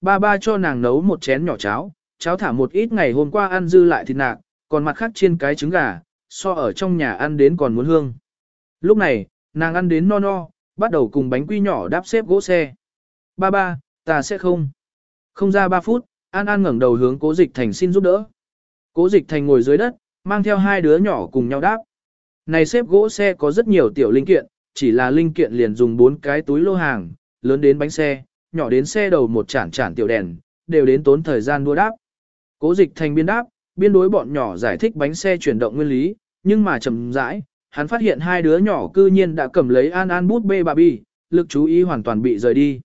ba ba cho nàng nấu một chén nhỏ cháo, cháo thả một ít ngày hôm qua ăn dư lại thịt nạc, còn mặt khác chiên cái trứng gà, so ở trong nhà ăn đến còn muốn hương. Lúc này, nàng ăn đến no no, bắt đầu cùng bánh quy nhỏ đáp xếp gỗ xe. Ba ba, ta sẽ không. Không ra ba phút, An An ngẩng đầu hướng cố dịch thành xin giúp đỡ. Cố dịch thành ngồi dưới đất, mang theo hai đứa nhỏ cùng nhau đáp. Này xếp gỗ xe có rất nhiều tiểu linh kiện, chỉ là linh kiện liền dùng bốn cái túi lô hàng, lớn đến bánh xe, nhỏ đến xe đầu một chản chản tiểu đèn, đều đến tốn thời gian đua đáp. Cố dịch thành biên đáp, biên đối bọn nhỏ giải thích bánh xe chuyển động nguyên lý, nhưng mà chậm rãi, hắn phát hiện hai đứa nhỏ cư nhiên đã cầm lấy An An bút bê bà bi, lực chú ý hoàn toàn bị rời đi.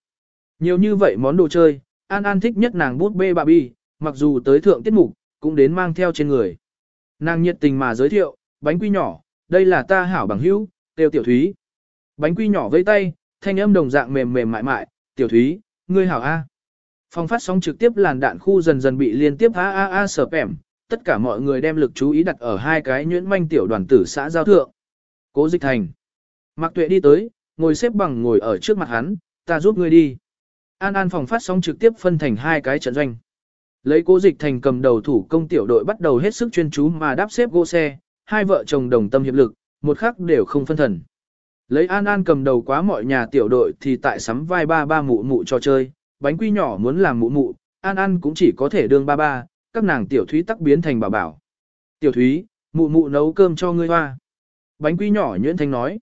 Nhiều như vậy món đồ chơi, An An thích nhất nàng bút bê bà bi, mặc dù tới thượng tiết mục, cũng đến mang theo trên người. Nàng nhiệt tình mà giới thiệu, bánh quy nhỏ, đây là ta hảo bằng hữu, tiêu tiểu thúy. Bánh quy nhỏ vây tay, thanh âm đồng dạng mềm mềm mại mại, tiểu thúy, ngươi hảo A. Phong phát sóng trực tiếp làn đạn khu dần dần bị liên tiếp a a a sờ pẻm, tất cả mọi người đem lực chú ý đặt ở hai cái nhuyễn manh tiểu đoàn tử xã giao thượng. Cố dịch thành. Mạc tuệ đi tới, ngồi xếp bằng ngồi ở trước mặt hắn, ta giúp ngươi đi. An An phòng phát sóng trực tiếp phân thành hai cái trận doanh. Lấy cố dịch thành cầm đầu thủ công tiểu đội bắt đầu hết sức chuyên chú mà đáp xếp gỗ xe, hai vợ chồng đồng tâm hiệp lực, một khắc đều không phân thần. Lấy An An cầm đầu quá mọi nhà tiểu đội thì tại sắm vai ba ba mụ mụ cho chơi, bánh quy nhỏ muốn làm mụ mụ, An An cũng chỉ có thể đương ba ba, các nàng tiểu thúy tắc biến thành bảo bảo. Tiểu thúy, mụ mụ nấu cơm cho ngươi hoa. Bánh quy nhỏ nhuyễn thanh nói.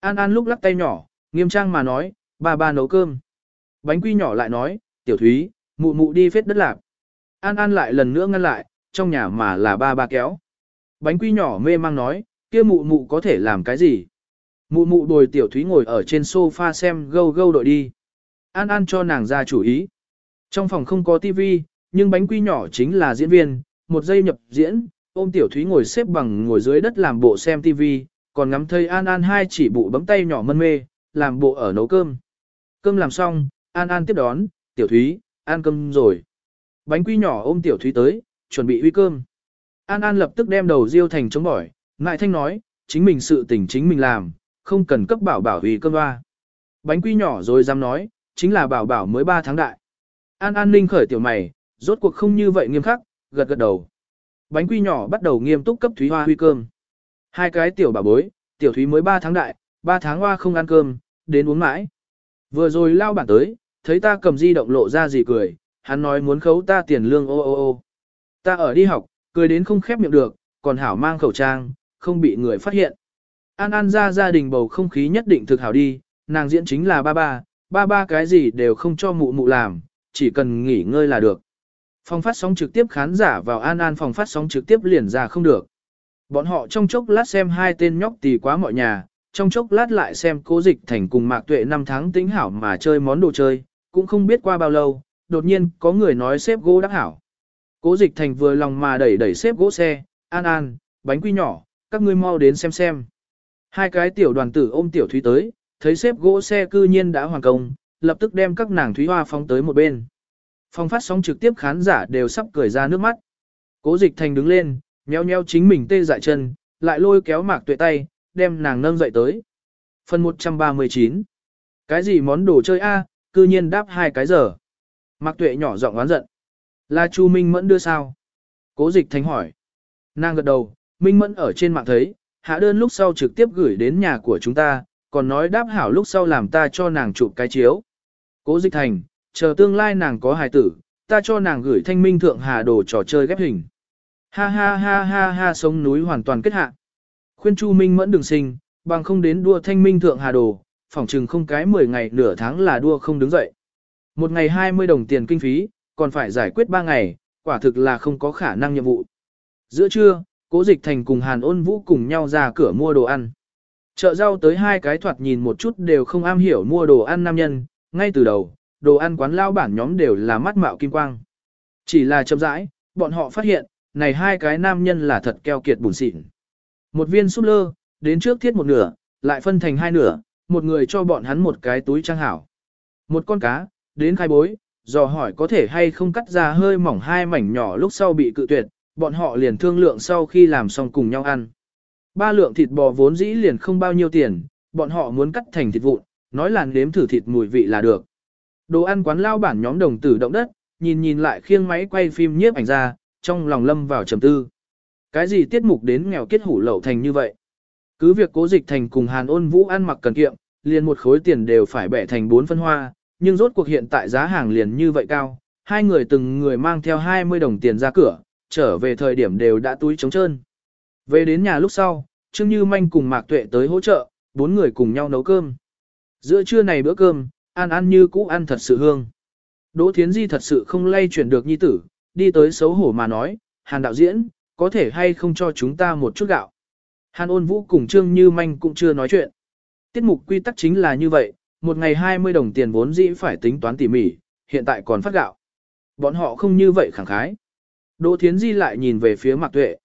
An An lúc lắc tay nhỏ, nghiêm trang mà nói, ba ba nấu cơm. Bánh quy nhỏ lại nói, tiểu thúy, mụ mụ đi phết đất lạc. An An lại lần nữa ngăn lại, trong nhà mà là ba ba kéo. Bánh quy nhỏ mê mang nói, kia mụ mụ có thể làm cái gì? Mụ mụ đồi tiểu thúy ngồi ở trên sofa xem gâu gâu đội đi. An An cho nàng ra chủ ý. Trong phòng không có tivi, nhưng bánh quy nhỏ chính là diễn viên, một giây nhập diễn, ôm tiểu thúy ngồi xếp bằng ngồi dưới đất làm bộ xem tivi, còn ngắm thấy An An hai chỉ bụ bấm tay nhỏ mân mê, làm bộ ở nấu cơm. Cơm làm xong, An An tiếp đón, tiểu thúy, ăn cơm rồi. Bánh quy nhỏ ôm tiểu thúy tới, chuẩn bị uy cơm. An An lập tức đem đầu riêu thành chống bỏi, ngại thanh nói, chính mình sự tình chính mình làm, không cần cấp bảo bảo hủy cơm hoa. Bánh quy nhỏ rồi dám nói, chính là bảo bảo mới 3 tháng đại. An An ninh khởi tiểu mày, rốt cuộc không như vậy nghiêm khắc, gật gật đầu. Bánh quy nhỏ bắt đầu nghiêm túc cấp Thúy Hoa huy cơm. Hai cái tiểu bà bối, tiểu Thúy mới 3 tháng đại, 3 tháng hoa không ăn cơm, đến uống mãi. Vừa rồi lao bản tới, thấy ta cầm di động lộ ra gì cười, hắn nói muốn khấu ta tiền lương ô ô ô. Ta ở đi học, cười đến không khép miệng được, còn hảo mang khẩu trang, không bị người phát hiện. An An ra gia đình bầu không khí nhất định thực hảo đi, nàng diễn chính là ba ba, ba ba cái gì đều không cho mụ mụ làm, chỉ cần nghỉ ngơi là được. Phòng phát sóng trực tiếp khán giả vào An An phòng phát sóng trực tiếp liền ra không được. Bọn họ trong chốc lát xem hai tên nhóc tì quá mọi nhà, trong chốc lát lại xem cố dịch thành cùng mạc tuệ năm tháng tính hảo mà chơi món đồ chơi, cũng không biết qua bao lâu, đột nhiên có người nói xếp gỗ đắc hảo. Cố dịch thành vừa lòng mà đẩy đẩy xếp gỗ xe, An An, bánh quy nhỏ, các ngươi mau đến xem xem. Hai cái tiểu đoàn tử ôm tiểu thúy tới, thấy xếp gỗ xe cư nhiên đã hoàn công, lập tức đem các nàng thúy hoa phóng tới một bên. Phong phát sóng trực tiếp khán giả đều sắp cười ra nước mắt. Cố dịch thành đứng lên, nheo nheo chính mình tê dại chân, lại lôi kéo mạc tuệ tay, đem nàng nâng dậy tới. Phần 139 Cái gì món đồ chơi A, cư nhiên đáp hai cái giờ. Mạc tuệ nhỏ giọng oán giận. Là Chu Minh Mẫn đưa sao? Cố dịch thành hỏi. Nàng gật đầu, Minh Mẫn ở trên mạng thấy, hạ đơn lúc sau trực tiếp gửi đến nhà của chúng ta, còn nói đáp hảo lúc sau làm ta cho nàng chụp cái chiếu. Cố dịch thành, chờ tương lai nàng có hài tử, ta cho nàng gửi thanh minh thượng hà đồ trò chơi ghép hình. Ha ha ha ha ha sống núi hoàn toàn kết hạ. Khuyên Chu Minh mẫn đừng sinh, bằng không đến đua thanh minh thượng hà đồ, phỏng chừng không cái 10 ngày nửa tháng là đua không đứng dậy. Một ngày 20 đồng tiền kinh phí, còn phải giải quyết 3 ngày, quả thực là không có khả năng nhiệm vụ. Giữa trưa, cố dịch thành cùng Hàn ôn vũ cùng nhau ra cửa mua đồ ăn. Chợ rau tới hai cái thoạt nhìn một chút đều không am hiểu mua đồ ăn nam nhân, ngay từ đầu, đồ ăn quán lao bản nhóm đều là mắt mạo kim quang. Chỉ là chậm rãi, bọn họ phát hiện, này hai cái nam nhân là thật keo kiệt bùn xịn. Một viên súp lơ, đến trước thiết một nửa, lại phân thành hai nửa, một người cho bọn hắn một cái túi trang hảo. Một con cá, đến khai bối, dò hỏi có thể hay không cắt ra hơi mỏng hai mảnh nhỏ lúc sau bị cự tuyệt, bọn họ liền thương lượng sau khi làm xong cùng nhau ăn. Ba lượng thịt bò vốn dĩ liền không bao nhiêu tiền, bọn họ muốn cắt thành thịt vụn, nói là nếm thử thịt mùi vị là được. Đồ ăn quán lao bản nhóm đồng tử động đất, nhìn nhìn lại khiêng máy quay phim nhiếp ảnh ra, trong lòng lâm vào trầm tư. Cái gì tiết mục đến nghèo kết hủ lậu thành như vậy? Cứ việc cố dịch thành cùng Hàn ôn vũ ăn mặc cần kiệm, liền một khối tiền đều phải bẻ thành bốn phân hoa, nhưng rốt cuộc hiện tại giá hàng liền như vậy cao, hai người từng người mang theo 20 đồng tiền ra cửa, trở về thời điểm đều đã túi trống trơn. Về đến nhà lúc sau, Trương Như Manh cùng Mạc Tuệ tới hỗ trợ, bốn người cùng nhau nấu cơm. Giữa trưa này bữa cơm, ăn ăn như cũ ăn thật sự hương. Đỗ Thiến Di thật sự không lay chuyển được nhi tử, đi tới xấu hổ mà nói, Hàn đạo diễn, có thể hay không cho chúng ta một chút gạo. Hàn ôn vũ cùng Trương Như Manh cũng chưa nói chuyện. Tiết mục quy tắc chính là như vậy, một ngày 20 đồng tiền vốn dĩ phải tính toán tỉ mỉ, hiện tại còn phát gạo. Bọn họ không như vậy khẳng khái. Đỗ Thiến Di lại nhìn về phía Mạc Tuệ.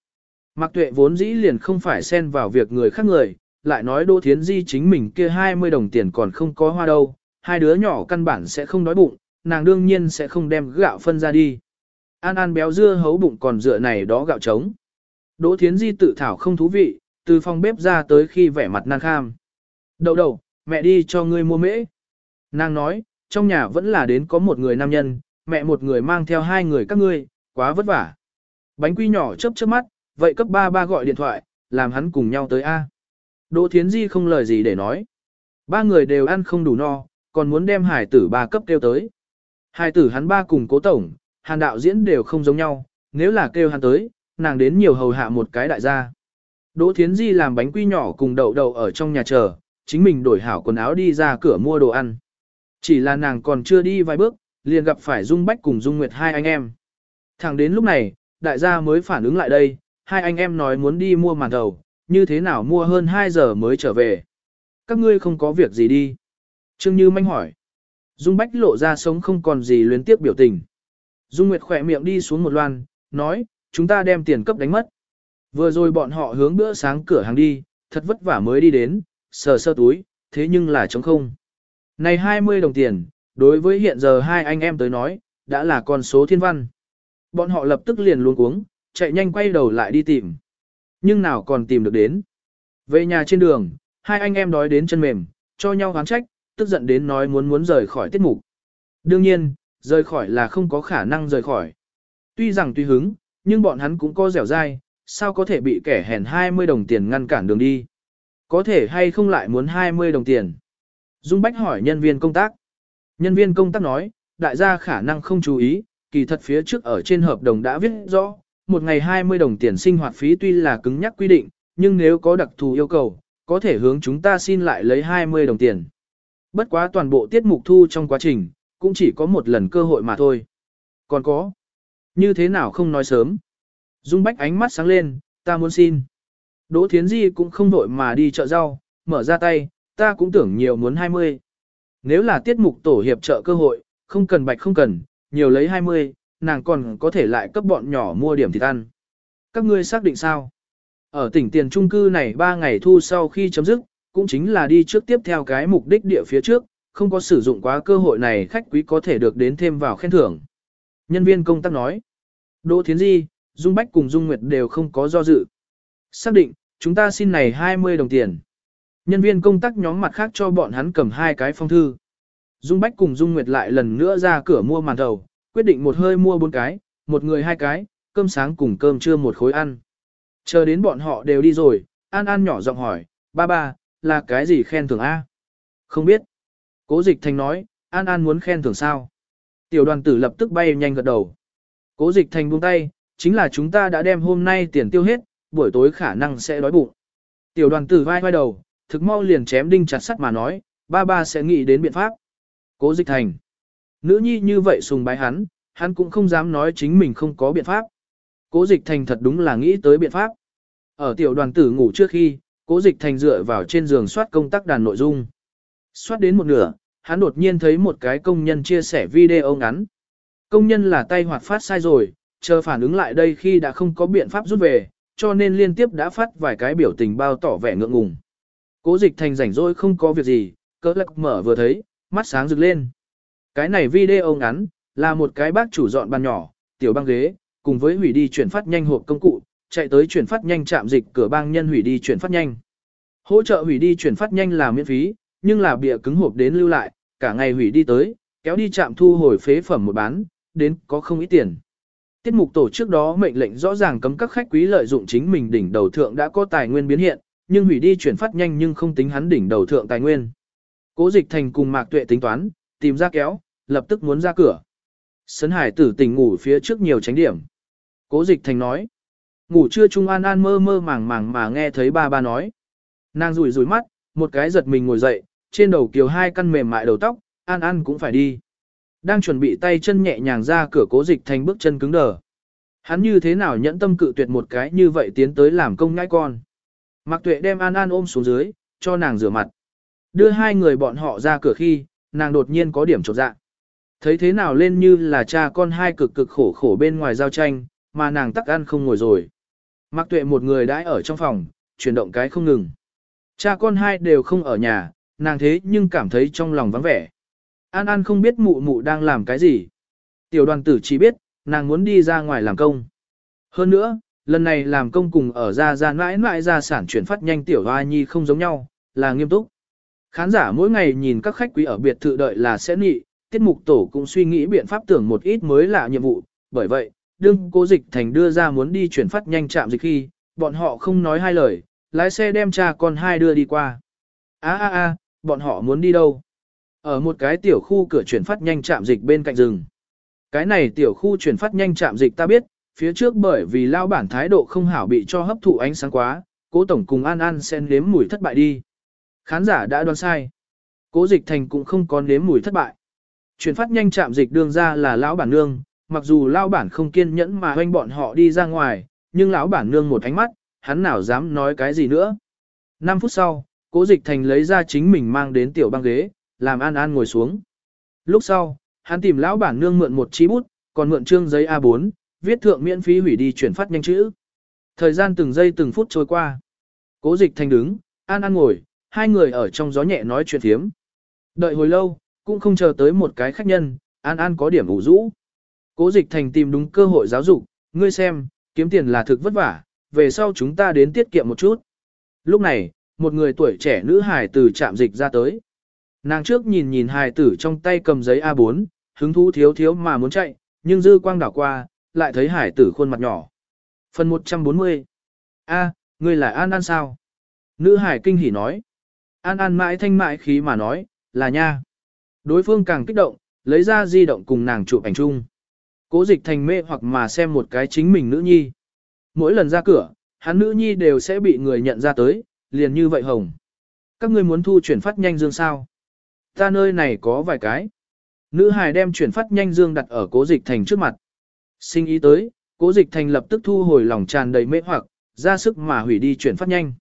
Mạc Tuệ vốn dĩ liền không phải xen vào việc người khác người, lại nói Đỗ Thiến Di chính mình kia 20 đồng tiền còn không có hoa đâu, hai đứa nhỏ căn bản sẽ không đói bụng, nàng đương nhiên sẽ không đem gạo phân ra đi. An An béo dưa hấu bụng còn dựa này đó gạo trống. Đỗ Thiến Di tự thảo không thú vị, từ phòng bếp ra tới khi vẻ mặt nan kham. Đậu đầu, mẹ đi cho ngươi mua mễ. Nàng nói, trong nhà vẫn là đến có một người nam nhân, mẹ một người mang theo hai người các ngươi, quá vất vả. Bánh quy nhỏ chớp chớp mắt, vậy cấp ba ba gọi điện thoại, làm hắn cùng nhau tới A. Đỗ Thiến Di không lời gì để nói. Ba người đều ăn không đủ no, còn muốn đem hải tử ba cấp kêu tới. Hải tử hắn ba cùng cố tổng, hàn đạo diễn đều không giống nhau, nếu là kêu hắn tới, nàng đến nhiều hầu hạ một cái đại gia. Đỗ Thiến Di làm bánh quy nhỏ cùng đậu đậu ở trong nhà chờ, chính mình đổi hảo quần áo đi ra cửa mua đồ ăn. Chỉ là nàng còn chưa đi vài bước, liền gặp phải Dung Bách cùng Dung Nguyệt hai anh em. Thẳng đến lúc này, đại gia mới phản ứng lại đây, hai anh em nói muốn đi mua màn thầu, như thế nào mua hơn 2 giờ mới trở về. Các ngươi không có việc gì đi. Trương Như manh hỏi. Dung Bách lộ ra sống không còn gì luyến tiếp biểu tình. Dung Nguyệt khỏe miệng đi xuống một loan, nói, chúng ta đem tiền cấp đánh mất. Vừa rồi bọn họ hướng bữa sáng cửa hàng đi, thật vất vả mới đi đến, sờ sơ túi, thế nhưng là trống không. Này 20 đồng tiền, đối với hiện giờ hai anh em tới nói, đã là con số thiên văn. Bọn họ lập tức liền luôn cuống, chạy nhanh quay đầu lại đi tìm. Nhưng nào còn tìm được đến. Về nhà trên đường, hai anh em đói đến chân mềm, cho nhau gán trách, tức giận đến nói muốn muốn rời khỏi tiết mục. Đương nhiên, rời khỏi là không có khả năng rời khỏi. Tuy rằng tùy hứng, nhưng bọn hắn cũng có dẻo dai, sao có thể bị kẻ hèn 20 đồng tiền ngăn cản đường đi. Có thể hay không lại muốn 20 đồng tiền. Dung Bách hỏi nhân viên công tác. Nhân viên công tác nói, đại gia khả năng không chú ý, kỳ thật phía trước ở trên hợp đồng đã viết rõ, một ngày 20 đồng tiền sinh hoạt phí tuy là cứng nhắc quy định, nhưng nếu có đặc thù yêu cầu, có thể hướng chúng ta xin lại lấy 20 đồng tiền. Bất quá toàn bộ tiết mục thu trong quá trình, cũng chỉ có một lần cơ hội mà thôi. Còn có, như thế nào không nói sớm. Dung Bách ánh mắt sáng lên, ta muốn xin. Đỗ Thiến Di cũng không vội mà đi chợ rau, mở ra tay, ta cũng tưởng nhiều muốn 20. Nếu là tiết mục tổ hiệp trợ cơ hội, không cần bạch không cần, nhiều lấy 20, nàng còn có thể lại cấp bọn nhỏ mua điểm thịt ăn. Các ngươi xác định sao? Ở tỉnh tiền trung cư này 3 ngày thu sau khi chấm dứt, cũng chính là đi trước tiếp theo cái mục đích địa phía trước, không có sử dụng quá cơ hội này khách quý có thể được đến thêm vào khen thưởng. Nhân viên công tác nói, Đỗ Thiến Di, Dung Bách cùng Dung Nguyệt đều không có do dự. Xác định, chúng ta xin này 20 đồng tiền. Nhân viên công tác nhóm mặt khác cho bọn hắn cầm hai cái phong thư. Dung Bách cùng Dung Nguyệt lại lần nữa ra cửa mua màn thầu, quyết định một hơi mua bốn cái, một người hai cái, cơm sáng cùng cơm trưa một khối ăn. Chờ đến bọn họ đều đi rồi, An An nhỏ giọng hỏi, ba ba, là cái gì khen thưởng A? Không biết. Cố dịch thành nói, An An muốn khen thưởng sao? Tiểu đoàn tử lập tức bay nhanh gật đầu. Cố dịch thành buông tay, chính là chúng ta đã đem hôm nay tiền tiêu hết, buổi tối khả năng sẽ đói bụng. Tiểu đoàn tử vai vai đầu, thực mau liền chém đinh chặt sắt mà nói, ba ba sẽ nghĩ đến biện pháp. Cố dịch thành. Nữ nhi như vậy sùng bái hắn, hắn cũng không dám nói chính mình không có biện pháp. Cố dịch thành thật đúng là nghĩ tới biện pháp. Ở tiểu đoàn tử ngủ trước khi, cố dịch thành dựa vào trên giường soát công tác đàn nội dung. Soát đến một nửa, hắn đột nhiên thấy một cái công nhân chia sẻ video ngắn. Công nhân là tay hoạt phát sai rồi, chờ phản ứng lại đây khi đã không có biện pháp rút về, cho nên liên tiếp đã phát vài cái biểu tình bao tỏ vẻ ngượng ngùng. Cố dịch thành rảnh rỗi không có việc gì, cỡ lạc mở vừa thấy, mắt sáng rực lên. Cái này video ngắn, là một cái bác chủ dọn bàn nhỏ, tiểu băng ghế, cùng với hủy đi chuyển phát nhanh hộp công cụ, chạy tới chuyển phát nhanh chạm dịch cửa bang nhân hủy đi chuyển phát nhanh. Hỗ trợ hủy đi chuyển phát nhanh là miễn phí, nhưng là bịa cứng hộp đến lưu lại, cả ngày hủy đi tới, kéo đi chạm thu hồi phế phẩm một bán, đến có không ít tiền. Tiết mục tổ trước đó mệnh lệnh rõ ràng cấm các khách quý lợi dụng chính mình đỉnh đầu thượng đã có tài nguyên biến hiện, nhưng hủy đi chuyển phát nhanh nhưng không tính hắn đỉnh đầu thượng tài nguyên. Cố dịch thành cùng mạc tuệ tính toán, tìm ra kéo, lập tức muốn ra cửa. Sấn hải tử tỉnh ngủ phía trước nhiều tránh điểm. Cố dịch thành nói. Ngủ trưa Trung An An mơ mơ màng màng mà nghe thấy ba ba nói. Nàng rủi rủi mắt, một cái giật mình ngồi dậy, trên đầu kiều hai căn mềm mại đầu tóc, An An cũng phải đi. Đang chuẩn bị tay chân nhẹ nhàng ra cửa cố dịch thành bước chân cứng đờ. Hắn như thế nào nhẫn tâm cự tuyệt một cái như vậy tiến tới làm công ngãi con. Mạc Tuệ đem An An ôm xuống dưới, cho nàng rửa mặt. Đưa hai người bọn họ ra cửa khi, nàng đột nhiên có điểm chột dạ. Thấy thế nào lên như là cha con hai cực cực khổ khổ bên ngoài giao tranh, mà nàng tắc ăn không ngồi rồi. Mạc Tuệ một người đãi ở trong phòng, chuyển động cái không ngừng. Cha con hai đều không ở nhà, nàng thế nhưng cảm thấy trong lòng vắng vẻ. An An không biết mụ mụ đang làm cái gì. Tiểu đoàn tử chỉ biết, nàng muốn đi ra ngoài làm công. Hơn nữa, lần này làm công cùng ở ra ra mãi mãi ra sản chuyển phát nhanh tiểu hoa nhi không giống nhau, là nghiêm túc. Khán giả mỗi ngày nhìn các khách quý ở biệt thự đợi là sẽ nghị, tiết mục tổ cũng suy nghĩ biện pháp tưởng một ít mới lạ nhiệm vụ, bởi vậy, đương cố dịch thành đưa ra muốn đi chuyển phát nhanh chạm dịch khi, bọn họ không nói hai lời, lái xe đem cha con hai đưa đi qua. a a a bọn họ muốn đi đâu? Ở một cái tiểu khu cửa chuyển phát nhanh chạm dịch bên cạnh rừng. Cái này tiểu khu chuyển phát nhanh chạm dịch ta biết, phía trước bởi vì lao bản thái độ không hảo bị cho hấp thụ ánh sáng quá, cố tổng cùng An An sen nếm mùi thất bại đi. Khán giả đã đoán sai. Cố dịch thành cũng không có nếm mùi thất bại. Chuyển phát nhanh chạm dịch đương ra là lão bản nương, mặc dù lão bản không kiên nhẫn mà hoanh bọn họ đi ra ngoài, nhưng lão bản nương một ánh mắt, hắn nào dám nói cái gì nữa. 5 phút sau, cố dịch thành lấy ra chính mình mang đến tiểu băng ghế, làm An An ngồi xuống. Lúc sau, hắn tìm lão bản nương mượn một chi bút, còn mượn trương giấy A4, viết thượng miễn phí hủy đi chuyển phát nhanh chữ. Thời gian từng giây từng phút trôi qua. Cố dịch thành đứng, An An ngồi, hai người ở trong gió nhẹ nói chuyện thiếm. Đợi hồi lâu, cũng không chờ tới một cái khách nhân, An An có điểm ủ rũ. Cố dịch thành tìm đúng cơ hội giáo dục, ngươi xem, kiếm tiền là thực vất vả, về sau chúng ta đến tiết kiệm một chút. Lúc này, một người tuổi trẻ nữ hài từ trạm dịch ra tới. Nàng trước nhìn nhìn hài tử trong tay cầm giấy A4, hứng thú thiếu thiếu mà muốn chạy, nhưng dư quang đảo qua, lại thấy hải tử khuôn mặt nhỏ. Phần 140 A, ngươi là An An sao? Nữ hải kinh hỉ nói. An An mãi thanh mãi khí mà nói, là nha. Đối phương càng kích động, lấy ra di động cùng nàng chụp ảnh chung. Cố dịch thành mê hoặc mà xem một cái chính mình nữ nhi. Mỗi lần ra cửa, hắn nữ nhi đều sẽ bị người nhận ra tới, liền như vậy hồng. Các ngươi muốn thu chuyển phát nhanh dương sao? Ta nơi này có vài cái. Nữ hài đem chuyển phát nhanh dương đặt ở cố dịch thành trước mặt. Sinh ý tới, cố dịch thành lập tức thu hồi lòng tràn đầy mê hoặc, ra sức mà hủy đi chuyển phát nhanh.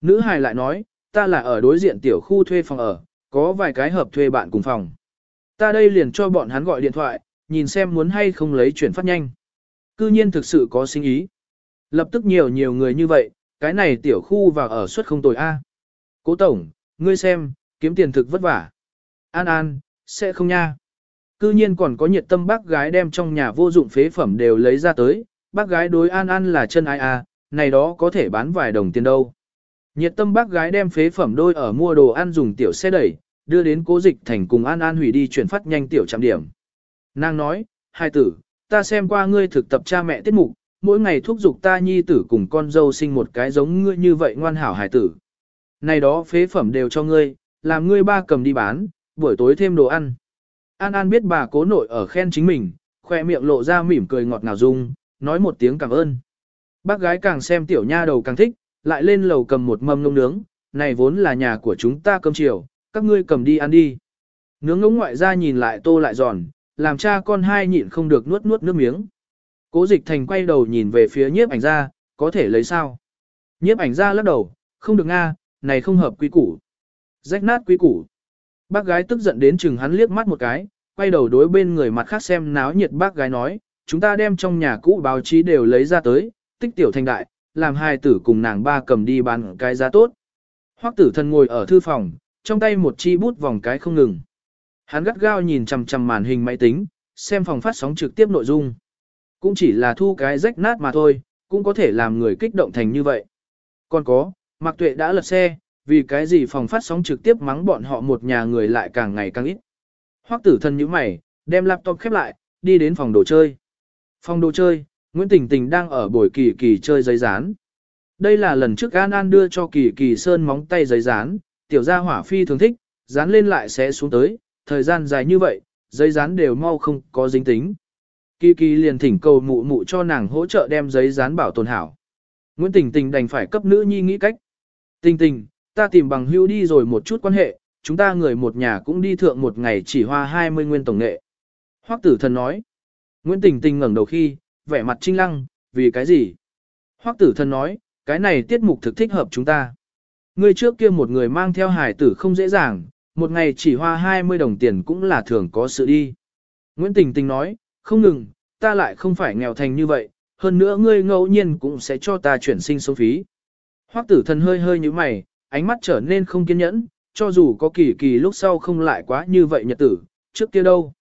Nữ hài lại nói, ta là ở đối diện tiểu khu thuê phòng ở, có vài cái hợp thuê bạn cùng phòng. Ta đây liền cho bọn hắn gọi điện thoại, nhìn xem muốn hay không lấy chuyển phát nhanh. Cư nhiên thực sự có sinh ý. Lập tức nhiều nhiều người như vậy, cái này tiểu khu vào ở suất không tồi A. Cố tổng, ngươi xem, kiếm tiền thực vất vả. An An, sẽ không nha. Cư nhiên còn có nhiệt tâm bác gái đem trong nhà vô dụng phế phẩm đều lấy ra tới, bác gái đối An An là chân ai à, này đó có thể bán vài đồng tiền đâu. Nhiệt tâm bác gái đem phế phẩm đôi ở mua đồ ăn dùng tiểu xe đẩy, đưa đến cố dịch thành cùng An An hủy đi chuyển phát nhanh tiểu trạm điểm. Nàng nói, hai tử, ta xem qua ngươi thực tập cha mẹ tiết mục, mỗi ngày thúc giục ta nhi tử cùng con dâu sinh một cái giống ngươi như vậy ngoan hảo hài tử. Này đó phế phẩm đều cho ngươi, làm ngươi ba cầm đi bán, buổi tối thêm đồ ăn. An An biết bà cố nội ở khen chính mình, khoe miệng lộ ra mỉm cười ngọt ngào dung, nói một tiếng cảm ơn. Bác gái càng xem tiểu nha đầu càng thích, lại lên lầu cầm một mâm nông nướng, này vốn là nhà của chúng ta cơm chiều, các ngươi cầm đi ăn đi. Nướng ngỗng ngoại ra nhìn lại tô lại giòn, làm cha con hai nhịn không được nuốt nuốt nước miếng. Cố dịch thành quay đầu nhìn về phía nhiếp ảnh ra, có thể lấy sao? Nhiếp ảnh ra lắc đầu, không được nga, này không hợp quý củ. Rách nát quý củ. Bác gái tức giận đến chừng hắn liếc mắt một cái, quay đầu đối bên người mặt khác xem náo nhiệt bác gái nói, chúng ta đem trong nhà cũ báo chí đều lấy ra tới, tích tiểu thành đại, làm hai tử cùng nàng ba cầm đi bán cái giá tốt. Hoắc tử thần ngồi ở thư phòng, trong tay một chi bút vòng cái không ngừng. Hắn gắt gao nhìn chằm chằm màn hình máy tính, xem phòng phát sóng trực tiếp nội dung. Cũng chỉ là thu cái rách nát mà thôi, cũng có thể làm người kích động thành như vậy. Còn có, Mạc Tuệ đã lật xe, vì cái gì phòng phát sóng trực tiếp mắng bọn họ một nhà người lại càng ngày càng ít. Hoắc tử thần nhíu mày, đem laptop khép lại, đi đến phòng đồ chơi. Phòng đồ chơi, Nguyễn Tình Tình đang ở buổi kỳ kỳ chơi giấy dán. Đây là lần trước An An đưa cho kỳ kỳ sơn móng tay giấy dán, tiểu gia hỏa phi thường thích, dán lên lại sẽ xuống tới, thời gian dài như vậy, giấy dán đều mau không có dính tính. Kỳ kỳ liền thỉnh cầu mụ mụ cho nàng hỗ trợ đem giấy dán bảo tồn hảo. Nguyễn Tình Tình đành phải cấp nữ nhi nghĩ cách. Tình Tình, ta tìm bằng hữu đi rồi một chút quan hệ, chúng ta người một nhà cũng đi thượng một ngày chỉ hoa 20 nguyên tổng nghệ. Hoắc tử thần nói. Nguyễn Tình Tình ngẩng đầu khi, vẻ mặt trinh lăng, vì cái gì? Hoắc tử thần nói, cái này tiết mục thực thích hợp chúng ta. Người trước kia một người mang theo hải tử không dễ dàng, một ngày chỉ hoa 20 đồng tiền cũng là thường có sự đi. Nguyễn Tình Tình nói, không ngừng, ta lại không phải nghèo thành như vậy, hơn nữa ngươi ngẫu nhiên cũng sẽ cho ta chuyển sinh số phí. Hoắc tử thần hơi hơi như mày, ánh mắt trở nên không kiên nhẫn, cho dù có kỳ kỳ lúc sau không lại quá như vậy nhật tử, trước kia đâu.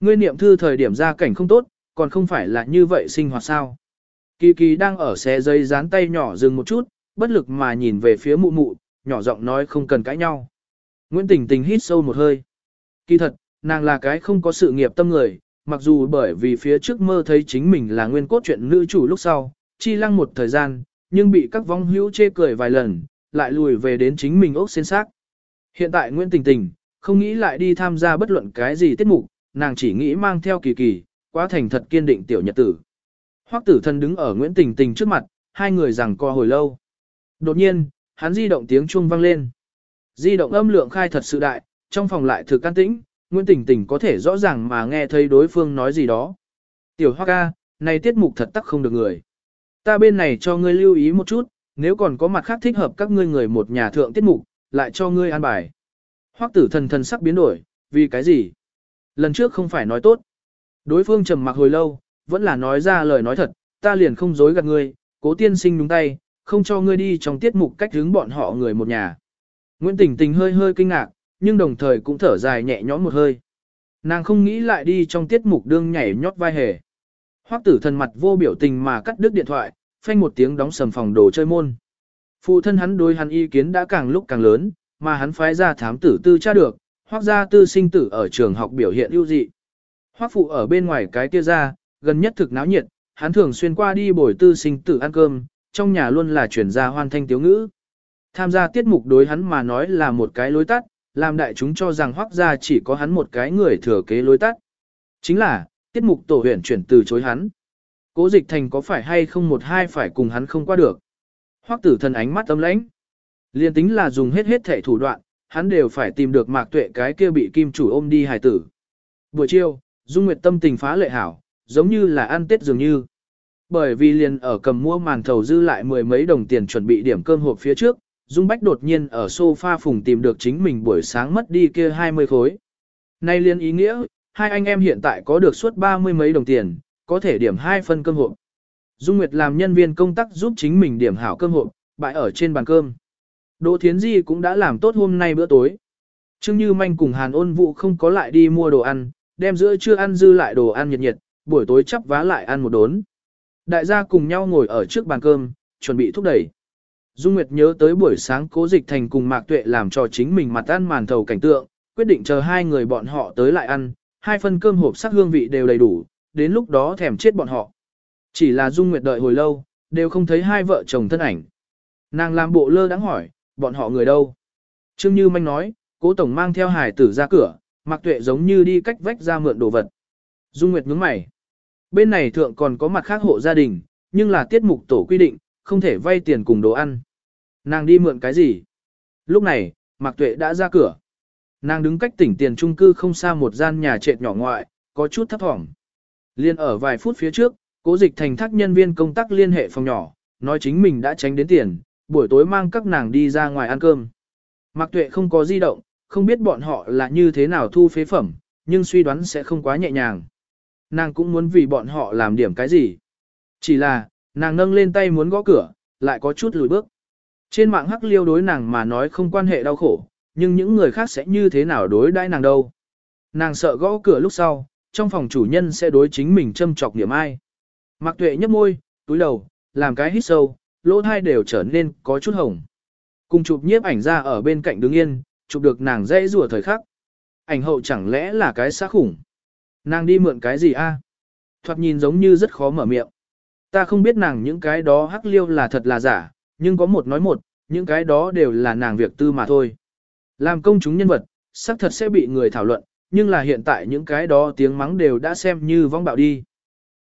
Ngươi niệm thư thời điểm ra cảnh không tốt, còn không phải là như vậy sinh hoạt sao. Kỳ kỳ đang ở xe dây dán tay nhỏ dừng một chút, bất lực mà nhìn về phía mụ mụ, nhỏ giọng nói không cần cãi nhau. Nguyễn Tình Tình hít sâu một hơi. Kỳ thật, nàng là cái không có sự nghiệp tâm người, mặc dù bởi vì phía trước mơ thấy chính mình là nguyên cốt truyện nữ chủ lúc sau, chi lăng một thời gian, nhưng bị các vong hữu chê cười vài lần, lại lùi về đến chính mình ốc xên xác. Hiện tại Nguyễn Tình Tình, không nghĩ lại đi tham gia bất luận cái gì tiết mục, nàng chỉ nghĩ mang theo kỳ kỳ, quá thành thật kiên định tiểu nhật tử. Hoắc tử thân đứng ở Nguyễn Tình Tình trước mặt, hai người rằng co hồi lâu. Đột nhiên, hắn di động tiếng chuông vang lên. Di động âm lượng khai thật sự đại, trong phòng lại thực can tĩnh, Nguyễn Tình Tình có thể rõ ràng mà nghe thấy đối phương nói gì đó. Tiểu Hoa ca, này tiết mục thật tắc không được người. Ta bên này cho ngươi lưu ý một chút, nếu còn có mặt khác thích hợp các ngươi người một nhà thượng tiết mục, lại cho ngươi an bài. Hoắc tử thần thần sắc biến đổi, vì cái gì? Lần trước không phải nói tốt. Đối phương trầm mặc hồi lâu, vẫn là nói ra lời nói thật, ta liền không dối gạt ngươi, cố tiên sinh đúng tay, không cho ngươi đi trong tiết mục cách hướng bọn họ người một nhà. Nguyễn Tình Tình hơi hơi kinh ngạc, nhưng đồng thời cũng thở dài nhẹ nhõm một hơi. Nàng không nghĩ lại đi trong tiết mục đương nhảy nhót vai hề. Hoắc tử thần mặt vô biểu tình mà cắt đứt điện thoại, phanh một tiếng đóng sầm phòng đồ chơi môn. Phụ thân hắn đối hắn ý kiến đã càng lúc càng lớn, mà hắn phái ra thám tử tư tra được, Hoắc gia tư sinh tử ở trường học biểu hiện ưu dị. Hoắc phụ ở bên ngoài cái kia ra, gần nhất thực náo nhiệt, hắn thường xuyên qua đi bồi tư sinh tử ăn cơm, trong nhà luôn là chuyển ra hoan thanh tiếu ngữ. Tham gia tiết mục đối hắn mà nói là một cái lối tắt, làm đại chúng cho rằng hoác gia chỉ có hắn một cái người thừa kế lối tắt. Chính là, tiết mục tổ huyện chuyển từ chối hắn. Cố dịch thành có phải hay không một hai phải cùng hắn không qua được. Hoác tử thần ánh mắt âm lãnh. Liên tính là dùng hết hết thể thủ đoạn, hắn đều phải tìm được mạc tuệ cái kia bị kim chủ ôm đi hài tử. Buổi chiều, Dung Nguyệt tâm tình phá lệ hảo, giống như là ăn tết dường như. Bởi vì liền ở cầm mua màn thầu dư lại mười mấy đồng tiền chuẩn bị điểm cơm hộp phía trước, Dung Bách đột nhiên ở sofa phùng tìm được chính mình buổi sáng mất đi kia 20 khối. Nay liên ý nghĩa, hai anh em hiện tại có được suốt ba mươi mấy đồng tiền, có thể điểm hai phân cơm hộp. Dung Nguyệt làm nhân viên công tác giúp chính mình điểm hảo cơm hộp, bại ở trên bàn cơm. Đỗ Thiến Di cũng đã làm tốt hôm nay bữa tối. Trương Như Manh cùng Hàn ôn vụ không có lại đi mua đồ ăn, đem giữa trưa ăn dư lại đồ ăn nhiệt nhiệt, buổi tối chắp vá lại ăn một đốn. Đại gia cùng nhau ngồi ở trước bàn cơm, chuẩn bị thúc đẩy. Dung Nguyệt nhớ tới buổi sáng cố dịch thành cùng Mạc Tuệ làm cho chính mình mặt ăn màn thầu cảnh tượng, quyết định chờ hai người bọn họ tới lại ăn, hai phần cơm hộp sắc hương vị đều đầy đủ, đến lúc đó thèm chết bọn họ. Chỉ là Dung Nguyệt đợi hồi lâu, đều không thấy hai vợ chồng thân ảnh. Nàng làm bộ lơ đắng hỏi, bọn họ người đâu? Trương Như Manh nói, cố tổng mang theo hải tử ra cửa, Mạc Tuệ giống như đi cách vách ra mượn đồ vật. Dung Nguyệt nhướng mày. Bên này thượng còn có mặt khác hộ gia đình, nhưng là tiết mục tổ quy định, không thể vay tiền cùng đồ ăn. Nàng đi mượn cái gì? Lúc này, Mạc Tuệ đã ra cửa. Nàng đứng cách tỉnh tiền trung cư không xa một gian nhà trệt nhỏ ngoại, có chút thấp thỏm. Liên ở vài phút phía trước, cố dịch thành thác nhân viên công tác liên hệ phòng nhỏ, nói chính mình đã tránh đến tiền, buổi tối mang các nàng đi ra ngoài ăn cơm. Mạc Tuệ không có di động, không biết bọn họ là như thế nào thu phế phẩm, nhưng suy đoán sẽ không quá nhẹ nhàng. Nàng cũng muốn vì bọn họ làm điểm cái gì. Chỉ là, nàng nâng lên tay muốn gõ cửa, lại có chút lùi bước. Trên mạng hắc liêu đối nàng mà nói không quan hệ đau khổ, nhưng những người khác sẽ như thế nào đối đãi nàng đâu. Nàng sợ gõ cửa lúc sau, trong phòng chủ nhân sẽ đối chính mình châm chọc niệm ai. Mạc tuệ nhấp môi, túi đầu, làm cái hít sâu, lỗ thai đều trở nên có chút hồng. Cùng chụp nhiếp ảnh ra ở bên cạnh đứng yên, chụp được nàng dễ rùa thời khắc. ảnh hậu chẳng lẽ là cái xác khủng. Nàng đi mượn cái gì a? Thoạt nhìn giống như rất khó mở miệng. Ta không biết nàng những cái đó hắc liêu là thật là giả, nhưng có một nói một, những cái đó đều là nàng việc tư mà thôi. Làm công chúng nhân vật, xác thật sẽ bị người thảo luận, nhưng là hiện tại những cái đó tiếng mắng đều đã xem như vong bạo đi.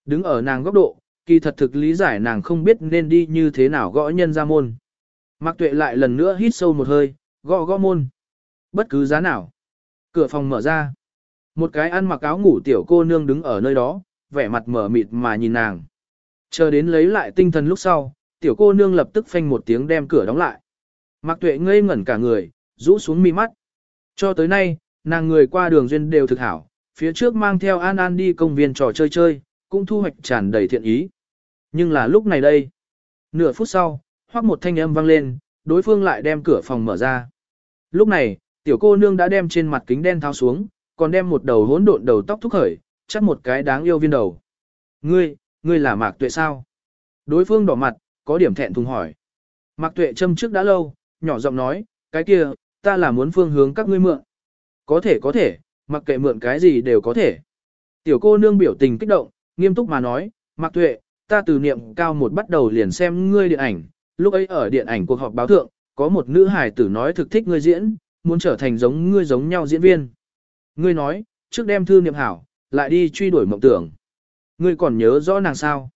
Đứng ở nàng góc độ, kỳ thật thực lý giải nàng không biết nên đi như thế nào gõ nhân ra môn. Mạc Tuệ lại lần nữa hít sâu một hơi, gõ gõ môn. Bất cứ giá nào. Cửa phòng mở ra. Một cái ăn mặc áo ngủ tiểu cô nương đứng ở nơi đó, vẻ mặt mở mịt mà nhìn nàng. Chờ đến lấy lại tinh thần lúc sau, tiểu cô nương lập tức phanh một tiếng đem cửa đóng lại. Mạc Tuệ ngây ngẩn cả người, rũ xuống mi mắt. Cho tới nay, nàng người qua đường duyên đều thực hảo, phía trước mang theo An An đi công viên trò chơi chơi, cũng thu hoạch tràn đầy thiện ý. Nhưng là lúc này đây, nửa phút sau, hoắc một thanh âm vang lên, đối phương lại đem cửa phòng mở ra. Lúc này, tiểu cô nương đã đem trên mặt kính đen tháo xuống, còn đem một đầu hỗn độn đầu tóc thúc khởi, chắc một cái đáng yêu viên đầu. Ngươi, ngươi là Mạc Tuệ sao? Đối phương đỏ mặt, có điểm thẹn thùng hỏi. Mạc Tuệ châm trước đã lâu, nhỏ giọng nói, cái kia, ta là muốn phương hướng các ngươi mượn. Có thể có thể, mặc kệ mượn cái gì đều có thể. Tiểu cô nương biểu tình kích động, nghiêm túc mà nói, Mạc Tuệ, ta từ niệm cao một bắt đầu liền xem ngươi điện ảnh, lúc ấy ở điện ảnh cuộc họp báo thượng, có một nữ hài tử nói thực thích ngươi diễn, muốn trở thành giống ngươi giống nhau diễn viên. Ngươi nói, trước đem thư niệm hảo, lại đi truy đuổi mộng tưởng. Ngươi còn nhớ rõ nàng sao?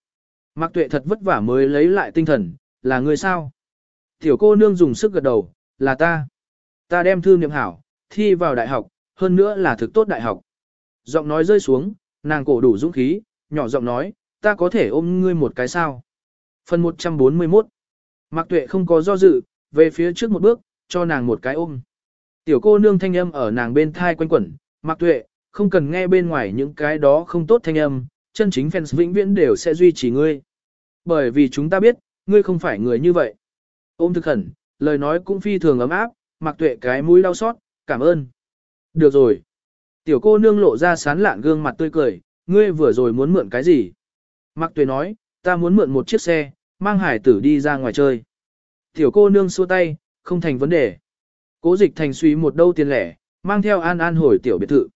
Mạc Tuệ thật vất vả mới lấy lại tinh thần, là ngươi sao? Tiểu cô nương dùng sức gật đầu, là ta. Ta đem thư niệm hảo, thi vào đại học, hơn nữa là thực tốt đại học. Giọng nói rơi xuống, nàng cổ đủ dũng khí, nhỏ giọng nói, ta có thể ôm ngươi một cái sao. Phần 141 Mạc Tuệ không có do dự, về phía trước một bước, cho nàng một cái ôm. Tiểu cô nương thanh âm ở nàng bên thai quanh quẩn, Mặc Tuệ, không cần nghe bên ngoài những cái đó không tốt thanh âm, chân chính fans vĩnh viễn đều sẽ duy trì ngươi. Bởi vì chúng ta biết, ngươi không phải người như vậy. Ôm thực khẩn, lời nói cũng phi thường ấm áp, Mặc Tuệ cái mũi đau xót, cảm ơn. Được rồi. Tiểu cô nương lộ ra sán lạn gương mặt tươi cười, ngươi vừa rồi muốn mượn cái gì? Mặc Tuệ nói, ta muốn mượn một chiếc xe, mang hải tử đi ra ngoài chơi. Tiểu cô nương xua tay, không thành vấn đề. Cố dịch thành suy một đâu tiền lẻ, mang theo an an hồi tiểu biệt thự.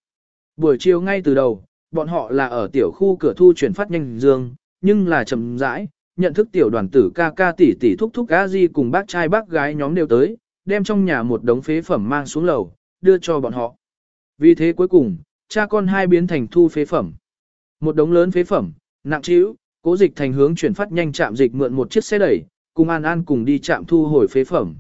Buổi chiều ngay từ đầu, bọn họ là ở tiểu khu cửa thu chuyển phát nhanh dương, nhưng là chậm rãi, nhận thức tiểu đoàn tử ca ca tỷ tỷ thúc thúc a di cùng bác trai bác gái nhóm đều tới, đem trong nhà một đống phế phẩm mang xuống lầu, đưa cho bọn họ. Vì thế cuối cùng, cha con hai biến thành thu phế phẩm. Một đống lớn phế phẩm, nặng trĩu, cố dịch thành hướng chuyển phát nhanh chạm dịch mượn một chiếc xe đẩy, cùng An An cùng đi chạm thu hồi phế phẩm.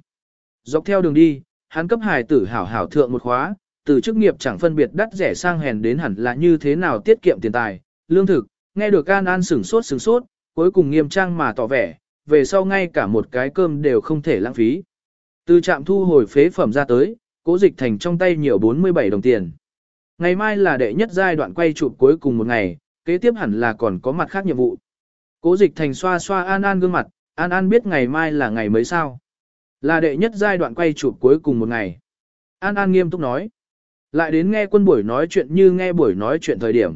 Dọc theo đường đi, hắn cấp hài tử hảo hảo thượng một khóa, từ chức nghiệp chẳng phân biệt đắt rẻ sang hèn đến hẳn là như thế nào tiết kiệm tiền tài, lương thực, nghe được An An sửng sốt sửng sốt, cuối cùng nghiêm trang mà tỏ vẻ, về sau ngay cả một cái cơm đều không thể lãng phí. Từ trạm thu hồi phế phẩm ra tới, cố dịch thành trong tay nhiều 47 đồng tiền. Ngày mai là đệ nhất giai đoạn quay chụp cuối cùng một ngày, kế tiếp hẳn là còn có mặt khác nhiệm vụ. Cố dịch thành xoa xoa An An gương mặt, An An biết ngày mai là ngày mấy sao. Là đệ nhất giai đoạn quay chụp cuối cùng một ngày. An An nghiêm túc nói. Lại đến nghe quân buổi nói chuyện như nghe buổi nói chuyện thời điểm.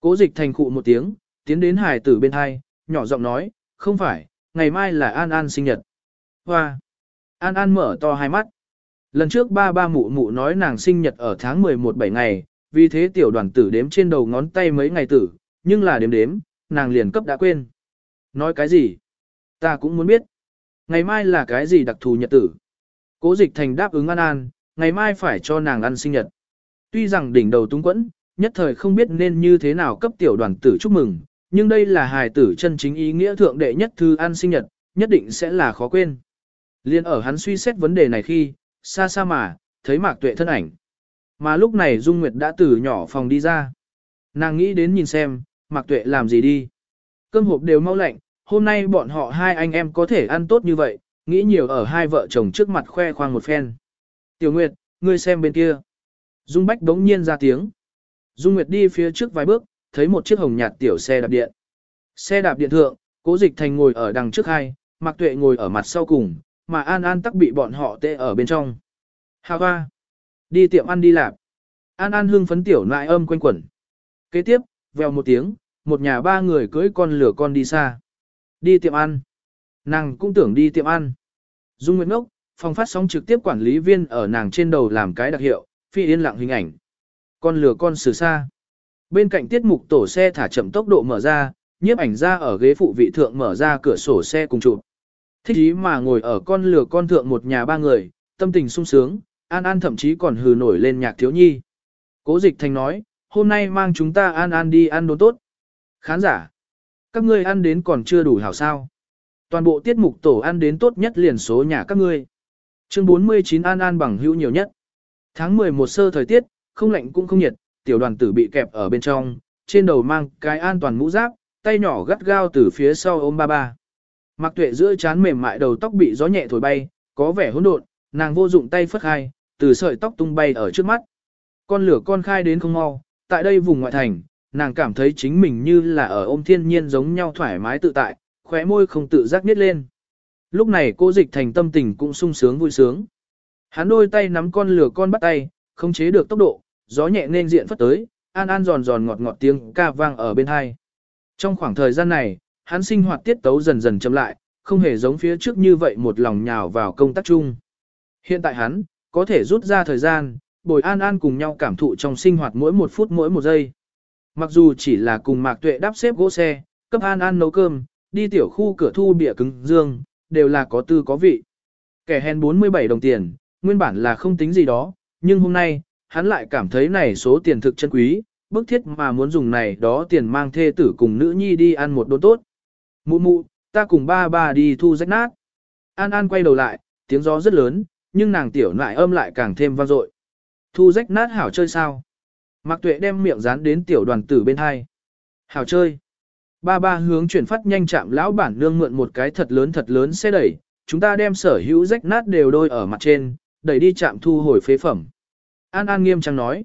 Cố dịch thành khụ một tiếng, tiến đến hải tử bên hai, nhỏ giọng nói, không phải, ngày mai là An An sinh nhật. Hoa! An An mở to hai mắt. Lần trước ba ba mụ mụ nói nàng sinh nhật ở tháng 11 7 ngày, vì thế tiểu đoàn tử đếm trên đầu ngón tay mấy ngày tử, nhưng là đếm đếm, nàng liền cấp đã quên. Nói cái gì? Ta cũng muốn biết. Ngày mai là cái gì đặc thù nhật tử? Cố dịch thành đáp ứng An An, ngày mai phải cho nàng ăn sinh nhật. Tuy rằng đỉnh đầu túng quẫn, nhất thời không biết nên như thế nào cấp tiểu đoàn tử chúc mừng, nhưng đây là hài tử chân chính ý nghĩa thượng đệ nhất thư ăn sinh nhật, nhất định sẽ là khó quên. Liên ở hắn suy xét vấn đề này khi, xa xa mà, thấy mạc tuệ thân ảnh. Mà lúc này Dung Nguyệt đã từ nhỏ phòng đi ra. Nàng nghĩ đến nhìn xem, mạc tuệ làm gì đi. Cơm hộp đều mau lạnh, hôm nay bọn họ hai anh em có thể ăn tốt như vậy, nghĩ nhiều ở hai vợ chồng trước mặt khoe khoang một phen. Tiểu Nguyệt, ngươi xem bên kia. Dung Bách đống nhiên ra tiếng. Dung Nguyệt đi phía trước vài bước, thấy một chiếc hồng nhạt tiểu xe đạp điện. Xe đạp điện thượng, cố dịch thành ngồi ở đằng trước hai, Mạc Tuệ ngồi ở mặt sau cùng, mà An An tắc bị bọn họ tê ở bên trong. Hà hoa! Đi tiệm ăn đi lạp. An An hương phấn tiểu nại âm quanh quẩn. Kế tiếp, vèo một tiếng, một nhà ba người cưỡi con lửa con đi xa. Đi tiệm ăn. Nàng cũng tưởng đi tiệm ăn. Dung Nguyệt Ngốc, phòng phát sóng trực tiếp quản lý viên ở nàng trên đầu làm cái đặc hiệu, phi yên lặng hình ảnh. Con lửa con xử xa. Bên cạnh tiết mục tổ xe thả chậm tốc độ mở ra, nhiếp ảnh ra ở ghế phụ vị thượng mở ra cửa sổ xe cùng chụp. Thích ý mà ngồi ở con lửa con thượng một nhà ba người, tâm tình sung sướng, An An thậm chí còn hừ nổi lên nhạc thiếu nhi. Cố dịch thành nói, hôm nay mang chúng ta An An đi ăn đồ tốt. Khán giả, các ngươi ăn đến còn chưa đủ hảo sao. Toàn bộ tiết mục tổ ăn đến tốt nhất liền số nhà các ngươi. Chương 49 An An bằng hữu nhiều nhất. Tháng 11 sơ thời tiết, không lạnh cũng không nhiệt, tiểu đoàn tử bị kẹp ở bên trong, trên đầu mang cái an toàn mũ giáp, tay nhỏ gắt gao từ phía sau ôm ba ba. Mặc tuệ giữa chán mềm mại đầu tóc bị gió nhẹ thổi bay, có vẻ hỗn độn, nàng vô dụng tay phất hai, từ sợi tóc tung bay ở trước mắt. Con lửa con khai đến không mau, tại đây vùng ngoại thành, nàng cảm thấy chính mình như là ở ôm thiên nhiên giống nhau thoải mái tự tại, khóe môi không tự giác nít lên. Lúc này cô dịch thành tâm tình cũng sung sướng vui sướng. Hắn đôi tay nắm con lửa con bắt tay, không chế được tốc độ, gió nhẹ nên diện phất tới, an an giòn giòn ngọt ngọt tiếng ca vang ở bên hai. Trong khoảng thời gian này, hắn sinh hoạt tiết tấu dần dần chậm lại, không hề giống phía trước như vậy một lòng nhào vào công tác chung. Hiện tại hắn, có thể rút ra thời gian, bồi an an cùng nhau cảm thụ trong sinh hoạt mỗi một phút mỗi một giây. Mặc dù chỉ là cùng mạc tuệ đáp xếp gỗ xe, cấp an an nấu cơm, đi tiểu khu cửa thu bìa cứng dương, đều là có tư có vị. Kẻ hèn 47 đồng tiền, nguyên bản là không tính gì đó, nhưng hôm nay, hắn lại cảm thấy này số tiền thực chân quý, bức thiết mà muốn dùng này đó tiền mang thê tử cùng nữ nhi đi ăn một đốn tốt. Mụ mụ, ta cùng ba ba đi thu rách nát. An An quay đầu lại, tiếng gió rất lớn, nhưng nàng tiểu nại âm lại càng thêm vang dội. Thu rách nát hảo chơi sao? Mạc Tuệ đem miệng dán đến tiểu đoàn tử bên hai. Hảo chơi. Ba ba hướng chuyển phát nhanh chạm lão bản nương mượn một cái thật lớn thật lớn xe đẩy, chúng ta đem sở hữu rách nát đều đôi ở mặt trên, đẩy đi chạm thu hồi phế phẩm. An An nghiêm trang nói.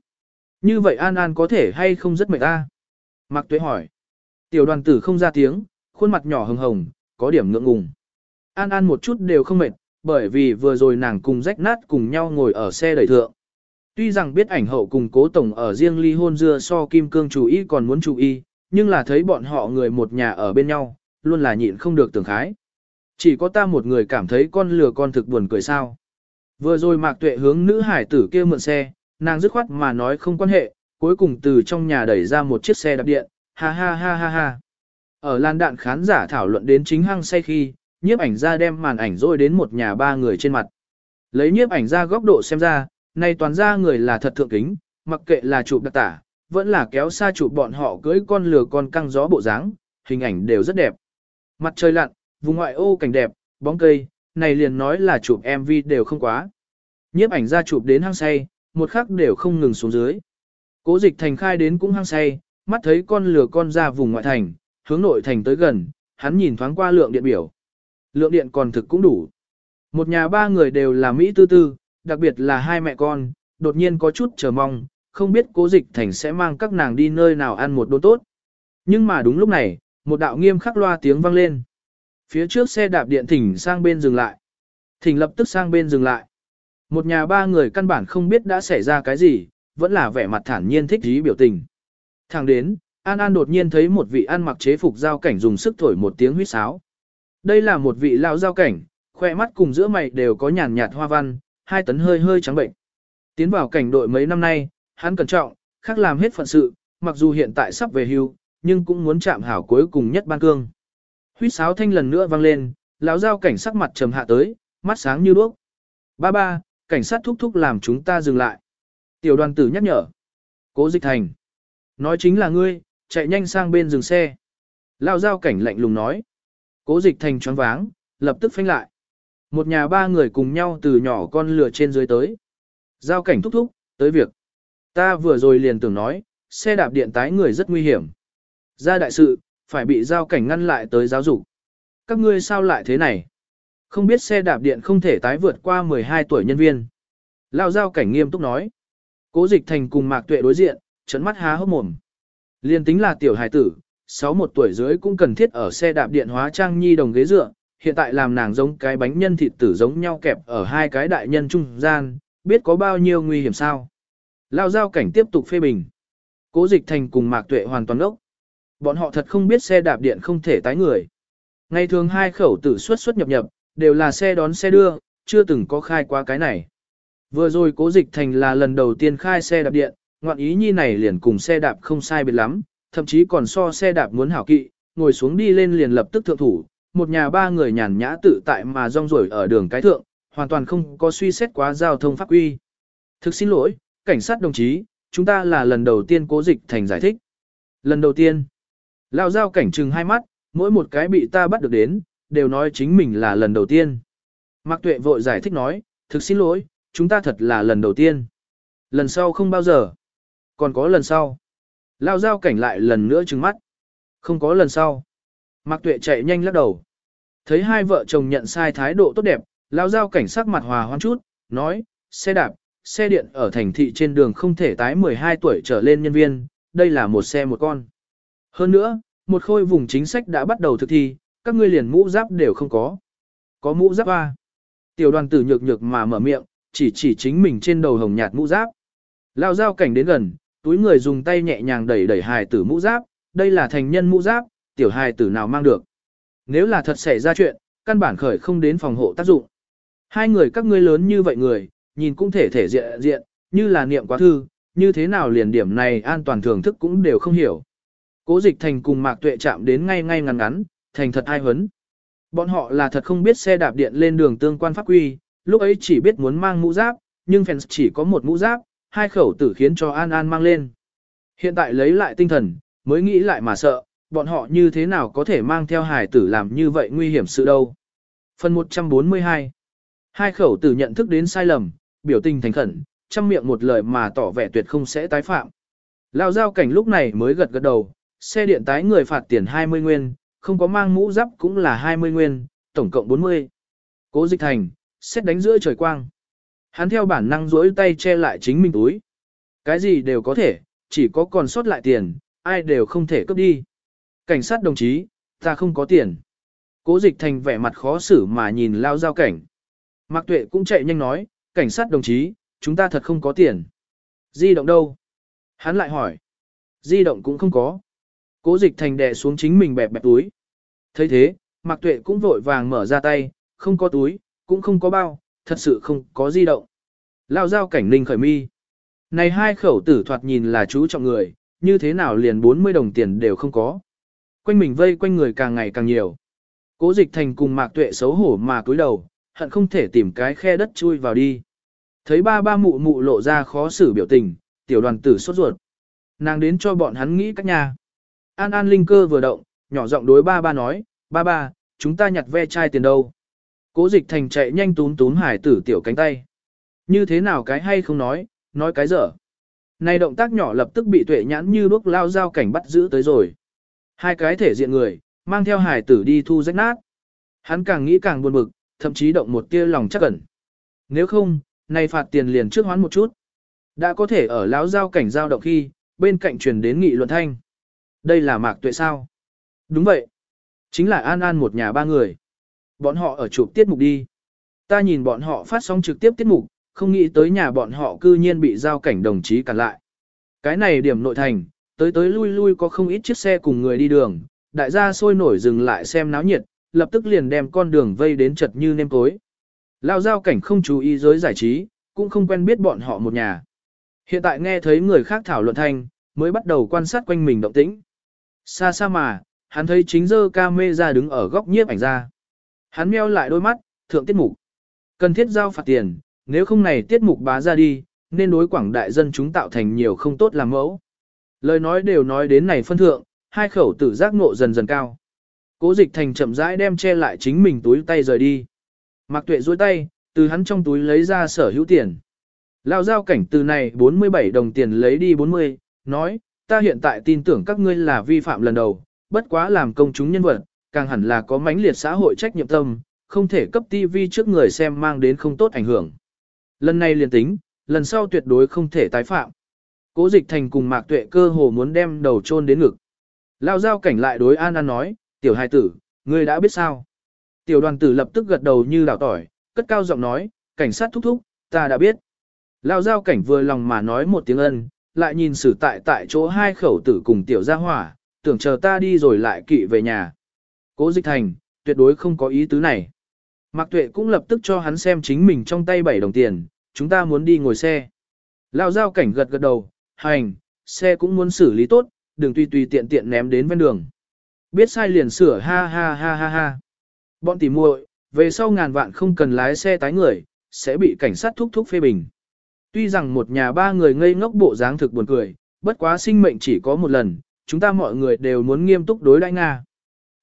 Như vậy An An có thể hay không rất mệt ta? Mạc Tuệ hỏi. Tiểu đoàn tử không ra tiếng, khuôn mặt nhỏ hồng hồng, có điểm ngượng ngùng. An An một chút đều không mệt, bởi vì vừa rồi nàng cùng rách nát cùng nhau ngồi ở xe đẩy thượng. Tuy rằng biết ảnh hậu cùng cố tổng ở riêng ly hôn dưa so kim cương chủ y còn muốn chủ y, nhưng là thấy bọn họ người một nhà ở bên nhau, luôn là nhịn không được tưởng khái. Chỉ có ta một người cảm thấy con lừa con thực buồn cười sao. Vừa rồi mạc tuệ hướng nữ hải tử kia mượn xe, nàng dứt khoát mà nói không quan hệ, cuối cùng từ trong nhà đẩy ra một chiếc xe đạp điện, ha ha ha ha ha. Ở lan đạn khán giả thảo luận đến chính hăng say khi, nhiếp ảnh ra đem màn ảnh rồi đến một nhà ba người trên mặt. Lấy nhiếp ảnh ra góc độ xem ra, này toàn ra người là thật thượng kính, mặc kệ là chụp đặc tả, vẫn là kéo xa chụp bọn họ cưới con lừa con căng gió bộ dáng, hình ảnh đều rất đẹp. Mặt trời lặn, vùng ngoại ô cảnh đẹp, bóng cây, này liền nói là chụp MV đều không quá. Nhiếp ảnh ra chụp đến hang say, một khắc đều không ngừng xuống dưới. Cố dịch thành khai đến cũng hang say, mắt thấy con lừa con ra vùng ngoại thành, hướng nội thành tới gần, hắn nhìn thoáng qua lượng điện biểu. Lượng điện còn thực cũng đủ. Một nhà ba người đều là Mỹ tư tư, đặc biệt là hai mẹ con, đột nhiên có chút chờ mong, không biết cố dịch thành sẽ mang các nàng đi nơi nào ăn một đốn tốt. Nhưng mà đúng lúc này, một đạo nghiêm khắc loa tiếng vang lên. Phía trước xe đạp điện thỉnh sang bên dừng lại. Thỉnh lập tức sang bên dừng lại. Một nhà ba người căn bản không biết đã xảy ra cái gì, vẫn là vẻ mặt thản nhiên thích ý biểu tình. Thẳng đến, An An đột nhiên thấy một vị ăn mặc chế phục giao cảnh dùng sức thổi một tiếng huýt sáo. Đây là một vị lao giao cảnh, khoe mắt cùng giữa mày đều có nhàn nhạt hoa văn, hai tấn hơi hơi trắng bệnh. Tiến vào cảnh đội mấy năm nay, hắn cẩn trọng, khác làm hết phận sự, mặc dù hiện tại sắp về hưu, nhưng cũng muốn chạm hảo cuối cùng nhất ban cương. Huýt sáo thanh lần nữa vang lên, lão giao cảnh sắc mặt trầm hạ tới, mắt sáng như đuốc. Ba ba, cảnh sát thúc thúc làm chúng ta dừng lại. Tiểu đoàn tử nhắc nhở. Cố dịch thành. Nói chính là ngươi, chạy nhanh sang bên dừng xe. Lão giao cảnh lạnh lùng nói. Cố dịch thành choáng váng, lập tức phanh lại. Một nhà ba người cùng nhau từ nhỏ con lửa trên dưới tới. Giao cảnh thúc thúc, tới việc. Ta vừa rồi liền tưởng nói, xe đạp điện tái người rất nguy hiểm. Ra đại sự, phải bị giao cảnh ngăn lại tới giáo dục. Các ngươi sao lại thế này? Không biết xe đạp điện không thể tái vượt qua 12 tuổi nhân viên. Lao giao cảnh nghiêm túc nói. Cố dịch thành cùng mạc tuệ đối diện, trấn mắt há hốc mồm. Liên tính là tiểu hài tử, 61 tuổi dưới cũng cần thiết ở xe đạp điện hóa trang nhi đồng ghế dựa, hiện tại làm nàng giống cái bánh nhân thịt tử giống nhau kẹp ở hai cái đại nhân trung gian, biết có bao nhiêu nguy hiểm sao. Lao giao cảnh tiếp tục phê bình. Cố dịch thành cùng mạc tuệ hoàn toàn ốc. Bọn họ thật không biết xe đạp điện không thể tái người. Ngày thường hai khẩu tử xuất xuất nhập nhập, đều là xe đón xe đưa, chưa từng có khai qua cái này. Vừa rồi cố dịch thành là lần đầu tiên khai xe đạp điện, ngoạn ý nhi này liền cùng xe đạp không sai biệt lắm, thậm chí còn so xe đạp muốn hảo kỵ, ngồi xuống đi lên liền lập tức thượng thủ, một nhà ba người nhàn nhã tự tại mà rong ruổi ở đường cái thượng, hoàn toàn không có suy xét quá giao thông pháp quy. Thực xin lỗi, cảnh sát đồng chí, chúng ta là lần đầu tiên cố dịch thành giải thích. Lần đầu tiên, lao giao cảnh trừng hai mắt, mỗi một cái bị ta bắt được đến, đều nói chính mình là lần đầu tiên. Mạc Tuệ vội giải thích nói, thực xin lỗi, chúng ta thật là lần đầu tiên. Lần sau không bao giờ. Còn có lần sau. Lao giao cảnh lại lần nữa trừng mắt. Không có lần sau. Mạc Tuệ chạy nhanh lắc đầu. Thấy hai vợ chồng nhận sai thái độ tốt đẹp, Lao giao cảnh sắc mặt hòa hoãn chút, nói, xe đạp, xe điện ở thành thị trên đường không thể tái 12 tuổi trở lên nhân viên, đây là một xe một con. Hơn nữa, một khôi vùng chính sách đã bắt đầu thực thi, các ngươi liền mũ giáp đều không có. Có mũ giáp A. Tiểu đoàn tử nhược nhược mà mở miệng, chỉ chỉ chính mình trên đầu hồng nhạt mũ giáp. Lao giao cảnh đến gần, túi người dùng tay nhẹ nhàng đẩy đẩy hài tử mũ giáp, đây là thành nhân mũ giáp, tiểu hài tử nào mang được. Nếu là thật xảy ra chuyện, căn bản khởi không đến phòng hộ tác dụng. Hai người các ngươi lớn như vậy người, nhìn cũng thể thể diện diện, như là niệm quá thư, như thế nào liền điểm này an toàn thưởng thức cũng đều không hiểu. Cố dịch thành cùng mạc tuệ chạm đến ngay ngay ngắn ngắn, thành thật ai hấn. Bọn họ là thật không biết xe đạp điện lên đường tương quan pháp quy, lúc ấy chỉ biết muốn mang mũ giáp, nhưng fans chỉ có một mũ giáp, hai khẩu tử khiến cho An An mang lên. Hiện tại lấy lại tinh thần, mới nghĩ lại mà sợ, bọn họ như thế nào có thể mang theo hải tử làm như vậy nguy hiểm sự đâu. Phần 142 Hai khẩu tử nhận thức đến sai lầm, biểu tình thành khẩn, chăm miệng một lời mà tỏ vẻ tuyệt không sẽ tái phạm. Lao giao cảnh lúc này mới gật gật đầu, xe điện tái người phạt tiền 20 nguyên, không có mang mũ giáp cũng là 20 nguyên, tổng cộng 40. Cố dịch thành, xét đánh giữa trời quang. Hắn theo bản năng duỗi tay che lại chính mình túi. Cái gì đều có thể, chỉ có còn sót lại tiền, ai đều không thể cướp đi. Cảnh sát đồng chí, ta không có tiền. Cố dịch thành vẻ mặt khó xử mà nhìn lao giao cảnh. Mạc Tuệ cũng chạy nhanh nói, cảnh sát đồng chí, chúng ta thật không có tiền. Di động đâu? Hắn lại hỏi. Di động cũng không có. Cố dịch thành đè xuống chính mình bẹp bẹp túi. thấy thế, Mạc Tuệ cũng vội vàng mở ra tay, không có túi, cũng không có bao, thật sự không có di động. Lao giao cảnh ninh khởi mi. Này hai khẩu tử thoạt nhìn là chú trọng người, như thế nào liền 40 đồng tiền đều không có. Quanh mình vây quanh người càng ngày càng nhiều. Cố dịch thành cùng Mạc Tuệ xấu hổ mà cúi đầu, hận không thể tìm cái khe đất chui vào đi. Thấy ba ba mụ mụ lộ ra khó xử biểu tình, tiểu đoàn tử sốt ruột. Nàng đến cho bọn hắn nghĩ cách nhà. An An linh cơ vừa động, nhỏ giọng đối ba ba nói, ba ba, chúng ta nhặt ve chai tiền đâu. Cố dịch thành chạy nhanh tún tún hải tử tiểu cánh tay. Như thế nào cái hay không nói, nói cái dở. Này động tác nhỏ lập tức bị tuệ nhãn như đuốc lao dao cảnh bắt giữ tới rồi. Hai cái thể diện người, mang theo hải tử đi thu rách nát. Hắn càng nghĩ càng buồn bực, thậm chí động một tia lòng chắc ẩn. Nếu không, này phạt tiền liền trước hoán một chút. Đã có thể ở lão giao cảnh giao động khi, bên cạnh truyền đến nghị luận thanh. Đây là mạc tuệ sao? Đúng vậy. Chính là An An một nhà ba người. Bọn họ ở chụp tiết mục đi. Ta nhìn bọn họ phát sóng trực tiếp tiết mục, không nghĩ tới nhà bọn họ cư nhiên bị giao cảnh đồng chí cản lại. Cái này điểm nội thành, tới tới lui lui có không ít chiếc xe cùng người đi đường, đại gia sôi nổi dừng lại xem náo nhiệt, lập tức liền đem con đường vây đến chật như nêm cối. Lao giao cảnh không chú ý giới giải trí, cũng không quen biết bọn họ một nhà. Hiện tại nghe thấy người khác thảo luận thanh, mới bắt đầu quan sát quanh mình động tĩnh. Xa xa mà, hắn thấy chính dơ ca mê ra đứng ở góc nhiếp ảnh ra. Hắn meo lại đôi mắt, thượng tiết mục. Cần thiết giao phạt tiền, nếu không này tiết mục bá ra đi, nên đối quảng đại dân chúng tạo thành nhiều không tốt làm mẫu. Lời nói đều nói đến này phân thượng, hai khẩu tử giác ngộ dần dần cao. Cố dịch thành chậm rãi đem che lại chính mình túi tay rời đi. Mạc tuệ duỗi tay, từ hắn trong túi lấy ra sở hữu tiền. Lao giao cảnh từ này 47 đồng tiền lấy đi 40, nói, ta hiện tại tin tưởng các ngươi là vi phạm lần đầu, bất quá làm công chúng nhân vật, càng hẳn là có mánh liệt xã hội trách nhiệm tâm, không thể cấp TV trước người xem mang đến không tốt ảnh hưởng. Lần này liền tính, lần sau tuyệt đối không thể tái phạm. Cố dịch thành cùng mạc tuệ cơ hồ muốn đem đầu chôn đến ngực. Lao giao cảnh lại đối An An nói, tiểu hài tử, ngươi đã biết sao. Tiểu đoàn tử lập tức gật đầu như đảo tỏi, cất cao giọng nói, cảnh sát thúc thúc, ta đã biết. Lao giao cảnh vừa lòng mà nói một tiếng ân, lại nhìn xử tại tại chỗ hai khẩu tử cùng tiểu gia hỏa, tưởng chờ ta đi rồi lại kỵ về nhà. Cố dịch thành, tuyệt đối không có ý tứ này. Mạc Tuệ cũng lập tức cho hắn xem chính mình trong tay bảy đồng tiền, chúng ta muốn đi ngồi xe. Lao giao cảnh gật gật đầu, hành, xe cũng muốn xử lý tốt, đừng tùy tùy tiện tiện ném đến ven đường. Biết sai liền sửa ha ha ha ha ha. Bọn tỉ muội, về sau ngàn vạn không cần lái xe tái người, sẽ bị cảnh sát thúc thúc phê bình. Tuy rằng một nhà ba người ngây ngốc bộ dáng thực buồn cười, bất quá sinh mệnh chỉ có một lần, chúng ta mọi người đều muốn nghiêm túc đối đãi Nga.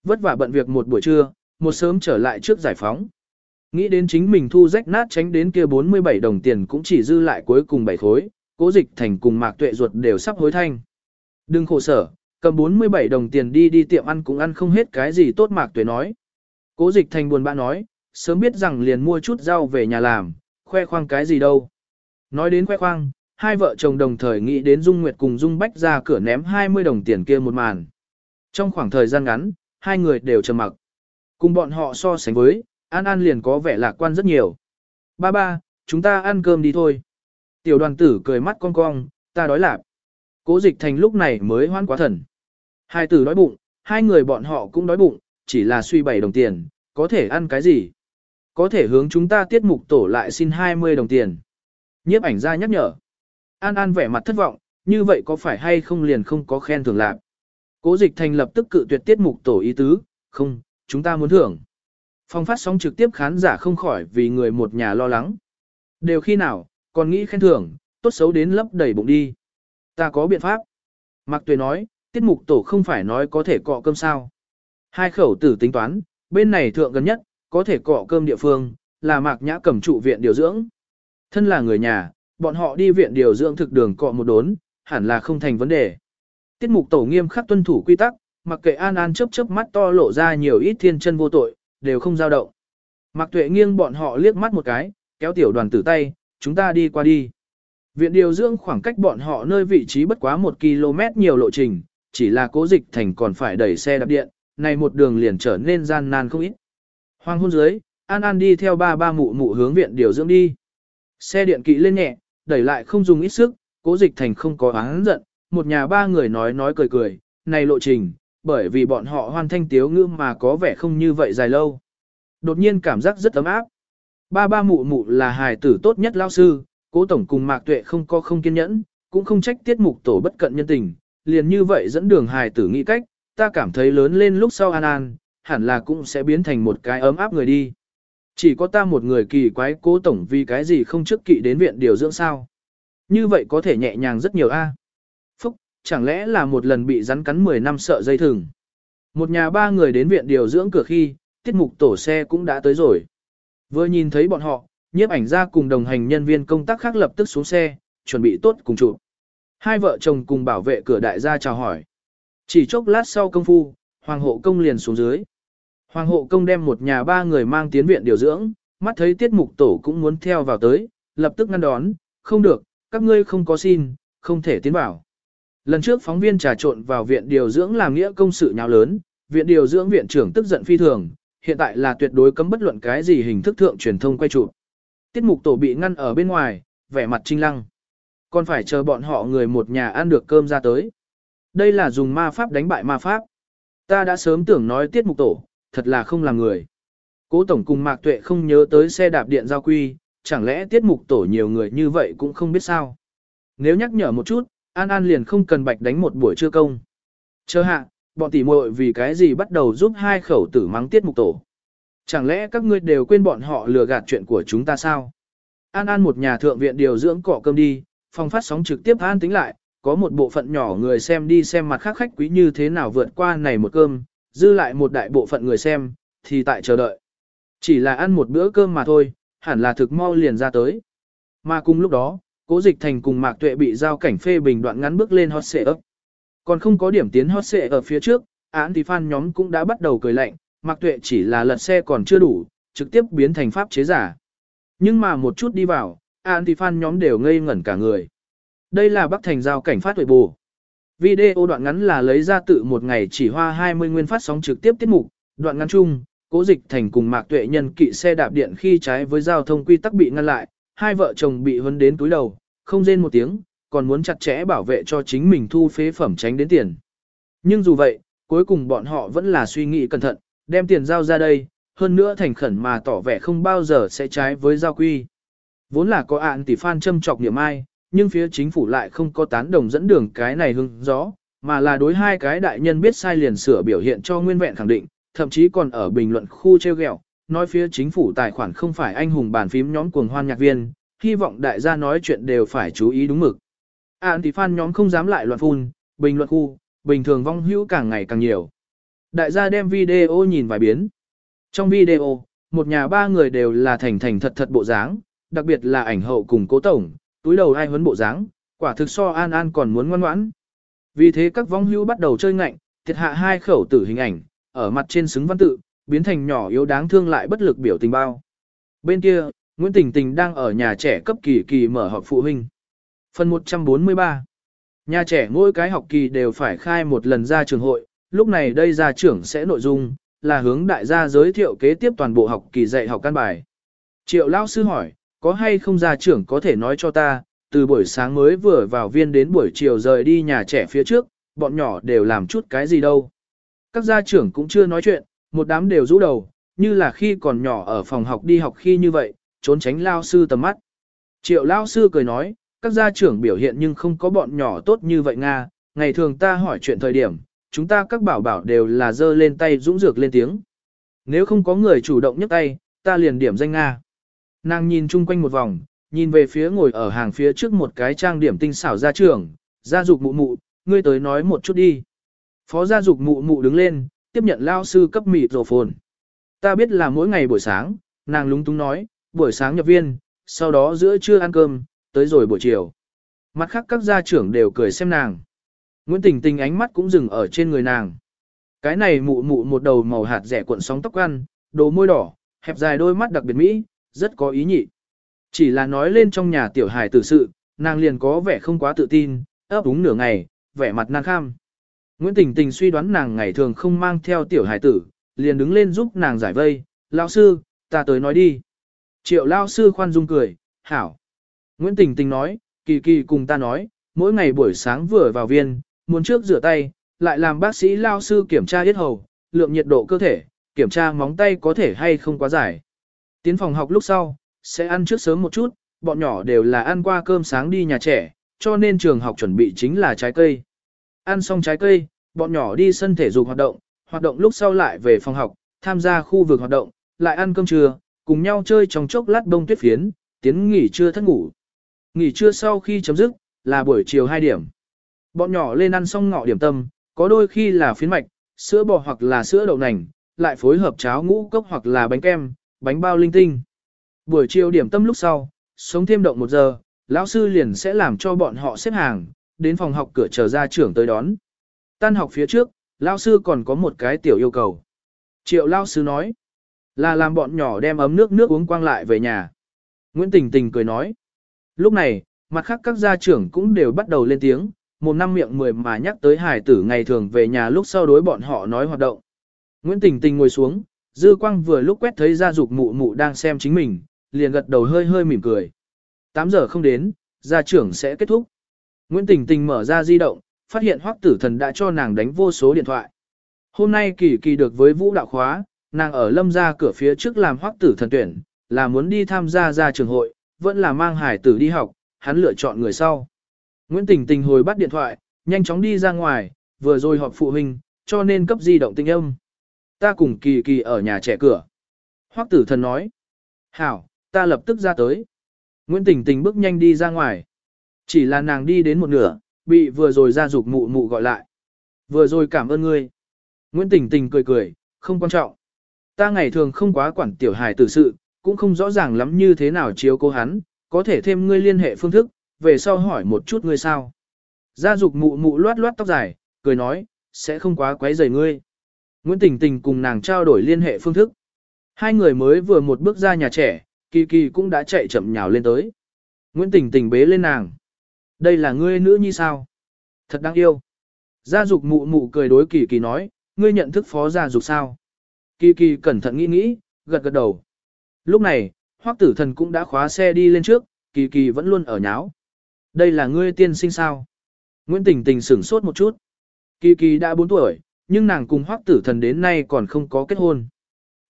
Vất vả bận việc một buổi trưa, một sớm trở lại trước giải phóng. Nghĩ đến chính mình thu rách nát tránh đến kia 47 đồng tiền cũng chỉ dư lại cuối cùng 7 khối, cố dịch thành cùng mạc tuệ ruột đều sắp hối thanh. Đừng khổ sở, cầm 47 đồng tiền đi đi tiệm ăn cũng ăn không hết cái gì tốt mạc tuệ nói. Cố dịch thành buồn bã nói, sớm biết rằng liền mua chút rau về nhà làm, khoe khoang cái gì đâu. Nói đến khoe khoang, hai vợ chồng đồng thời nghĩ đến Dung Nguyệt cùng Dung Bách ra cửa ném 20 đồng tiền kia một màn. Trong khoảng thời gian ngắn, hai người đều trầm mặc. Cùng bọn họ so sánh với, An An liền có vẻ lạc quan rất nhiều. Ba ba, chúng ta ăn cơm đi thôi. Tiểu đoàn tử cười mắt cong cong, ta đói lạp. Cố dịch thành lúc này mới hoan quá thần. Hai tử đói bụng, hai người bọn họ cũng đói bụng, chỉ là suy bảy đồng tiền, có thể ăn cái gì? Có thể hướng chúng ta tiết mục tổ lại xin 20 đồng tiền. Nhiếp ảnh ra nhắc nhở. An An vẻ mặt thất vọng, như vậy có phải hay không liền không có khen thưởng lạc. Cố dịch thành lập tức cự tuyệt tiết mục tổ ý tứ, không, chúng ta muốn thưởng. Phong phát sóng trực tiếp khán giả không khỏi vì người một nhà lo lắng. Đều khi nào, còn nghĩ khen thưởng, tốt xấu đến lấp đầy bụng đi. Ta có biện pháp. Mạc Tuệ nói, tiết mục tổ không phải nói có thể cọ cơm sao. Hai khẩu tử tính toán, bên này thượng gần nhất, có thể cọ cơm địa phương, là Mạc Nhã cầm trụ viện điều dưỡng. Thân là người nhà, bọn họ đi viện điều dưỡng thực đường cọ một đốn, hẳn là không thành vấn đề. Tiết mục tổ nghiêm khắc tuân thủ quy tắc, mặc kệ An An chớp chớp mắt to lộ ra nhiều ít thiên chân vô tội, đều không dao động. Mạc Tuệ nghiêng bọn họ liếc mắt một cái, kéo tiểu đoàn tử tay, chúng ta đi qua đi. Viện điều dưỡng khoảng cách bọn họ nơi vị trí bất quá một km nhiều lộ trình, chỉ là cố dịch thành còn phải đẩy xe đạp điện, này một đường liền trở nên gian nan không ít. Hoàng hôn dưới, An An đi theo ba ba mụ mụ hướng viện điều dưỡng đi. Xe điện kỵ lên nhẹ, đẩy lại không dùng ít sức, cố dịch thành không có oán giận, một nhà ba người nói nói cười cười, này lộ trình, bởi vì bọn họ hoàn thanh tiếu ngữ mà có vẻ không như vậy dài lâu. Đột nhiên cảm giác rất ấm áp. Ba ba mụ mụ là hài tử tốt nhất lao sư, cố tổng cùng mạc tuệ không có không kiên nhẫn, cũng không trách tiết mục tổ bất cận nhân tình, liền như vậy dẫn đường hài tử nghĩ cách, ta cảm thấy lớn lên lúc sau an an, hẳn là cũng sẽ biến thành một cái ấm áp người đi. Chỉ có ta một người kỳ quái cố tổng vì cái gì không trước kỵ đến viện điều dưỡng sao. Như vậy có thể nhẹ nhàng rất nhiều a. Phúc, chẳng lẽ là một lần bị rắn cắn 10 năm sợ dây thừng. Một nhà ba người đến viện điều dưỡng cửa khi, tiết mục tổ xe cũng đã tới rồi. Vừa nhìn thấy bọn họ, nhiếp ảnh ra cùng đồng hành nhân viên công tác khác lập tức xuống xe, chuẩn bị tốt cùng chụp. Hai vợ chồng cùng bảo vệ cửa đại gia chào hỏi. Chỉ chốc lát sau công phu, hoàng hộ công liền xuống dưới. Hoàng hộ công đem một nhà ba người mang tiến viện điều dưỡng, mắt thấy tiết mục tổ cũng muốn theo vào tới, lập tức ngăn đón, không được, các ngươi không có xin, không thể tiến vào. Lần trước phóng viên trà trộn vào viện điều dưỡng làm nghĩa công sự nhào lớn, viện điều dưỡng viện trưởng tức giận phi thường, hiện tại là tuyệt đối cấm bất luận cái gì hình thức thượng truyền thông quay chụp. Tiết mục tổ bị ngăn ở bên ngoài, vẻ mặt trinh lăng. Còn phải chờ bọn họ người một nhà ăn được cơm ra tới. Đây là dùng ma pháp đánh bại ma pháp. Ta đã sớm tưởng nói tiết mục tổ, thật là không làm người. Cố tổng cùng Mạc Tuệ không nhớ tới xe đạp điện giao quy, chẳng lẽ tiết mục tổ nhiều người như vậy cũng không biết sao. Nếu nhắc nhở một chút, An An liền không cần bạch đánh một buổi trưa công. Chờ hạ, bọn tỷ muội vì cái gì bắt đầu giúp hai khẩu tử mắng tiết mục tổ. Chẳng lẽ các ngươi đều quên bọn họ lừa gạt chuyện của chúng ta sao? An An một nhà thượng viện điều dưỡng cỏ cơm đi, phòng phát sóng trực tiếp an tính lại, có một bộ phận nhỏ người xem đi xem mặt khác khách quý như thế nào vượt qua này một cơm, dư lại một đại bộ phận người xem, thì tại chờ đợi. Chỉ là ăn một bữa cơm mà thôi, hẳn là thực mau liền ra tới. Mà cùng lúc đó, cố dịch thành cùng mạc tuệ bị giao cảnh phê bình đoạn ngắn bước lên hot xệ ấp. Còn không có điểm tiến hot xệ ở phía trước, án thì fan nhóm cũng đã bắt đầu cười lạnh, mặc tuệ chỉ là lật xe còn chưa đủ, trực tiếp biến thành pháp chế giả. Nhưng mà một chút đi vào, án thì fan nhóm đều ngây ngẩn cả người. Đây là Bắc Thành giao cảnh phát tuệ bù. Video đoạn ngắn là lấy ra tự một ngày chỉ hoa 20 nguyên phát sóng trực tiếp tiết mục, đoạn ngắn chung, cố dịch thành cùng mạc tuệ nhân kỵ xe đạp điện khi trái với giao thông quy tắc bị ngăn lại, hai vợ chồng bị hấn đến túi đầu, không rên một tiếng, còn muốn chặt chẽ bảo vệ cho chính mình thu phế phẩm tránh đến tiền. Nhưng dù vậy, cuối cùng bọn họ vẫn là suy nghĩ cẩn thận, đem tiền giao ra đây, hơn nữa thành khẩn mà tỏ vẻ không bao giờ sẽ trái với giao quy. Vốn là có ạn tỷ fan châm trọc niệm ai, nhưng phía chính phủ lại không có tán đồng dẫn đường cái này hưng gió, mà là đối hai cái đại nhân biết sai liền sửa biểu hiện cho nguyên vẹn khẳng định, thậm chí còn ở bình luận khu treo ghẹo, nói phía chính phủ tài khoản không phải anh hùng bàn phím nhóm cuồng hoan nhạc viên, hy vọng đại gia nói chuyện đều phải chú ý đúng mực. Ản thì fan nhóm không dám lại loạn phun, bình luận khu, bình thường vong hữu càng ngày càng nhiều. Đại gia đem video nhìn vài biến. Trong video, một nhà ba người đều là thành thành thật thật bộ dáng, đặc biệt là ảnh hậu cùng cố tổng, túi đầu ai huấn bộ dáng, quả thực so An An còn muốn ngoan ngoãn. Vì thế các vong hữu bắt đầu chơi ngạnh, thiệt hạ hai khẩu tử hình ảnh, ở mặt trên xứng văn tự, biến thành nhỏ yếu đáng thương lại bất lực biểu tình bao. Bên kia, Nguyễn Tình Tình đang ở nhà trẻ cấp kỳ kỳ mở họp phụ huynh. Phần 143 Nhà trẻ mỗi cái học kỳ đều phải khai một lần ra trường hội, lúc này đây ra trưởng sẽ nội dung, là hướng đại gia giới thiệu kế tiếp toàn bộ học kỳ dạy học căn bài. Triệu Lão Sư hỏi, có hay không gia trưởng có thể nói cho ta, từ buổi sáng mới vừa vào viên đến buổi chiều rời đi nhà trẻ phía trước, bọn nhỏ đều làm chút cái gì đâu. Các gia trưởng cũng chưa nói chuyện, một đám đều rũ đầu, như là khi còn nhỏ ở phòng học đi học khi như vậy, trốn tránh Lao Sư tầm mắt. Triệu Lao Sư cười nói, các gia trưởng biểu hiện nhưng không có bọn nhỏ tốt như vậy Nga, ngày thường ta hỏi chuyện thời điểm, chúng ta các bảo bảo đều là dơ lên tay dũng dược lên tiếng. Nếu không có người chủ động nhấc tay, ta liền điểm danh Nga. Nàng nhìn chung quanh một vòng, nhìn về phía ngồi ở hàng phía trước một cái trang điểm tinh xảo gia trưởng, gia dục mụ mụ, ngươi tới nói một chút đi. Phó gia dục mụ mụ đứng lên, tiếp nhận lao sư cấp mịt rổ phồn. Ta biết là mỗi ngày buổi sáng, nàng lúng túng nói, buổi sáng nhập viên, sau đó giữa trưa ăn cơm, tới rồi buổi chiều. Mặt khác các gia trưởng đều cười xem nàng. Nguyễn Tình Tình ánh mắt cũng dừng ở trên người nàng. Cái này mụ mụ một đầu màu hạt rẻ cuộn sóng tóc ăn, đồ môi đỏ, hẹp dài đôi mắt đặc biệt mỹ, rất có ý nhị. Chỉ là nói lên trong nhà tiểu hài tử sự, nàng liền có vẻ không quá tự tin, ấp úng nửa ngày, vẻ mặt nàng kham. Nguyễn Tình Tình suy đoán nàng ngày thường không mang theo tiểu hài tử, liền đứng lên giúp nàng giải vây, lão sư, ta tới nói đi. Triệu lão sư khoan dung cười, hảo. Nguyễn Tình Tình nói, kỳ kỳ cùng ta nói, mỗi ngày buổi sáng vừa vào viên, muốn trước rửa tay, lại làm bác sĩ lao sư kiểm tra hết hầu, lượng nhiệt độ cơ thể, kiểm tra móng tay có thể hay không quá dài. Tiến phòng học lúc sau, sẽ ăn trước sớm một chút, bọn nhỏ đều là ăn qua cơm sáng đi nhà trẻ, cho nên trường học chuẩn bị chính là trái cây. Ăn xong trái cây, bọn nhỏ đi sân thể dục hoạt động, hoạt động lúc sau lại về phòng học, tham gia khu vực hoạt động, lại ăn cơm trưa, cùng nhau chơi trong chốc lát đông tuyết phiến, tiến nghỉ trưa thất ngủ. Nghỉ trưa sau khi chấm dứt, là buổi chiều 2 điểm. Bọn nhỏ lên ăn xong ngọ điểm tâm, có đôi khi là phiến mạch, sữa bò hoặc là sữa đậu nành, lại phối hợp cháo ngũ cốc hoặc là bánh kem, bánh bao linh tinh. Buổi chiều điểm tâm lúc sau, sống thêm động một giờ, lão sư liền sẽ làm cho bọn họ xếp hàng, đến phòng học cửa chờ ra trưởng tới đón. Tan học phía trước, lão sư còn có một cái tiểu yêu cầu. Triệu lão sư nói, là làm bọn nhỏ đem ấm nước nước uống quang lại về nhà. Nguyễn Tình Tình cười nói, lúc này, mặt khác các gia trưởng cũng đều bắt đầu lên tiếng, một năm miệng mười mà nhắc tới hải tử ngày thường về nhà lúc sau đối bọn họ nói hoạt động. Nguyễn Tình Tình ngồi xuống, dư quang vừa lúc quét thấy gia dục mụ mụ đang xem chính mình, liền gật đầu hơi hơi mỉm cười. 8 giờ không đến, gia trưởng sẽ kết thúc. Nguyễn Tình Tình mở ra di động, phát hiện hoắc tử thần đã cho nàng đánh vô số điện thoại. Hôm nay kỳ kỳ được với vũ đạo khóa, nàng ở lâm ra cửa phía trước làm hoắc tử thần tuyển, là muốn đi tham gia gia trường hội, vẫn là mang hải tử đi học, hắn lựa chọn người sau. Nguyễn Tình Tình hồi bắt điện thoại, nhanh chóng đi ra ngoài, vừa rồi họp phụ huynh, cho nên cấp di động tinh âm. Ta cùng kỳ kỳ ở nhà trẻ cửa. Hoắc tử thần nói. Hảo, ta lập tức ra tới. Nguyễn Tình Tình bước nhanh đi ra ngoài. Chỉ là nàng đi đến một nửa, bị vừa rồi ra dục mụ mụ gọi lại. Vừa rồi cảm ơn ngươi. Nguyễn Tình Tình cười cười, không quan trọng. Ta ngày thường không quá quản tiểu hài tử sự, cũng không rõ ràng lắm như thế nào chiếu cố hắn, có thể thêm ngươi liên hệ phương thức, về sau hỏi một chút ngươi sao. Gia dục mụ mụ loát loát tóc dài, cười nói, sẽ không quá quấy rầy ngươi. Nguyễn Tình Tình cùng nàng trao đổi liên hệ phương thức. Hai người mới vừa một bước ra nhà trẻ, Kỳ Kỳ cũng đã chạy chậm nhào lên tới. Nguyễn Tình Tình bế lên nàng. Đây là ngươi nữ nhi sao? Thật đáng yêu. Gia dục mụ mụ cười đối Kỳ Kỳ nói, ngươi nhận thức phó gia dục sao? Kỳ Kỳ cẩn thận nghĩ nghĩ, gật gật đầu. Lúc này, Hoắc Tử Thần cũng đã khóa xe đi lên trước, Kỳ Kỳ vẫn luôn ở nháo. Đây là ngươi tiên sinh sao? Nguyễn Tình Tình sửng sốt một chút. Kỳ Kỳ đã 4 tuổi, nhưng nàng cùng Hoắc Tử Thần đến nay còn không có kết hôn.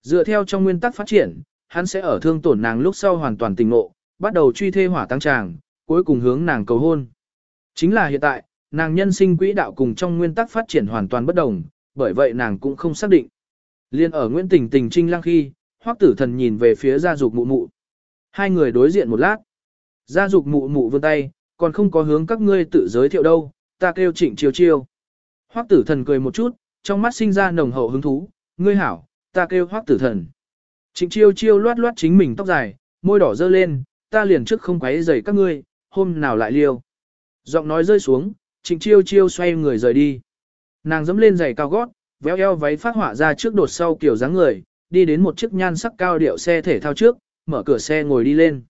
Dựa theo trong nguyên tắc phát triển, hắn sẽ ở thương tổn nàng lúc sau hoàn toàn tình ngộ, bắt đầu truy thê hỏa tăng tràng, cuối cùng hướng nàng cầu hôn. Chính là hiện tại, nàng nhân sinh quỹ đạo cùng trong nguyên tắc phát triển hoàn toàn bất đồng, bởi vậy nàng cũng không xác định. Liên ở Nguyễn Tình Tình trinh lăng khi, Hoắc Tử Thần nhìn về phía Gia Dục Mụ Mụ. Hai người đối diện một lát. Gia Dục Mụ Mụ vươn tay, còn không có hướng các ngươi tự giới thiệu đâu, ta kêu Trịnh Chiêu Chiêu. Hoắc Tử Thần cười một chút, trong mắt sinh ra nồng hậu hứng thú, ngươi hảo, ta kêu Hoắc Tử Thần. Trịnh Chiêu Chiêu loát loát chính mình tóc dài, môi đỏ dơ lên, ta liền trước không quấy rầy các ngươi, hôm nào lại liêu. Giọng nói rơi xuống, Trịnh Chiêu Chiêu xoay người rời đi. Nàng dẫm lên giày cao gót, véo eo váy phát họa ra trước đột sau kiểu dáng người, đi đến một chiếc nhan sắc cao điệu xe thể thao trước, mở cửa xe ngồi đi lên.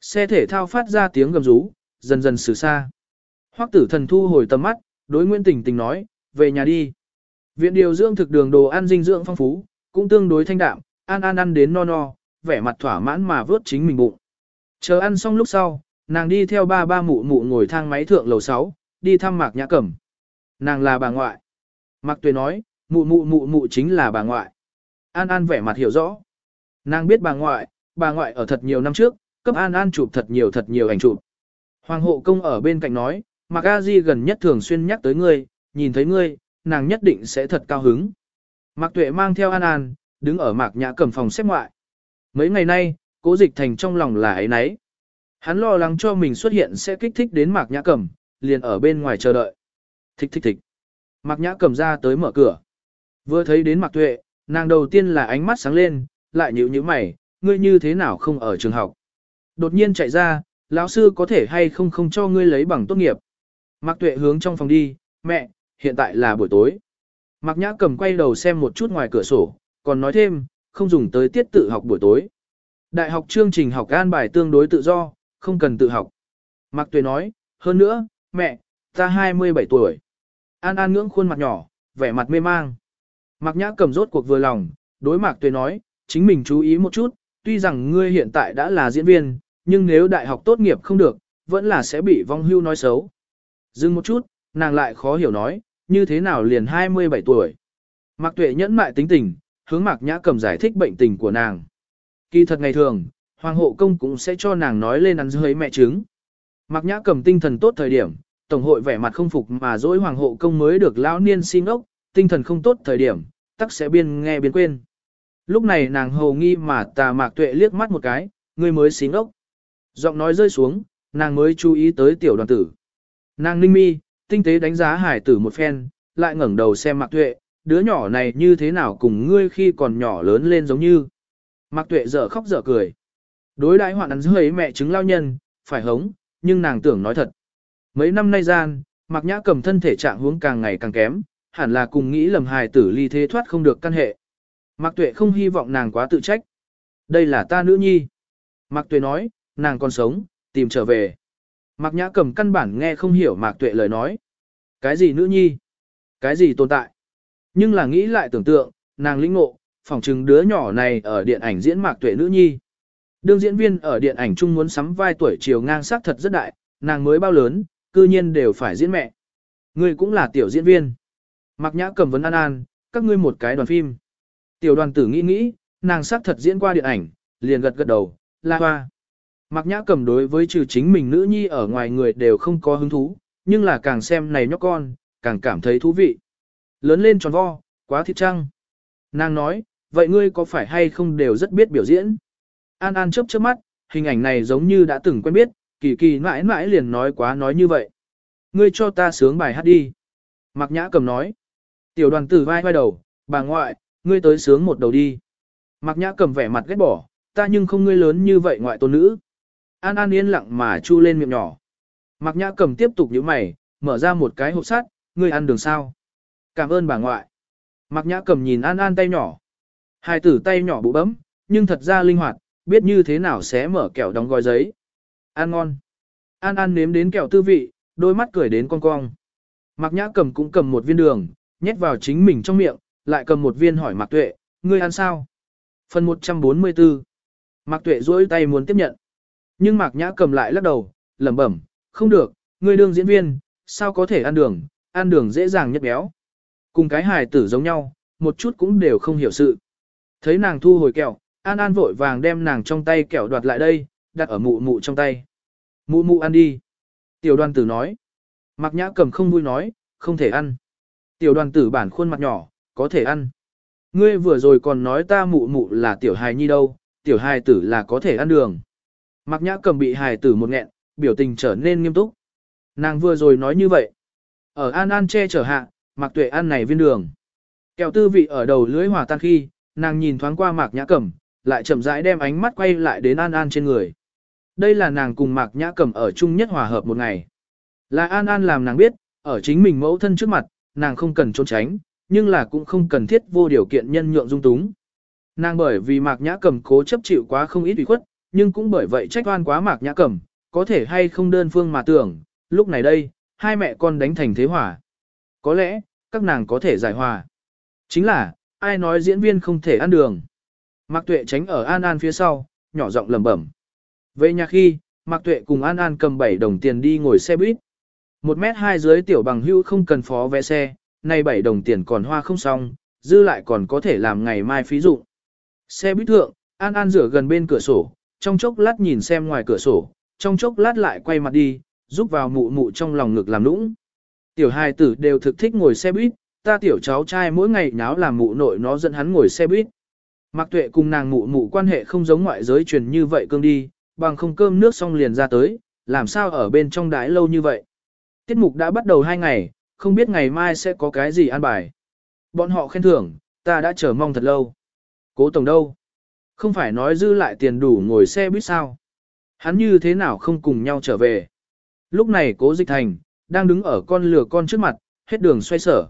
Xe thể thao phát ra tiếng gầm rú, dần dần xử xa. Hoắc tử thần thu hồi tầm mắt, đối Nguyễn Tình Tình nói, về nhà đi. Viện điều dưỡng thực đường đồ ăn dinh dưỡng phong phú, cũng tương đối thanh đạm, ăn ăn ăn đến no no, vẻ mặt thỏa mãn mà vớt chính mình bụng. Chờ ăn xong lúc sau, nàng đi theo ba ba mụ mụ ngồi thang máy thượng lầu 6, đi thăm Mạc Nhã Cẩm. Nàng là bà ngoại. Mạc Tuệ nói, mụ mụ mụ mụ chính là bà ngoại. An An vẻ mặt hiểu rõ. Nàng biết bà ngoại, bà ngoại ở thật nhiều năm trước, cấp An An chụp thật nhiều thật nhiều ảnh chụp. Hoàng hộ công ở bên cạnh nói, Mạc A Di gần nhất thường xuyên nhắc tới ngươi, nhìn thấy ngươi, nàng nhất định sẽ thật cao hứng. Mạc Tuệ mang theo An An, đứng ở Mạc Nhã cầm phòng xếp ngoại. Mấy ngày nay, cố dịch thành trong lòng là ấy nấy. Hắn lo lắng cho mình xuất hiện sẽ kích thích đến Mạc Nhã cầm, liền ở bên ngoài chờ đợi. Thích thích thích. Mạc Nhã cầm ra tới mở cửa. Vừa thấy đến Mạc Tuệ, nàng đầu tiên là ánh mắt sáng lên, lại nhíu nhíu mày, ngươi như thế nào không ở trường học. Đột nhiên chạy ra, lão sư có thể hay không không cho ngươi lấy bằng tốt nghiệp. Mạc Tuệ hướng trong phòng đi, mẹ, hiện tại là buổi tối. Mạc Nhã cầm quay đầu xem một chút ngoài cửa sổ, còn nói thêm, không dùng tới tiết tự học buổi tối. Đại học chương trình học an bài tương đối tự do, không cần tự học. Mạc Tuệ nói, hơn nữa, mẹ, ta 27 tuổi. An An ngưỡng khuôn mặt nhỏ, vẻ mặt mê mang. Mạc Nhã cầm rốt cuộc vừa lòng, đối Mạc Tuệ nói, chính mình chú ý một chút, tuy rằng ngươi hiện tại đã là diễn viên, nhưng nếu đại học tốt nghiệp không được, vẫn là sẽ bị vong hưu nói xấu. Dừng một chút, nàng lại khó hiểu nói, như thế nào liền 27 tuổi. Mạc Tuệ nhẫn mại tính tình, hướng Mạc Nhã cầm giải thích bệnh tình của nàng. Kỳ thật ngày thường, Hoàng hộ công cũng sẽ cho nàng nói lên ăn dưới mẹ trứng. Mạc Nhã cầm tinh thần tốt thời điểm, tổng hội vẻ mặt không phục mà dỗi Hoàng hộ công mới được lão niên xin ốc, tinh thần không tốt thời điểm, tắc sẽ biên nghe biến quên. Lúc này nàng hầu nghi mà tà Mạc Tuệ liếc mắt một cái, người mới xí ốc. Giọng nói rơi xuống, nàng mới chú ý tới tiểu đoàn tử. Nàng ninh mi, tinh tế đánh giá hải tử một phen, lại ngẩng đầu xem Mạc Tuệ, đứa nhỏ này như thế nào cùng ngươi khi còn nhỏ lớn lên giống như. Mạc Tuệ dở khóc dở cười. Đối đãi hoạn ăn dưới mẹ chứng lao nhân, phải hống, nhưng nàng tưởng nói thật. Mấy năm nay gian, Mạc Nhã cầm thân thể trạng huống càng ngày càng kém, hẳn là cùng nghĩ lầm hài tử ly thế thoát không được căn hệ. Mạc Tuệ không hy vọng nàng quá tự trách. Đây là ta nữ nhi. Mạc Tuệ nói, nàng còn sống, tìm trở về. Mạc Nhã cầm căn bản nghe không hiểu Mạc Tuệ lời nói. Cái gì nữ nhi? Cái gì tồn tại? Nhưng là nghĩ lại tưởng tượng, nàng lĩnh ngộ, phỏng chừng đứa nhỏ này ở điện ảnh diễn Mạc Tuệ nữ nhi. Đương diễn viên ở điện ảnh chung muốn sắm vai tuổi chiều ngang sắc thật rất đại, nàng mới bao lớn, cư nhiên đều phải diễn mẹ. Ngươi cũng là tiểu diễn viên. Mạc Nhã cầm vấn an an, các ngươi một cái đoàn phim. Tiểu đoàn tử nghĩ nghĩ, nàng sắc thật diễn qua điện ảnh, liền gật gật đầu, la hoa. Mạc Nhã cầm đối với trừ chính mình nữ nhi ở ngoài người đều không có hứng thú, nhưng là càng xem này nhóc con, càng cảm thấy thú vị. Lớn lên tròn vo, quá thịt trăng. Nàng nói, vậy ngươi có phải hay không đều rất biết biểu diễn? An An chớp chớp mắt, hình ảnh này giống như đã từng quen biết, kỳ kỳ mãi mãi liền nói quá nói như vậy. Ngươi cho ta sướng bài hát đi. Mạc Nhã cầm nói. Tiểu đoàn tử vai vai đầu, bà ngoại, ngươi tới sướng một đầu đi. Mạc Nhã cầm vẻ mặt ghét bỏ, ta nhưng không ngươi lớn như vậy ngoại tôn nữ. An An yên lặng mà chu lên miệng nhỏ. Mạc Nhã cầm tiếp tục nhíu mày, mở ra một cái hộp sắt, ngươi ăn đường sao. Cảm ơn bà ngoại. Mạc Nhã cầm nhìn An An tay nhỏ. Hai tử tay nhỏ bụ bấm, nhưng thật ra linh hoạt, biết như thế nào sẽ mở kẹo đóng gói giấy. Ăn ngon. An An nếm đến kẹo tư vị, đôi mắt cười đến cong cong. Mạc Nhã cầm cũng cầm một viên đường, nhét vào chính mình trong miệng, lại cầm một viên hỏi Mạc Tuệ, ngươi ăn sao? Phần 144 Mạc Tuệ duỗi tay muốn tiếp nhận. Nhưng Mạc Nhã cầm lại lắc đầu, lẩm bẩm, không được, ngươi đương diễn viên, sao có thể ăn đường, ăn đường dễ dàng nhất béo. Cùng cái hài tử giống nhau, một chút cũng đều không hiểu sự. Thấy nàng thu hồi kẹo, An An vội vàng đem nàng trong tay kẹo đoạt lại đây, đặt ở mụ mụ trong tay. Mụ mụ ăn đi. Tiểu đoàn tử nói. Mạc nhã cầm không vui nói, không thể ăn. Tiểu đoàn tử bản khuôn mặt nhỏ, có thể ăn. Ngươi vừa rồi còn nói ta mụ mụ là tiểu hài nhi đâu, tiểu hài tử là có thể ăn đường. Mạc nhã cầm bị hài tử một nghẹn, biểu tình trở nên nghiêm túc. Nàng vừa rồi nói như vậy. Ở An An che chở hạ, Mạc Tuệ ăn này viên đường. Kẹo tư vị ở đầu lưỡi hòa tan khi, nàng nhìn thoáng qua Mạc Nhã Cẩm, lại chậm rãi đem ánh mắt quay lại đến An An trên người. Đây là nàng cùng Mạc Nhã Cẩm ở chung nhất hòa hợp một ngày. Là An An làm nàng biết, ở chính mình mẫu thân trước mặt, nàng không cần trốn tránh, nhưng là cũng không cần thiết vô điều kiện nhân nhượng dung túng. Nàng bởi vì Mạc Nhã Cẩm cố chấp chịu quá không ít ủy khuất, nhưng cũng bởi vậy trách oan quá Mạc Nhã Cẩm, có thể hay không đơn phương mà tưởng, lúc này đây, hai mẹ con đánh thành thế hỏa. Có lẽ, các nàng có thể giải hòa. Chính là, ai nói diễn viên không thể ăn đường. Mạc Tuệ tránh ở An An phía sau, nhỏ giọng lẩm bẩm. Về nhà khi, Mạc Tuệ cùng An An cầm 7 đồng tiền đi ngồi xe buýt. Một mét hai dưới tiểu bằng hữu không cần phó vé xe, nay 7 đồng tiền còn hoa không xong, dư lại còn có thể làm ngày mai phí dụng. Xe buýt thượng, An An rửa gần bên cửa sổ, trong chốc lát nhìn xem ngoài cửa sổ, trong chốc lát lại quay mặt đi, giúp vào mụ mụ trong lòng ngực làm nũng. Tiểu hài tử đều thực thích ngồi xe buýt, ta tiểu cháu trai mỗi ngày nháo làm mụ nội nó dẫn hắn ngồi xe buýt. Mạc Tuệ cùng nàng mụ mụ quan hệ không giống ngoại giới truyền như vậy cương đi, bằng không cơm nước xong liền ra tới, làm sao ở bên trong đái lâu như vậy. Tiết mục đã bắt đầu hai ngày, không biết ngày mai sẽ có cái gì an bài. Bọn họ khen thưởng, ta đã chờ mong thật lâu. Cố tổng đâu? Không phải nói dư lại tiền đủ ngồi xe buýt sao? Hắn như thế nào không cùng nhau trở về? Lúc này cố dịch thành, đang đứng ở con lửa con trước mặt, hết đường xoay sở.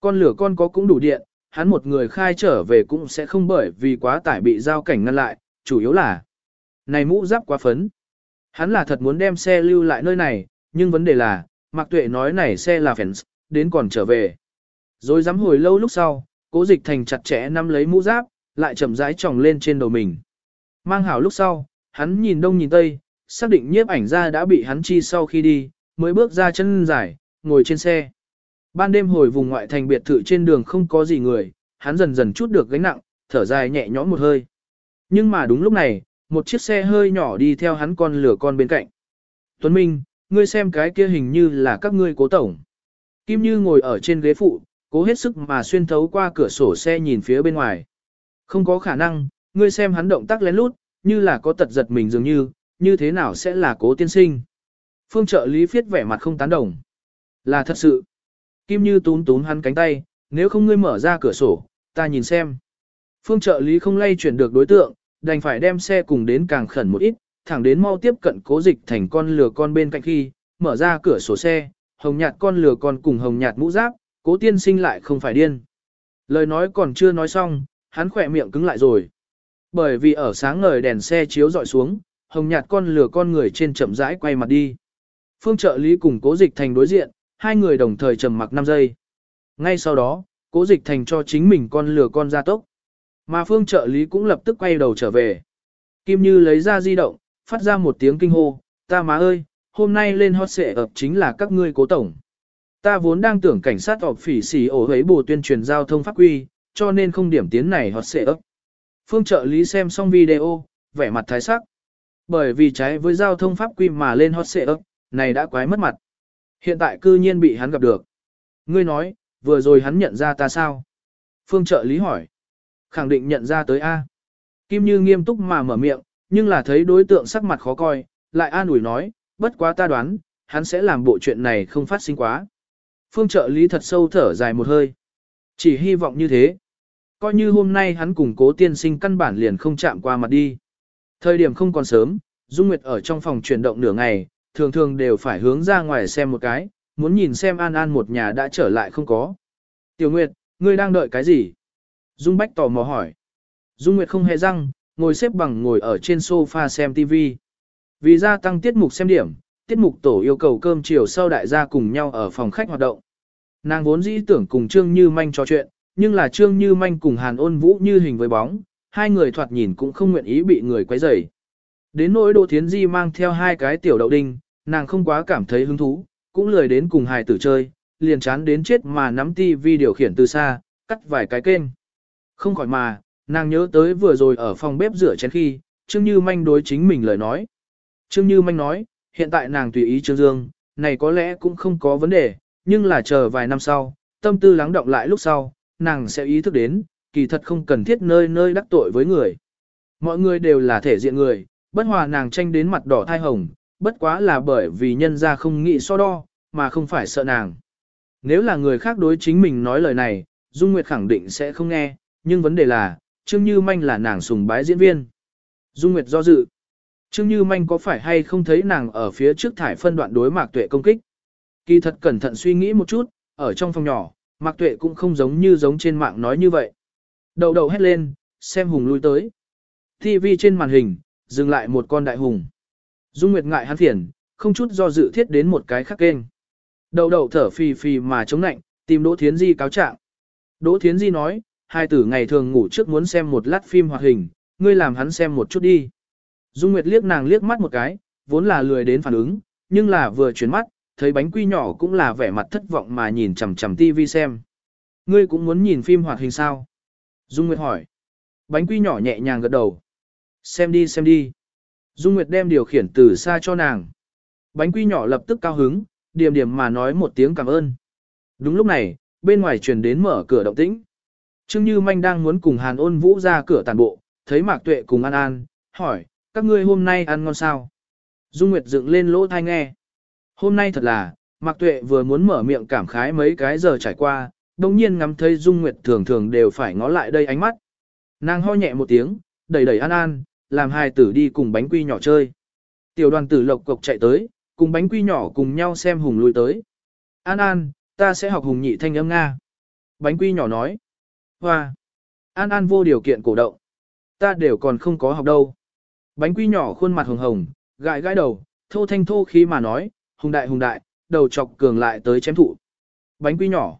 Con lửa con có cũng đủ điện, hắn một người khai trở về cũng sẽ không bởi vì quá tải bị giao cảnh ngăn lại, chủ yếu là này mũ giáp quá phấn. Hắn là thật muốn đem xe lưu lại nơi này, nhưng vấn đề là, Mạc Tuệ nói này xe là fence, đến còn trở về. Rồi dám hồi lâu lúc sau, cố dịch thành chặt chẽ nắm lấy mũ giáp, lại chậm rãi tròng lên trên đầu mình. Mang hảo lúc sau, hắn nhìn đông nhìn tây, xác định nhiếp ảnh ra đã bị hắn chi sau khi đi, mới bước ra chân dài, ngồi trên xe. Ban đêm hồi vùng ngoại thành biệt thự trên đường không có gì người, hắn dần dần chút được gánh nặng, thở dài nhẹ nhõm một hơi. Nhưng mà đúng lúc này, một chiếc xe hơi nhỏ đi theo hắn con lửa con bên cạnh. Tuấn Minh, ngươi xem cái kia hình như là các ngươi cố tổng. Kim Như ngồi ở trên ghế phụ, cố hết sức mà xuyên thấu qua cửa sổ xe nhìn phía bên ngoài. Không có khả năng, ngươi xem hắn động tác lén lút, như là có tật giật mình dường như, như thế nào sẽ là cố tiên sinh. Phương trợ lý phiết vẻ mặt không tán đồng. Là thật sự. Kim Như tún tún hắn cánh tay, nếu không ngươi mở ra cửa sổ, ta nhìn xem. Phương trợ lý không lay chuyển được đối tượng, đành phải đem xe cùng đến càng khẩn một ít, thẳng đến mau tiếp cận cố dịch thành con lừa con bên cạnh khi, mở ra cửa sổ xe, hồng nhạt con lừa con cùng hồng nhạt mũ giáp, cố tiên sinh lại không phải điên. Lời nói còn chưa nói xong, hắn khỏe miệng cứng lại rồi. Bởi vì ở sáng ngời đèn xe chiếu dọi xuống, hồng nhạt con lừa con người trên chậm rãi quay mặt đi. Phương trợ lý cùng cố dịch thành đối diện, hai người đồng thời trầm mặc 5 giây. Ngay sau đó, cố dịch thành cho chính mình con lừa con ra tốc. Mà phương trợ lý cũng lập tức quay đầu trở về. Kim Như lấy ra di động, phát ra một tiếng kinh hô, ta má ơi, hôm nay lên hot xệ ập chính là các ngươi cố tổng. Ta vốn đang tưởng cảnh sát họp phỉ xỉ ổ hế bù tuyên truyền giao thông pháp quy, cho nên không điểm tiến này hot xệ ấp. Phương trợ lý xem xong video, vẻ mặt thái sắc. Bởi vì trái với giao thông pháp quy mà lên hot xệ ấp, này đã quái mất mặt. Hiện tại cư nhiên bị hắn gặp được. Ngươi nói, vừa rồi hắn nhận ra ta sao? Phương trợ lý hỏi. Khẳng định nhận ra tới A. Kim Như nghiêm túc mà mở miệng, nhưng là thấy đối tượng sắc mặt khó coi, lại an ủi nói, bất quá ta đoán, hắn sẽ làm bộ chuyện này không phát sinh quá. Phương trợ lý thật sâu thở dài một hơi. Chỉ hy vọng như thế. Coi như hôm nay hắn cùng cố tiên sinh căn bản liền không chạm qua mặt đi. Thời điểm không còn sớm, Dung Nguyệt ở trong phòng chuyển động nửa ngày, thường thường đều phải hướng ra ngoài xem một cái, muốn nhìn xem An An một nhà đã trở lại không có. Tiểu Nguyệt, ngươi đang đợi cái gì? Dung Bách tò mò hỏi. Dung Nguyệt không hề răng, ngồi xếp bằng ngồi ở trên sofa xem TV. Vì gia tăng tiết mục xem điểm, tiết mục tổ yêu cầu cơm chiều sau đại gia cùng nhau ở phòng khách hoạt động. Nàng vốn dĩ tưởng cùng Trương Như Manh trò chuyện, nhưng là Trương Như Manh cùng Hàn ôn vũ như hình với bóng, hai người thoạt nhìn cũng không nguyện ý bị người quấy rầy. Đến nỗi Đỗ Thiến Di mang theo hai cái tiểu đậu đinh, nàng không quá cảm thấy hứng thú, cũng lười đến cùng hài tử chơi, liền chán đến chết mà nắm tivi điều khiển từ xa, cắt vài cái kênh. Không khỏi mà, nàng nhớ tới vừa rồi ở phòng bếp rửa chén khi, Trương Như Manh đối chính mình lời nói. Trương Như Manh nói, hiện tại nàng tùy ý Trương Dương, này có lẽ cũng không có vấn đề, nhưng là chờ vài năm sau, tâm tư lắng động lại lúc sau, nàng sẽ ý thức đến, kỳ thật không cần thiết nơi nơi đắc tội với người. Mọi người đều là thể diện người, bất hòa nàng tranh đến mặt đỏ thai hồng, bất quá là bởi vì nhân ra không nghĩ so đo, mà không phải sợ nàng. Nếu là người khác đối chính mình nói lời này, Dung Nguyệt khẳng định sẽ không nghe, nhưng vấn đề là, Trương Như Manh là nàng sùng bái diễn viên. Dung Nguyệt do dự. Trương Như Manh có phải hay không thấy nàng ở phía trước thải phân đoạn đối Mạc Tuệ công kích? Kỳ thật cẩn thận suy nghĩ một chút, ở trong phòng nhỏ, Mạc Tuệ cũng không giống như giống trên mạng nói như vậy. Đầu đầu hét lên, xem hùng lui tới. TV trên màn hình, dừng lại một con đại hùng. Dung Nguyệt ngại hắn phiền, không chút do dự thiết đến một cái khác kênh. Đầu đầu thở phì phì mà chống nạnh, tìm Đỗ Thiến Di cáo trạng. Đỗ Thiến Di nói, hai tử ngày thường ngủ trước muốn xem một lát phim hoạt hình, ngươi làm hắn xem một chút đi. Dung Nguyệt liếc nàng liếc mắt một cái, vốn là lười đến phản ứng, nhưng là vừa chuyển mắt, thấy bánh quy nhỏ cũng là vẻ mặt thất vọng mà nhìn chằm chằm tivi xem. Ngươi cũng muốn nhìn phim hoạt hình sao? Dung Nguyệt hỏi. Bánh quy nhỏ nhẹ nhàng gật đầu. Xem đi xem đi. Dung Nguyệt đem điều khiển từ xa cho nàng. Bánh quy nhỏ lập tức cao hứng, điểm điểm mà nói một tiếng cảm ơn. Đúng lúc này, bên ngoài truyền đến mở cửa động tĩnh. Trương Như Manh đang muốn cùng Hàn ôn vũ ra cửa tàn bộ, thấy Mạc Tuệ cùng An An, hỏi, các ngươi hôm nay ăn ngon sao? Dung Nguyệt dựng lên lỗ tai nghe. Hôm nay thật là, Mạc Tuệ vừa muốn mở miệng cảm khái mấy cái giờ trải qua, đồng nhiên ngắm thấy Dung Nguyệt thường thường đều phải ngó lại đây ánh mắt. Nàng ho nhẹ một tiếng, đẩy đẩy An An, làm hai tử đi cùng bánh quy nhỏ chơi. Tiểu đoàn tử lộc cộc chạy tới, cùng bánh quy nhỏ cùng nhau xem hùng lui tới. An An, ta sẽ học hùng nhị thanh âm Nga. Bánh quy nhỏ nói. Hoa. An An vô điều kiện cổ động. Ta đều còn không có học đâu. Bánh quy nhỏ khuôn mặt hồng hồng, gãi gãi đầu, thô thanh thô khí mà nói, hùng đại hùng đại, đầu chọc cường lại tới chém thụ. Bánh quy nhỏ.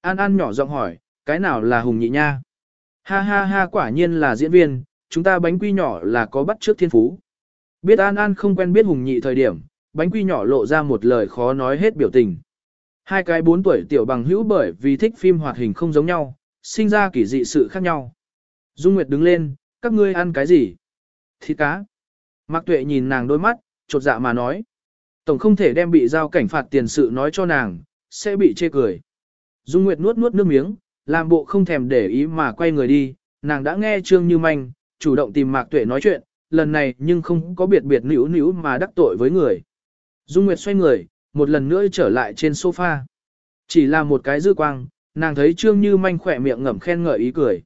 An An nhỏ giọng hỏi, cái nào là hùng nhị nha? Ha ha ha quả nhiên là diễn viên, chúng ta bánh quy nhỏ là có bắt trước thiên phú. Biết An An không quen biết hùng nhị thời điểm, bánh quy nhỏ lộ ra một lời khó nói hết biểu tình. Hai cái bốn tuổi tiểu bằng hữu bởi vì thích phim hoạt hình không giống nhau, sinh ra kỳ dị sự khác nhau. Dung Nguyệt đứng lên, các ngươi ăn cái gì? Thịt cá. Mạc Tuệ nhìn nàng đôi mắt, chột dạ mà nói. Tổng không thể đem bị giao cảnh phạt tiền sự nói cho nàng, sẽ bị chê cười. Dung Nguyệt nuốt nuốt nước miếng, làm bộ không thèm để ý mà quay người đi, nàng đã nghe Trương Như Manh, chủ động tìm Mạc Tuệ nói chuyện, lần này nhưng không có biệt biệt nữu nữu mà đắc tội với người. Dung Nguyệt xoay người, một lần nữa trở lại trên sofa. Chỉ là một cái dư quang, nàng thấy Trương Như Manh khỏe miệng ngậm khen ngợi ý cười.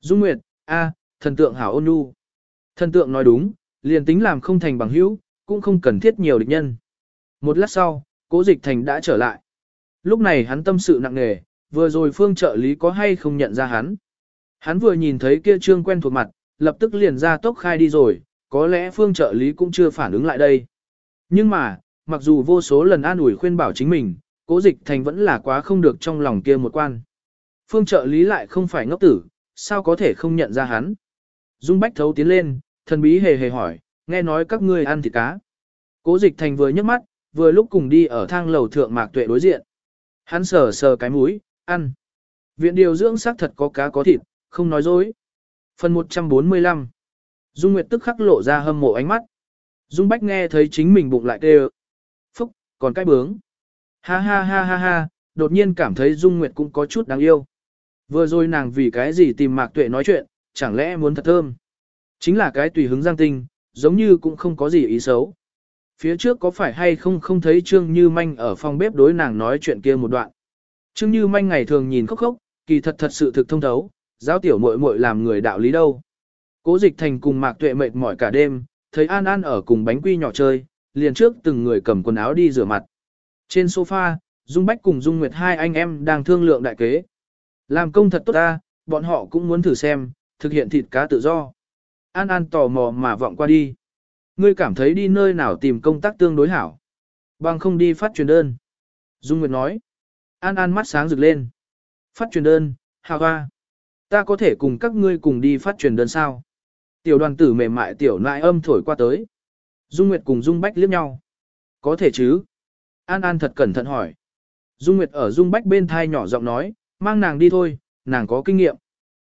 Dung Nguyệt, a, thần tượng hảo ôn nhu. Thần tượng nói đúng, liền tính làm không thành bằng hữu, cũng không cần thiết nhiều địch nhân. Một lát sau, cố dịch thành đã trở lại. Lúc này hắn tâm sự nặng nề, vừa rồi phương trợ lý có hay không nhận ra hắn. Hắn vừa nhìn thấy kia trương quen thuộc mặt, lập tức liền ra tốc khai đi rồi, có lẽ phương trợ lý cũng chưa phản ứng lại đây. Nhưng mà, mặc dù vô số lần an ủi khuyên bảo chính mình, cố dịch thành vẫn là quá không được trong lòng kia một quan. Phương trợ lý lại không phải ngốc tử, sao có thể không nhận ra hắn. Dung Bách thấu tiến lên, thần bí hề hề hỏi, nghe nói các ngươi ăn thịt cá. Cố dịch thành vừa nhấc mắt, vừa lúc cùng đi ở thang lầu thượng mạc tuệ đối diện. Hắn sờ sờ cái mũi, ăn. Viện điều dưỡng xác thật có cá có thịt, không nói dối. Phần 145 Dung Nguyệt tức khắc lộ ra hâm mộ ánh mắt. Dung Bách nghe thấy chính mình bụng lại kêu. Phúc, còn cái bướng. Ha ha ha ha ha, đột nhiên cảm thấy Dung Nguyệt cũng có chút đáng yêu. Vừa rồi nàng vì cái gì tìm Mạc Tuệ nói chuyện, chẳng lẽ muốn thật thơm. Chính là cái tùy hứng giang tinh, giống như cũng không có gì ý xấu. Phía trước có phải hay không không thấy Trương Như Manh ở phòng bếp đối nàng nói chuyện kia một đoạn. Trương Như Manh ngày thường nhìn khóc khóc, kỳ thật thật sự thực thông thấu, giáo tiểu muội muội làm người đạo lý đâu. Cố dịch thành cùng Mạc Tuệ mệt mỏi cả đêm, thấy An An ở cùng bánh quy nhỏ chơi, liền trước từng người cầm quần áo đi rửa mặt. Trên sofa, Dung Bách cùng Dung Nguyệt hai anh em đang thương lượng đại kế. Làm công thật tốt ta, bọn họ cũng muốn thử xem, thực hiện thịt cá tự do. An An tò mò mà vọng qua đi. Ngươi cảm thấy đi nơi nào tìm công tác tương đối hảo. Bằng không đi phát truyền đơn. Dung Nguyệt nói. An An mắt sáng rực lên. Phát truyền đơn, hào hoa. Ta có thể cùng các ngươi cùng đi phát truyền đơn sao? Tiểu đoàn tử mềm mại tiểu nại âm thổi qua tới. Dung Nguyệt cùng Dung Bách liếc nhau. Có thể chứ? An An thật cẩn thận hỏi. Dung Nguyệt ở Dung Bách bên thai nhỏ giọng nói, mang nàng đi thôi, nàng có kinh nghiệm.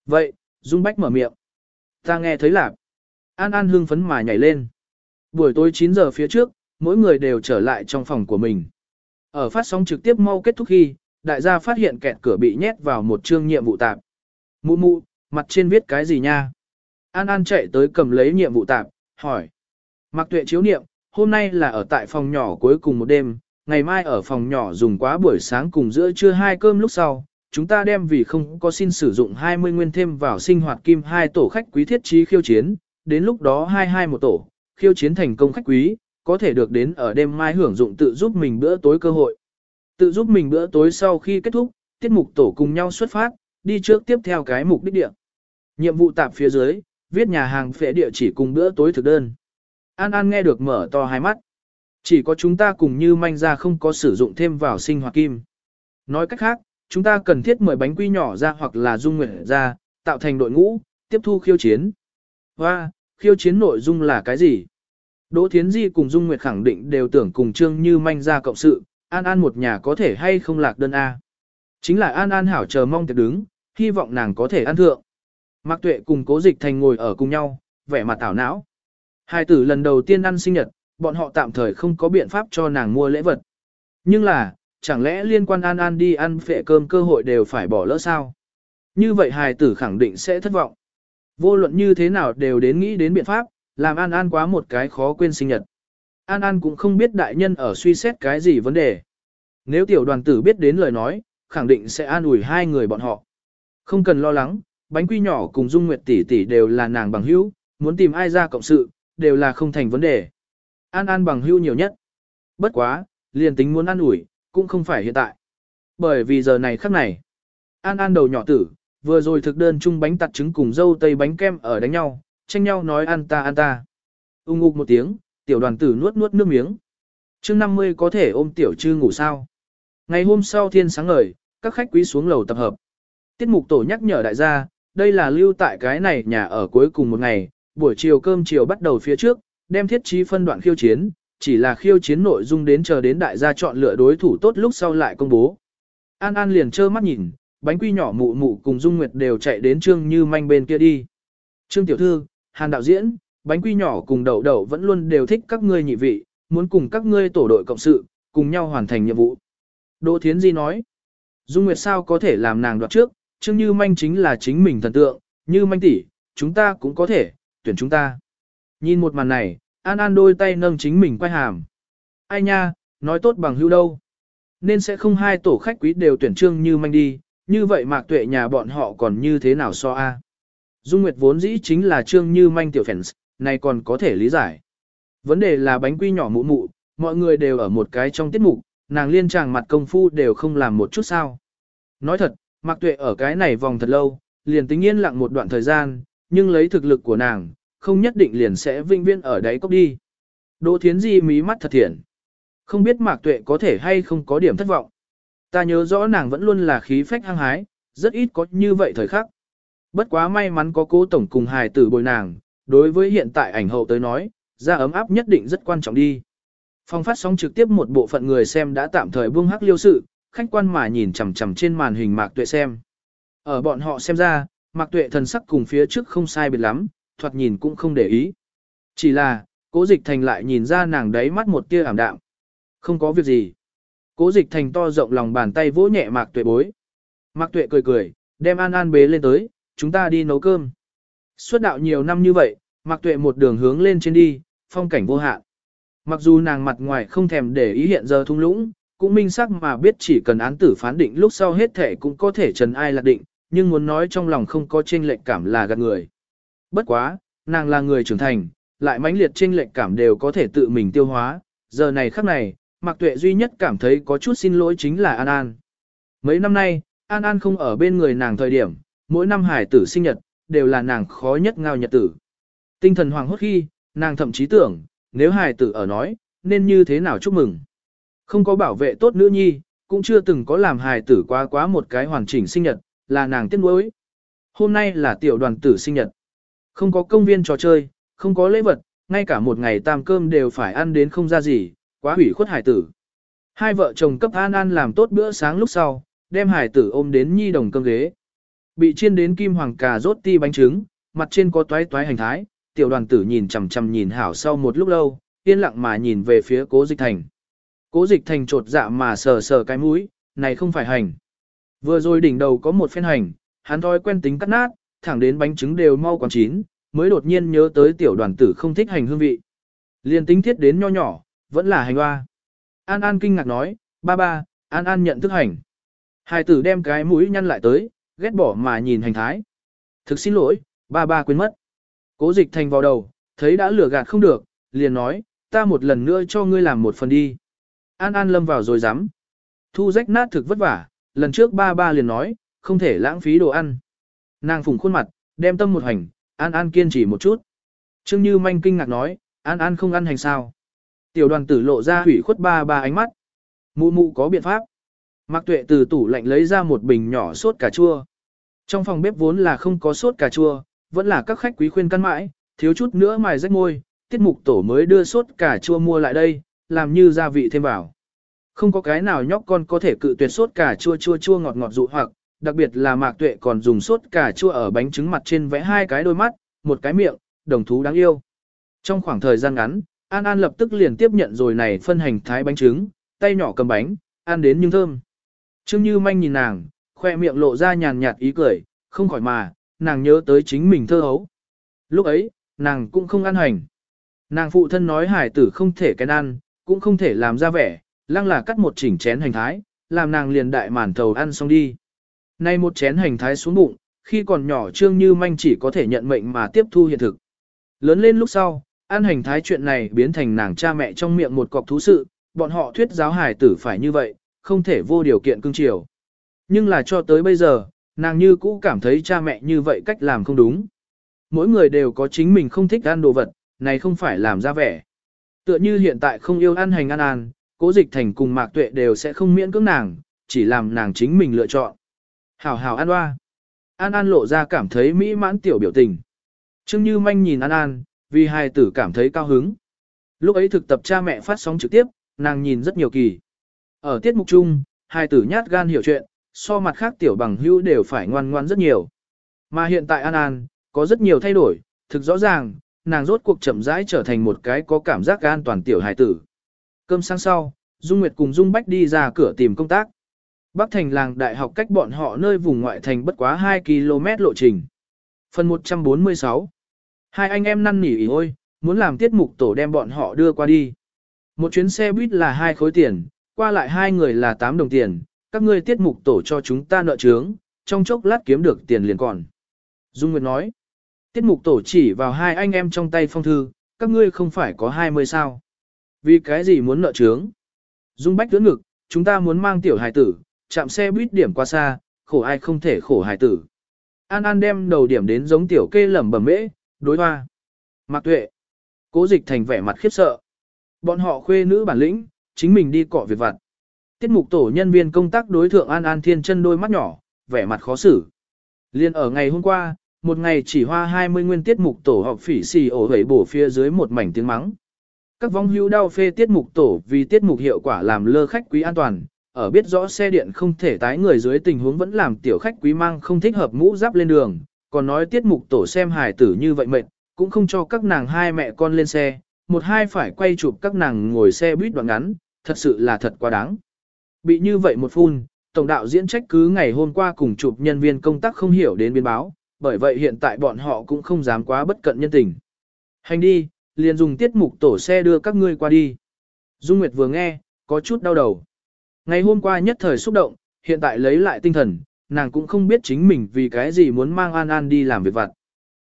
Vậy, Dung Bách mở miệng. Ta nghe thấy lạc. An An hưng phấn mà nhảy lên. Buổi tối 9 giờ phía trước, mỗi người đều trở lại trong phòng của mình. Ở phát sóng trực tiếp mau kết thúc khi, đại gia phát hiện kẹt cửa bị nhét vào một chương nhiệm vụ tạp. Mụ mụ, mặt trên viết cái gì nha? An An chạy tới cầm lấy nhiệm vụ tạp, hỏi. Mặc tuệ chiếu niệm, hôm nay là ở tại phòng nhỏ cuối cùng một đêm, ngày mai ở phòng nhỏ dùng quá buổi sáng cùng giữa trưa hai cơm lúc sau, chúng ta đem vì không có xin sử dụng 20 nguyên thêm vào sinh hoạt kim hai tổ khách quý thiết trí khiêu chiến, đến lúc đó hai hai một tổ, khiêu chiến thành công khách quý, có thể được đến ở đêm mai hưởng dụng tự giúp mình bữa tối cơ hội. Tự giúp mình bữa tối sau khi kết thúc, tiết mục tổ cùng nhau xuất phát, đi trước tiếp theo cái mục đích địa. Nhiệm vụ tạp phía dưới, viết nhà hàng phệ địa chỉ cùng bữa tối thực đơn. An An nghe được mở to hai mắt. Chỉ có chúng ta cùng như manh ra không có sử dụng thêm vào sinh hoạt kim. Nói cách khác, chúng ta cần thiết mời bánh quy nhỏ ra hoặc là dung nguyện ra, tạo thành đội ngũ, tiếp thu khiêu chiến. Và, khiêu chiến nội dung là cái gì? Đỗ Thiến Di cùng Dung Nguyệt khẳng định đều tưởng cùng Trương Như manh ra cộng sự, An An một nhà có thể hay không lạc đơn A. Chính là An An hảo chờ mong tiệc đứng, hy vọng nàng có thể ăn thượng. Mạc Tuệ cùng Cố Dịch Thành ngồi ở cùng nhau, vẻ mặt tảo não. Hai tử lần đầu tiên ăn sinh nhật, bọn họ tạm thời không có biện pháp cho nàng mua lễ vật. Nhưng là, chẳng lẽ liên quan An An đi ăn phệ cơm cơ hội đều phải bỏ lỡ sao? Như vậy hài tử khẳng định sẽ thất vọng. Vô luận như thế nào đều đến nghĩ đến biện pháp, làm An An quá một cái khó quên sinh nhật. An An cũng không biết đại nhân ở suy xét cái gì vấn đề. Nếu tiểu đoàn tử biết đến lời nói, khẳng định sẽ an ủi hai người bọn họ. Không cần lo lắng, bánh quy nhỏ cùng Dung Nguyệt tỷ tỷ đều là nàng bằng hữu, muốn tìm ai ra cộng sự, đều là không thành vấn đề. An An bằng hưu nhiều nhất. Bất quá, liền tính muốn an ủi, cũng không phải hiện tại. Bởi vì giờ này khắc này, An An đầu nhỏ tử, vừa rồi thực đơn chung bánh tặt trứng cùng dâu tây bánh kem ở đánh nhau, tranh nhau nói ăn ta ăn ta. Ung ục một tiếng, tiểu đoàn tử nuốt nuốt nước miếng. chương 50 có thể ôm tiểu trư ngủ sao. Ngày hôm sau thiên sáng ngời, các khách quý xuống lầu tập hợp. Tiết mục tổ nhắc nhở đại gia, đây là lưu tại cái này nhà ở cuối cùng một ngày, buổi chiều cơm chiều bắt đầu phía trước, đem thiết trí phân đoạn khiêu chiến, chỉ là khiêu chiến nội dung đến chờ đến đại gia chọn lựa đối thủ tốt lúc sau lại công bố. An An liền trơ mắt nhìn, bánh quy nhỏ mụ mụ cùng Dung Nguyệt đều chạy đến Trương Như Manh bên kia đi. Trương Tiểu Thư, Hàn đạo diễn, bánh quy nhỏ cùng đậu đậu vẫn luôn đều thích các ngươi nhị vị, muốn cùng các ngươi tổ đội cộng sự, cùng nhau hoàn thành nhiệm vụ. Đỗ Thiến Di nói, Dung Nguyệt sao có thể làm nàng đoạt trước, Trương Như Manh chính là chính mình thần tượng, như Manh tỷ, chúng ta cũng có thể, tuyển chúng ta. Nhìn một màn này, An An đôi tay nâng chính mình quay hàm. Ai nha, nói tốt bằng hữu đâu. Nên sẽ không hai tổ khách quý đều tuyển Trương Như Manh đi, như vậy mạc tuệ nhà bọn họ còn như thế nào so a? Dung Nguyệt vốn dĩ chính là Trương Như Manh tiểu fans, này còn có thể lý giải. Vấn đề là bánh quy nhỏ mụ mụ, mọi người đều ở một cái trong tiết mục, nàng liên tràng mặt công phu đều không làm một chút sao. Nói thật, Mạc Tuệ ở cái này vòng thật lâu, liền tính yên lặng một đoạn thời gian, nhưng lấy thực lực của nàng, không nhất định liền sẽ vinh viên ở đấy cốc đi. Đỗ Thiến Di mí mắt thật thiện. Không biết Mạc Tuệ có thể hay không có điểm thất vọng. Ta nhớ rõ nàng vẫn luôn là khí phách hăng hái, rất ít có như vậy thời khắc. Bất quá may mắn có cố tổng cùng hài tử bồi nàng, đối với hiện tại ảnh hậu tới nói, ra ấm áp nhất định rất quan trọng đi. Phong phát sóng trực tiếp một bộ phận người xem đã tạm thời buông hắc liêu sự, khách quan mà nhìn chằm chằm trên màn hình Mạc Tuệ xem. Ở bọn họ xem ra, Mạc Tuệ thần sắc cùng phía trước không sai biệt lắm, thoạt nhìn cũng không để ý. Chỉ là, Cố Dịch Thành lại nhìn ra nàng đấy mắt một tia ảm đạm. Không có việc gì. Cố Dịch Thành to rộng lòng bàn tay vỗ nhẹ Mạc Tuệ bối. Mạc Tuệ cười cười, đem An An bế lên tới, chúng ta đi nấu cơm. suốt đạo nhiều năm như vậy, Mạc Tuệ một đường hướng lên trên đi, phong cảnh vô hạn. Mặc dù nàng mặt ngoài không thèm để ý hiện giờ thung lũng, cũng minh xác mà biết chỉ cần án tử phán định lúc sau hết thể cũng có thể trần ai lạc định, nhưng muốn nói trong lòng không có chênh lệch cảm là gạt người. Bất quá, nàng là người trưởng thành, lại mãnh liệt chênh lệch cảm đều có thể tự mình tiêu hóa, giờ này khắc này, Mạc Tuệ duy nhất cảm thấy có chút xin lỗi chính là An An. Mấy năm nay, An An không ở bên người nàng thời điểm, mỗi năm hải tử sinh nhật, đều là nàng khó nhất ngao nhật tử. Tinh thần hoàng hốt khi, nàng thậm chí tưởng, nếu hải tử ở nói, nên như thế nào chúc mừng. Không có bảo vệ tốt nữ nhi, cũng chưa từng có làm hài tử quá quá một cái hoàn chỉnh sinh nhật, là nàng tiếc nuối. Hôm nay là tiểu đoàn tử sinh nhật. Không có công viên trò chơi, không có lễ vật, ngay cả một ngày tam cơm đều phải ăn đến không ra gì, quá hủy khuất hải tử. Hai vợ chồng cấp An An làm tốt bữa sáng lúc sau, đem hải tử ôm đến nhi đồng cơm ghế. Bị chiên đến kim hoàng cà rốt ti bánh trứng, mặt trên có toái toái hành thái, tiểu đoàn tử nhìn chằm chằm nhìn hảo sau một lúc lâu, yên lặng mà nhìn về phía cố dịch thành. Cố dịch thành trột dạ mà sờ sờ cái mũi, này không phải hành. Vừa rồi đỉnh đầu có một phen hành, hắn thói quen tính cắt nát, thẳng đến bánh trứng đều mau còn chín, mới đột nhiên nhớ tới tiểu đoàn tử không thích hành hương vị. liền tính thiết đến nho nhỏ, vẫn là hành hoa. An An kinh ngạc nói, ba ba, An An nhận thức hành. Hai tử đem cái mũi nhăn lại tới, ghét bỏ mà nhìn hành thái. Thực xin lỗi, ba ba quên mất. Cố dịch thành vào đầu, thấy đã lừa gạt không được, liền nói, ta một lần nữa cho ngươi làm một phần đi. An An lâm vào rồi dám. Thu rách nát thực vất vả, lần trước ba ba liền nói, không thể lãng phí đồ ăn. Nàng phùng khuôn mặt, đem tâm một hành, An An kiên trì một chút. Trương Như manh kinh ngạc nói, An An không ăn hành sao. Tiểu đoàn tử lộ ra hủy khuất ba ba ánh mắt. Mụ mụ có biện pháp. Mạc Tuệ từ tủ lạnh lấy ra một bình nhỏ sốt cà chua. Trong phòng bếp vốn là không có sốt cà chua, vẫn là các khách quý khuyên căn mãi, thiếu chút nữa mài rách môi, tiết mục tổ mới đưa sốt cà chua mua lại đây, làm như gia vị thêm vào. Không có cái nào nhóc con có thể cự tuyệt sốt cà chua chua chua ngọt ngọt dụ hoặc, đặc biệt là Mạc Tuệ còn dùng sốt cà chua ở bánh trứng mặt trên vẽ hai cái đôi mắt, một cái miệng, đồng thú đáng yêu. Trong khoảng thời gian ngắn, An An lập tức liền tiếp nhận rồi này phân hành thái bánh trứng, tay nhỏ cầm bánh, ăn đến nhưng thơm. Trương Như manh nhìn nàng, khoe miệng lộ ra nhàn nhạt ý cười, không khỏi mà, nàng nhớ tới chính mình thơ hấu. Lúc ấy, nàng cũng không ăn hành. Nàng phụ thân nói hải tử không thể cái ăn, cũng không thể làm ra vẻ, lăng là cắt một chỉnh chén hành thái, làm nàng liền đại màn thầu ăn xong đi. Nay một chén hành thái xuống bụng, khi còn nhỏ Trương Như manh chỉ có thể nhận mệnh mà tiếp thu hiện thực. Lớn lên lúc sau, ăn hành thái chuyện này biến thành nàng cha mẹ trong miệng một cọc thú sự, bọn họ thuyết giáo hải tử phải như vậy, không thể vô điều kiện cưng chiều. Nhưng là cho tới bây giờ, nàng như cũ cảm thấy cha mẹ như vậy cách làm không đúng. Mỗi người đều có chính mình không thích ăn đồ vật, này không phải làm ra vẻ. Tựa như hiện tại không yêu ăn hành ăn ăn, cố dịch thành cùng mạc tuệ đều sẽ không miễn cưỡng nàng, chỉ làm nàng chính mình lựa chọn. Hảo hảo An hoa. An An lộ ra cảm thấy mỹ mãn tiểu biểu tình. Trương Như Manh nhìn An An, vì hai tử cảm thấy cao hứng. Lúc ấy thực tập cha mẹ phát sóng trực tiếp, nàng nhìn rất nhiều kỳ. Ở tiết mục chung, hai tử nhát gan hiểu chuyện, so mặt khác tiểu bằng hữu đều phải ngoan ngoan rất nhiều. Mà hiện tại An An, có rất nhiều thay đổi, thực rõ ràng, nàng rốt cuộc chậm rãi trở thành một cái có cảm giác an toàn tiểu hài tử. Cơm sáng sau, Dung Nguyệt cùng Dung Bách đi ra cửa tìm công tác. Bắc thành làng đại học cách bọn họ nơi vùng ngoại thành bất quá 2 km lộ trình. Phần 146 Hai anh em năn nỉ ý ôi, muốn làm tiết mục tổ đem bọn họ đưa qua đi. Một chuyến xe buýt là hai khối tiền, qua lại hai người là 8 đồng tiền, các ngươi tiết mục tổ cho chúng ta nợ trướng, trong chốc lát kiếm được tiền liền còn. Dung Nguyệt nói, tiết mục tổ chỉ vào hai anh em trong tay phong thư, các ngươi không phải có 20 sao. Vì cái gì muốn nợ trướng? Dung Bách tướng ngực, chúng ta muốn mang tiểu hài tử, chạm xe buýt điểm qua xa, khổ ai không thể khổ hài tử. An An đem đầu điểm đến giống tiểu kê lẩm bẩm mễ, đối hoa. Mạc Tuệ. Cố dịch thành vẻ mặt khiếp sợ. Bọn họ khuê nữ bản lĩnh, chính mình đi cọ việc vặt. Tiết mục tổ nhân viên công tác đối thượng An An Thiên chân đôi mắt nhỏ, vẻ mặt khó xử. Liên ở ngày hôm qua, một ngày chỉ hoa 20 nguyên tiết mục tổ họp phỉ xì ổ hẩy bổ phía dưới một mảnh tiếng mắng. Các vong hữu đau phê tiết mục tổ vì tiết mục hiệu quả làm lơ khách quý an toàn, ở biết rõ xe điện không thể tái người dưới tình huống vẫn làm tiểu khách quý mang không thích hợp mũ giáp lên đường, còn nói tiết mục tổ xem hài tử như vậy mệt, cũng không cho các nàng hai mẹ con lên xe, một hai phải quay chụp các nàng ngồi xe buýt đoạn ngắn, thật sự là thật quá đáng. Bị như vậy một phun, tổng đạo diễn trách cứ ngày hôm qua cùng chụp nhân viên công tác không hiểu đến biến báo, bởi vậy hiện tại bọn họ cũng không dám quá bất cận nhân tình. Hành đi, liền dùng tiết mục tổ xe đưa các ngươi qua đi. Dung Nguyệt vừa nghe, có chút đau đầu. Ngày hôm qua nhất thời xúc động, hiện tại lấy lại tinh thần, nàng cũng không biết chính mình vì cái gì muốn mang An An đi làm việc vặt.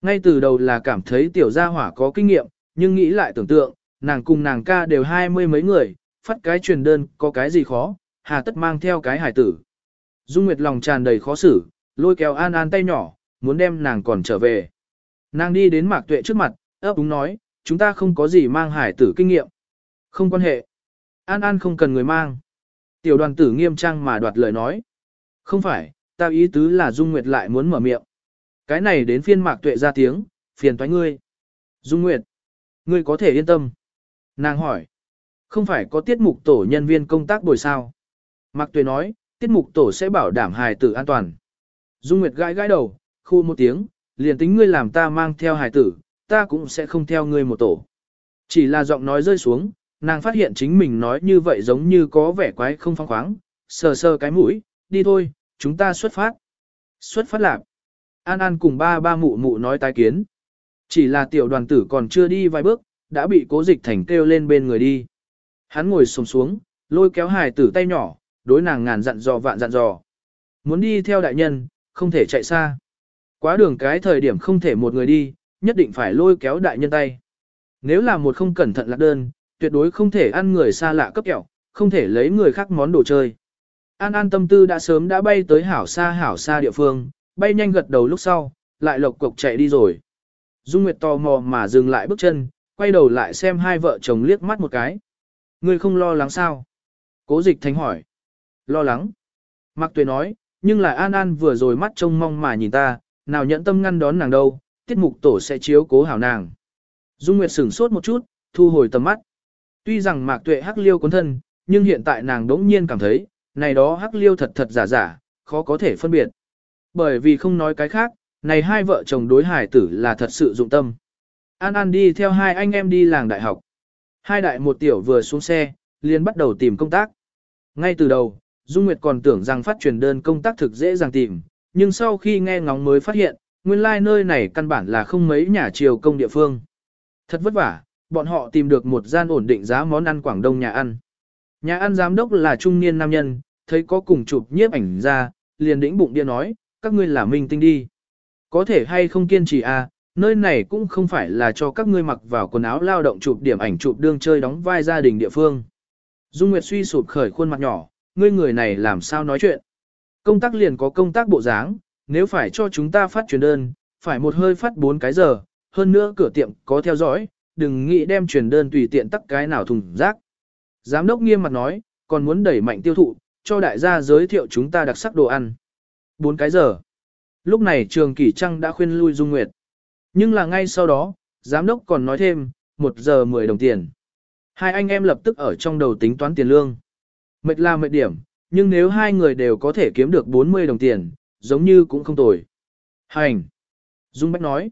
Ngay từ đầu là cảm thấy tiểu gia hỏa có kinh nghiệm, nhưng nghĩ lại tưởng tượng, nàng cùng nàng ca đều hai mươi mấy người, phát cái truyền đơn có cái gì khó, hà tất mang theo cái hải tử. Dung Nguyệt lòng tràn đầy khó xử, lôi kéo An An tay nhỏ, muốn đem nàng còn trở về. Nàng đi đến Mạc Tuệ trước mặt, ấp úng nói, chúng ta không có gì mang hải tử kinh nghiệm. Không quan hệ. An An không cần người mang. Tiểu đoàn tử nghiêm trang mà đoạt lời nói. Không phải, tao ý tứ là Dung Nguyệt lại muốn mở miệng. Cái này đến phiên Mạc Tuệ ra tiếng, phiền toái ngươi. Dung Nguyệt, ngươi có thể yên tâm. Nàng hỏi, không phải có tiết mục tổ nhân viên công tác buổi sao? Mạc Tuệ nói, tiết mục tổ sẽ bảo đảm hài tử an toàn. Dung Nguyệt gãi gãi đầu, khu một tiếng, liền tính ngươi làm ta mang theo hài tử, ta cũng sẽ không theo ngươi một tổ. Chỉ là giọng nói rơi xuống, nàng phát hiện chính mình nói như vậy giống như có vẻ quái không phong khoáng, sờ sờ cái mũi, đi thôi, chúng ta xuất phát. Xuất phát lạc. An An cùng ba ba mụ mụ nói tái kiến. Chỉ là tiểu đoàn tử còn chưa đi vài bước, đã bị cố dịch thành kêu lên bên người đi. Hắn ngồi sồm xuống, lôi kéo hài tử tay nhỏ, đối nàng ngàn dặn dò vạn dặn dò. Muốn đi theo đại nhân, không thể chạy xa. Quá đường cái thời điểm không thể một người đi, nhất định phải lôi kéo đại nhân tay. Nếu là một không cẩn thận lạc đơn, tuyệt đối không thể ăn người xa lạ cấp kẹo, không thể lấy người khác món đồ chơi. An An tâm tư đã sớm đã bay tới hảo xa hảo xa địa phương, bay nhanh gật đầu lúc sau, lại lộc cộc chạy đi rồi. Dung Nguyệt tò mò mà dừng lại bước chân, quay đầu lại xem hai vợ chồng liếc mắt một cái. Ngươi không lo lắng sao? Cố dịch thánh hỏi. Lo lắng. Mạc Tuệ nói, nhưng lại An An vừa rồi mắt trông mong mà nhìn ta, nào nhẫn tâm ngăn đón nàng đâu, tiết mục tổ sẽ chiếu cố hảo nàng. Dung Nguyệt sửng sốt một chút, thu hồi tầm mắt. Tuy rằng Mạc Tuệ hắc liêu cuốn thân, nhưng hiện tại nàng đỗng nhiên cảm thấy, này đó hắc liêu thật thật giả giả, khó có thể phân biệt. Bởi vì không nói cái khác, này hai vợ chồng đối hải tử là thật sự dụng tâm. An An đi theo hai anh em đi làng đại học. Hai đại một tiểu vừa xuống xe, liền bắt đầu tìm công tác. Ngay từ đầu, Dung Nguyệt còn tưởng rằng phát truyền đơn công tác thực dễ dàng tìm, nhưng sau khi nghe ngóng mới phát hiện, nguyên lai like nơi này căn bản là không mấy nhà chiều công địa phương. Thật vất vả, bọn họ tìm được một gian ổn định giá món ăn Quảng Đông nhà ăn. Nhà ăn giám đốc là trung niên nam nhân, thấy có cùng chụp nhiếp ảnh ra, liền đĩnh bụng đi nói, các ngươi là minh tinh đi. Có thể hay không kiên trì à, nơi này cũng không phải là cho các ngươi mặc vào quần áo lao động chụp điểm ảnh chụp đương chơi đóng vai gia đình địa phương. Dung Nguyệt suy sụp khởi khuôn mặt nhỏ, ngươi người này làm sao nói chuyện. Công tác liền có công tác bộ dáng, nếu phải cho chúng ta phát truyền đơn, phải một hơi phát 4 cái giờ, hơn nữa cửa tiệm có theo dõi, đừng nghĩ đem truyền đơn tùy tiện tắt cái nào thùng rác. Giám đốc nghiêm mặt nói, còn muốn đẩy mạnh tiêu thụ, cho đại gia giới thiệu chúng ta đặc sắc đồ ăn. 4 cái giờ. Lúc này trường kỷ trăng đã khuyên lui Dung Nguyệt. Nhưng là ngay sau đó, giám đốc còn nói thêm, 1 giờ 10 đồng tiền. Hai anh em lập tức ở trong đầu tính toán tiền lương. Mệt là mệt điểm, nhưng nếu hai người đều có thể kiếm được 40 đồng tiền, giống như cũng không tồi. Hành! Dung Bách nói.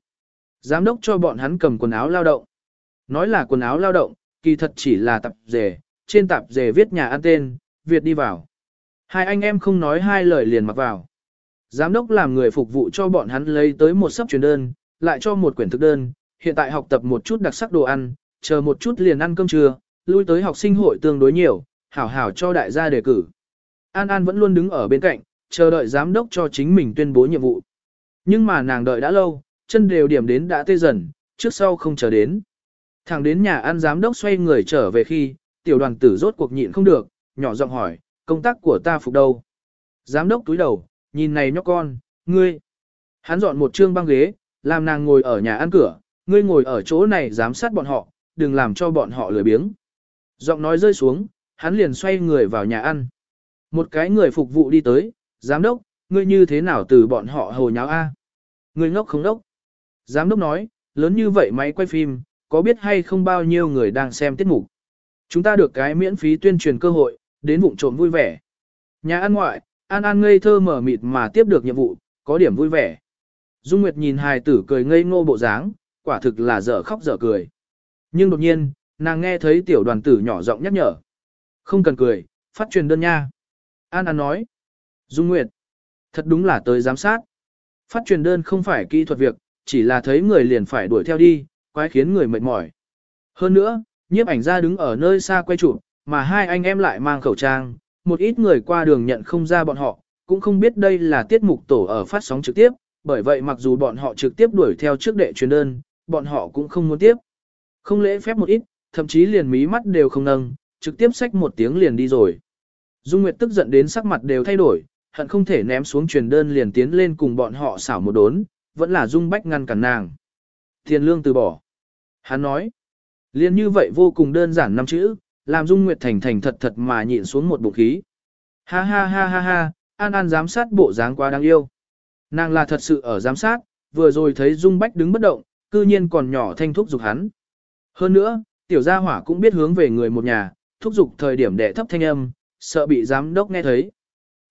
Giám đốc cho bọn hắn cầm quần áo lao động. Nói là quần áo lao động, kỳ thật chỉ là tạp dề, trên tạp dề viết nhà ăn tên, Việt đi vào. Hai anh em không nói hai lời liền mặc vào. Giám đốc làm người phục vụ cho bọn hắn lấy tới một sấp truyền đơn, lại cho một quyển thực đơn, hiện tại học tập một chút đặc sắc đồ ăn, chờ một chút liền ăn cơm trưa, lui tới học sinh hội tương đối nhiều, hảo hảo cho đại gia đề cử. An An vẫn luôn đứng ở bên cạnh, chờ đợi giám đốc cho chính mình tuyên bố nhiệm vụ. Nhưng mà nàng đợi đã lâu, chân đều điểm đến đã tê dần, trước sau không chờ đến. Thẳng đến nhà ăn giám đốc xoay người trở về khi, tiểu đoàn tử rốt cuộc nhịn không được, nhỏ giọng hỏi, công tác của ta phục đâu? Giám đốc túi đầu, nhìn này nhóc con, ngươi. Hắn dọn một trương băng ghế, làm nàng ngồi ở nhà ăn cửa, ngươi ngồi ở chỗ này giám sát bọn họ, đừng làm cho bọn họ lười biếng. Giọng nói rơi xuống, hắn liền xoay người vào nhà ăn. Một cái người phục vụ đi tới, giám đốc, ngươi như thế nào từ bọn họ hồ nháo A? Ngươi ngốc không đốc. Giám đốc nói, lớn như vậy máy quay phim, có biết hay không bao nhiêu người đang xem tiết mục. Chúng ta được cái miễn phí tuyên truyền cơ hội, đến vụng trộm vui vẻ. Nhà ăn ngoại, An An ngây thơ mở mịt mà tiếp được nhiệm vụ, có điểm vui vẻ. Dung Nguyệt nhìn hài tử cười ngây ngô bộ dáng, quả thực là dở khóc dở cười. Nhưng đột nhiên, nàng nghe thấy tiểu đoàn tử nhỏ giọng nhắc nhở. Không cần cười, phát truyền đơn nha. An An nói. Dung Nguyệt. Thật đúng là tới giám sát. Phát truyền đơn không phải kỹ thuật việc, chỉ là thấy người liền phải đuổi theo đi, quái khiến người mệt mỏi. Hơn nữa, nhiếp ảnh ra đứng ở nơi xa quay chụp, mà hai anh em lại mang khẩu trang, một ít người qua đường nhận không ra bọn họ, cũng không biết đây là tiết mục tổ ở phát sóng trực tiếp, bởi vậy mặc dù bọn họ trực tiếp đuổi theo trước đệ truyền đơn, bọn họ cũng không muốn tiếp. Không lễ phép một ít, thậm chí liền mí mắt đều không nâng, trực tiếp xách một tiếng liền đi rồi. Dung Nguyệt tức giận đến sắc mặt đều thay đổi, hận không thể ném xuống truyền đơn liền tiến lên cùng bọn họ xảo một đốn, vẫn là Dung Bách ngăn cản nàng. Tiền lương từ bỏ. Hắn nói, liền như vậy vô cùng đơn giản năm chữ, làm Dung Nguyệt thành thành thật thật mà nhịn xuống một bụng khí. Ha ha ha ha ha, An An giám sát bộ dáng quá đáng yêu. Nàng là thật sự ở giám sát, vừa rồi thấy Dung Bách đứng bất động, cư nhiên còn nhỏ thanh thúc dục hắn. Hơn nữa, tiểu gia hỏa cũng biết hướng về người một nhà, thúc giục thời điểm đệ thấp thanh âm, sợ bị giám đốc nghe thấy.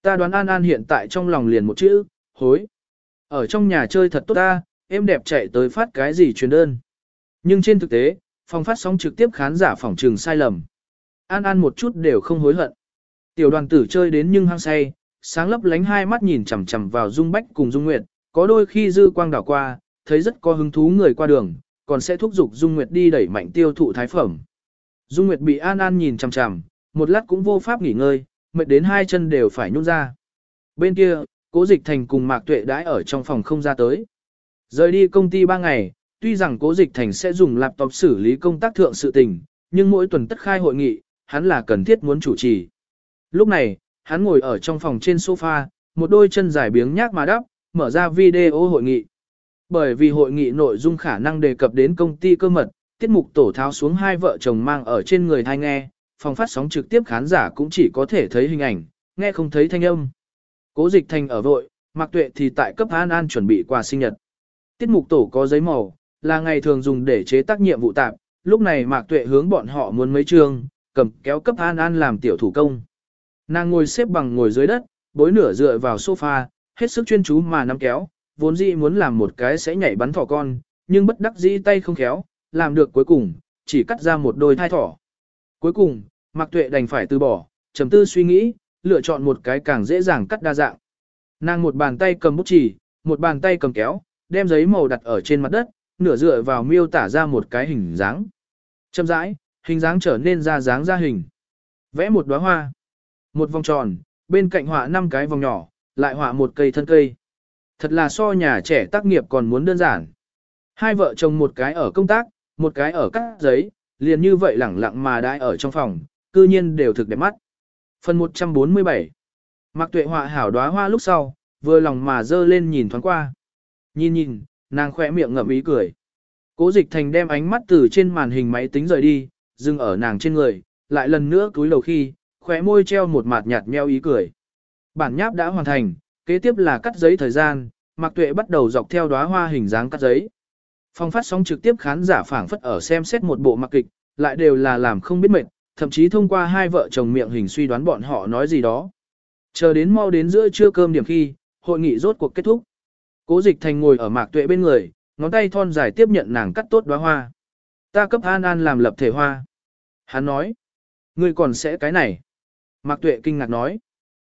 Ta đoán An An hiện tại trong lòng liền một chữ, hối. Ở trong nhà chơi thật tốt ta, em đẹp chạy tới phát cái gì truyền đơn. Nhưng trên thực tế, phòng phát sóng trực tiếp khán giả phỏng trường sai lầm. An An một chút đều không hối hận. Tiểu đoàn tử chơi đến nhưng hăng say, sáng lấp lánh hai mắt nhìn chằm chằm vào Dung Bách cùng Dung Nguyệt, có đôi khi dư quang đảo qua, thấy rất có hứng thú người qua đường, còn sẽ thúc giục Dung Nguyệt đi đẩy mạnh tiêu thụ thái phẩm. Dung Nguyệt bị An An nhìn chằm chằm, một lát cũng vô pháp nghỉ ngơi, mệt đến hai chân đều phải nhún ra. Bên kia, Cố Dịch Thành cùng Mạc Tuệ đãi ở trong phòng không ra tới. Rời đi công ty ba ngày, tuy rằng Cố Dịch Thành sẽ dùng laptop xử lý công tác thượng sự tình, nhưng mỗi tuần tất khai hội nghị, hắn là cần thiết muốn chủ trì. Lúc này, hắn ngồi ở trong phòng trên sofa, một đôi chân dài biếng nhác mà đắp, mở ra video hội nghị. Bởi vì hội nghị nội dung khả năng đề cập đến công ty cơ mật, tiết mục tổ tháo xuống hai vợ chồng mang ở trên người thai nghe, phòng phát sóng trực tiếp khán giả cũng chỉ có thể thấy hình ảnh, nghe không thấy thanh âm. Cố dịch thành ở vội, mặc Tuệ thì tại cấp An An chuẩn bị quà sinh nhật. Tiết mục tổ có giấy màu, là ngày thường dùng để chế tác nhiệm vụ tạp, lúc này Mạc Tuệ hướng bọn họ muốn mấy chương, cầm kéo cấp An An làm tiểu thủ công. Nàng ngồi xếp bằng ngồi dưới đất, bối nửa dựa vào sofa, hết sức chuyên chú mà nắm kéo, vốn dĩ muốn làm một cái sẽ nhảy bắn thỏ con, nhưng bất đắc dĩ tay không khéo, làm được cuối cùng, chỉ cắt ra một đôi thai thỏ. Cuối cùng, Mạc Tuệ đành phải từ bỏ, trầm tư suy nghĩ, lựa chọn một cái càng dễ dàng cắt đa dạng. Nàng một bàn tay cầm bút chì, một bàn tay cầm kéo, đem giấy màu đặt ở trên mặt đất, nửa dựa vào miêu tả ra một cái hình dáng. Chậm rãi, hình dáng trở nên ra dáng ra hình. Vẽ một đóa hoa, một vòng tròn, bên cạnh họa năm cái vòng nhỏ, lại họa một cây thân cây. Thật là so nhà trẻ tác nghiệp còn muốn đơn giản. Hai vợ chồng một cái ở công tác, một cái ở cắt giấy, liền như vậy lẳng lặng mà đãi ở trong phòng, cư nhiên đều thực đẹp mắt. Phần 147 Mạc tuệ họa hảo đóa hoa lúc sau, vừa lòng mà dơ lên nhìn thoáng qua. Nhìn nhìn, nàng khỏe miệng ngậm ý cười. Cố dịch thành đem ánh mắt từ trên màn hình máy tính rời đi, dừng ở nàng trên người, lại lần nữa túi đầu khi, khóe môi treo một mạt nhạt meo ý cười. Bản nháp đã hoàn thành, kế tiếp là cắt giấy thời gian, Mạc Tuệ bắt đầu dọc theo đóa hoa hình dáng cắt giấy. Phong phát sóng trực tiếp khán giả phảng phất ở xem xét một bộ mặc kịch, lại đều là làm không biết mệt, thậm chí thông qua hai vợ chồng miệng hình suy đoán bọn họ nói gì đó. Chờ đến mau đến giữa trưa cơm điểm khi, hội nghị rốt cuộc kết thúc. Cố Dịch Thành ngồi ở Mạc Tuệ bên người, ngón tay thon dài tiếp nhận nàng cắt tốt đóa hoa. Ta cấp An An làm lập thể hoa. Hắn nói, ngươi còn sẽ cái này. Mạc Tuệ kinh ngạc nói,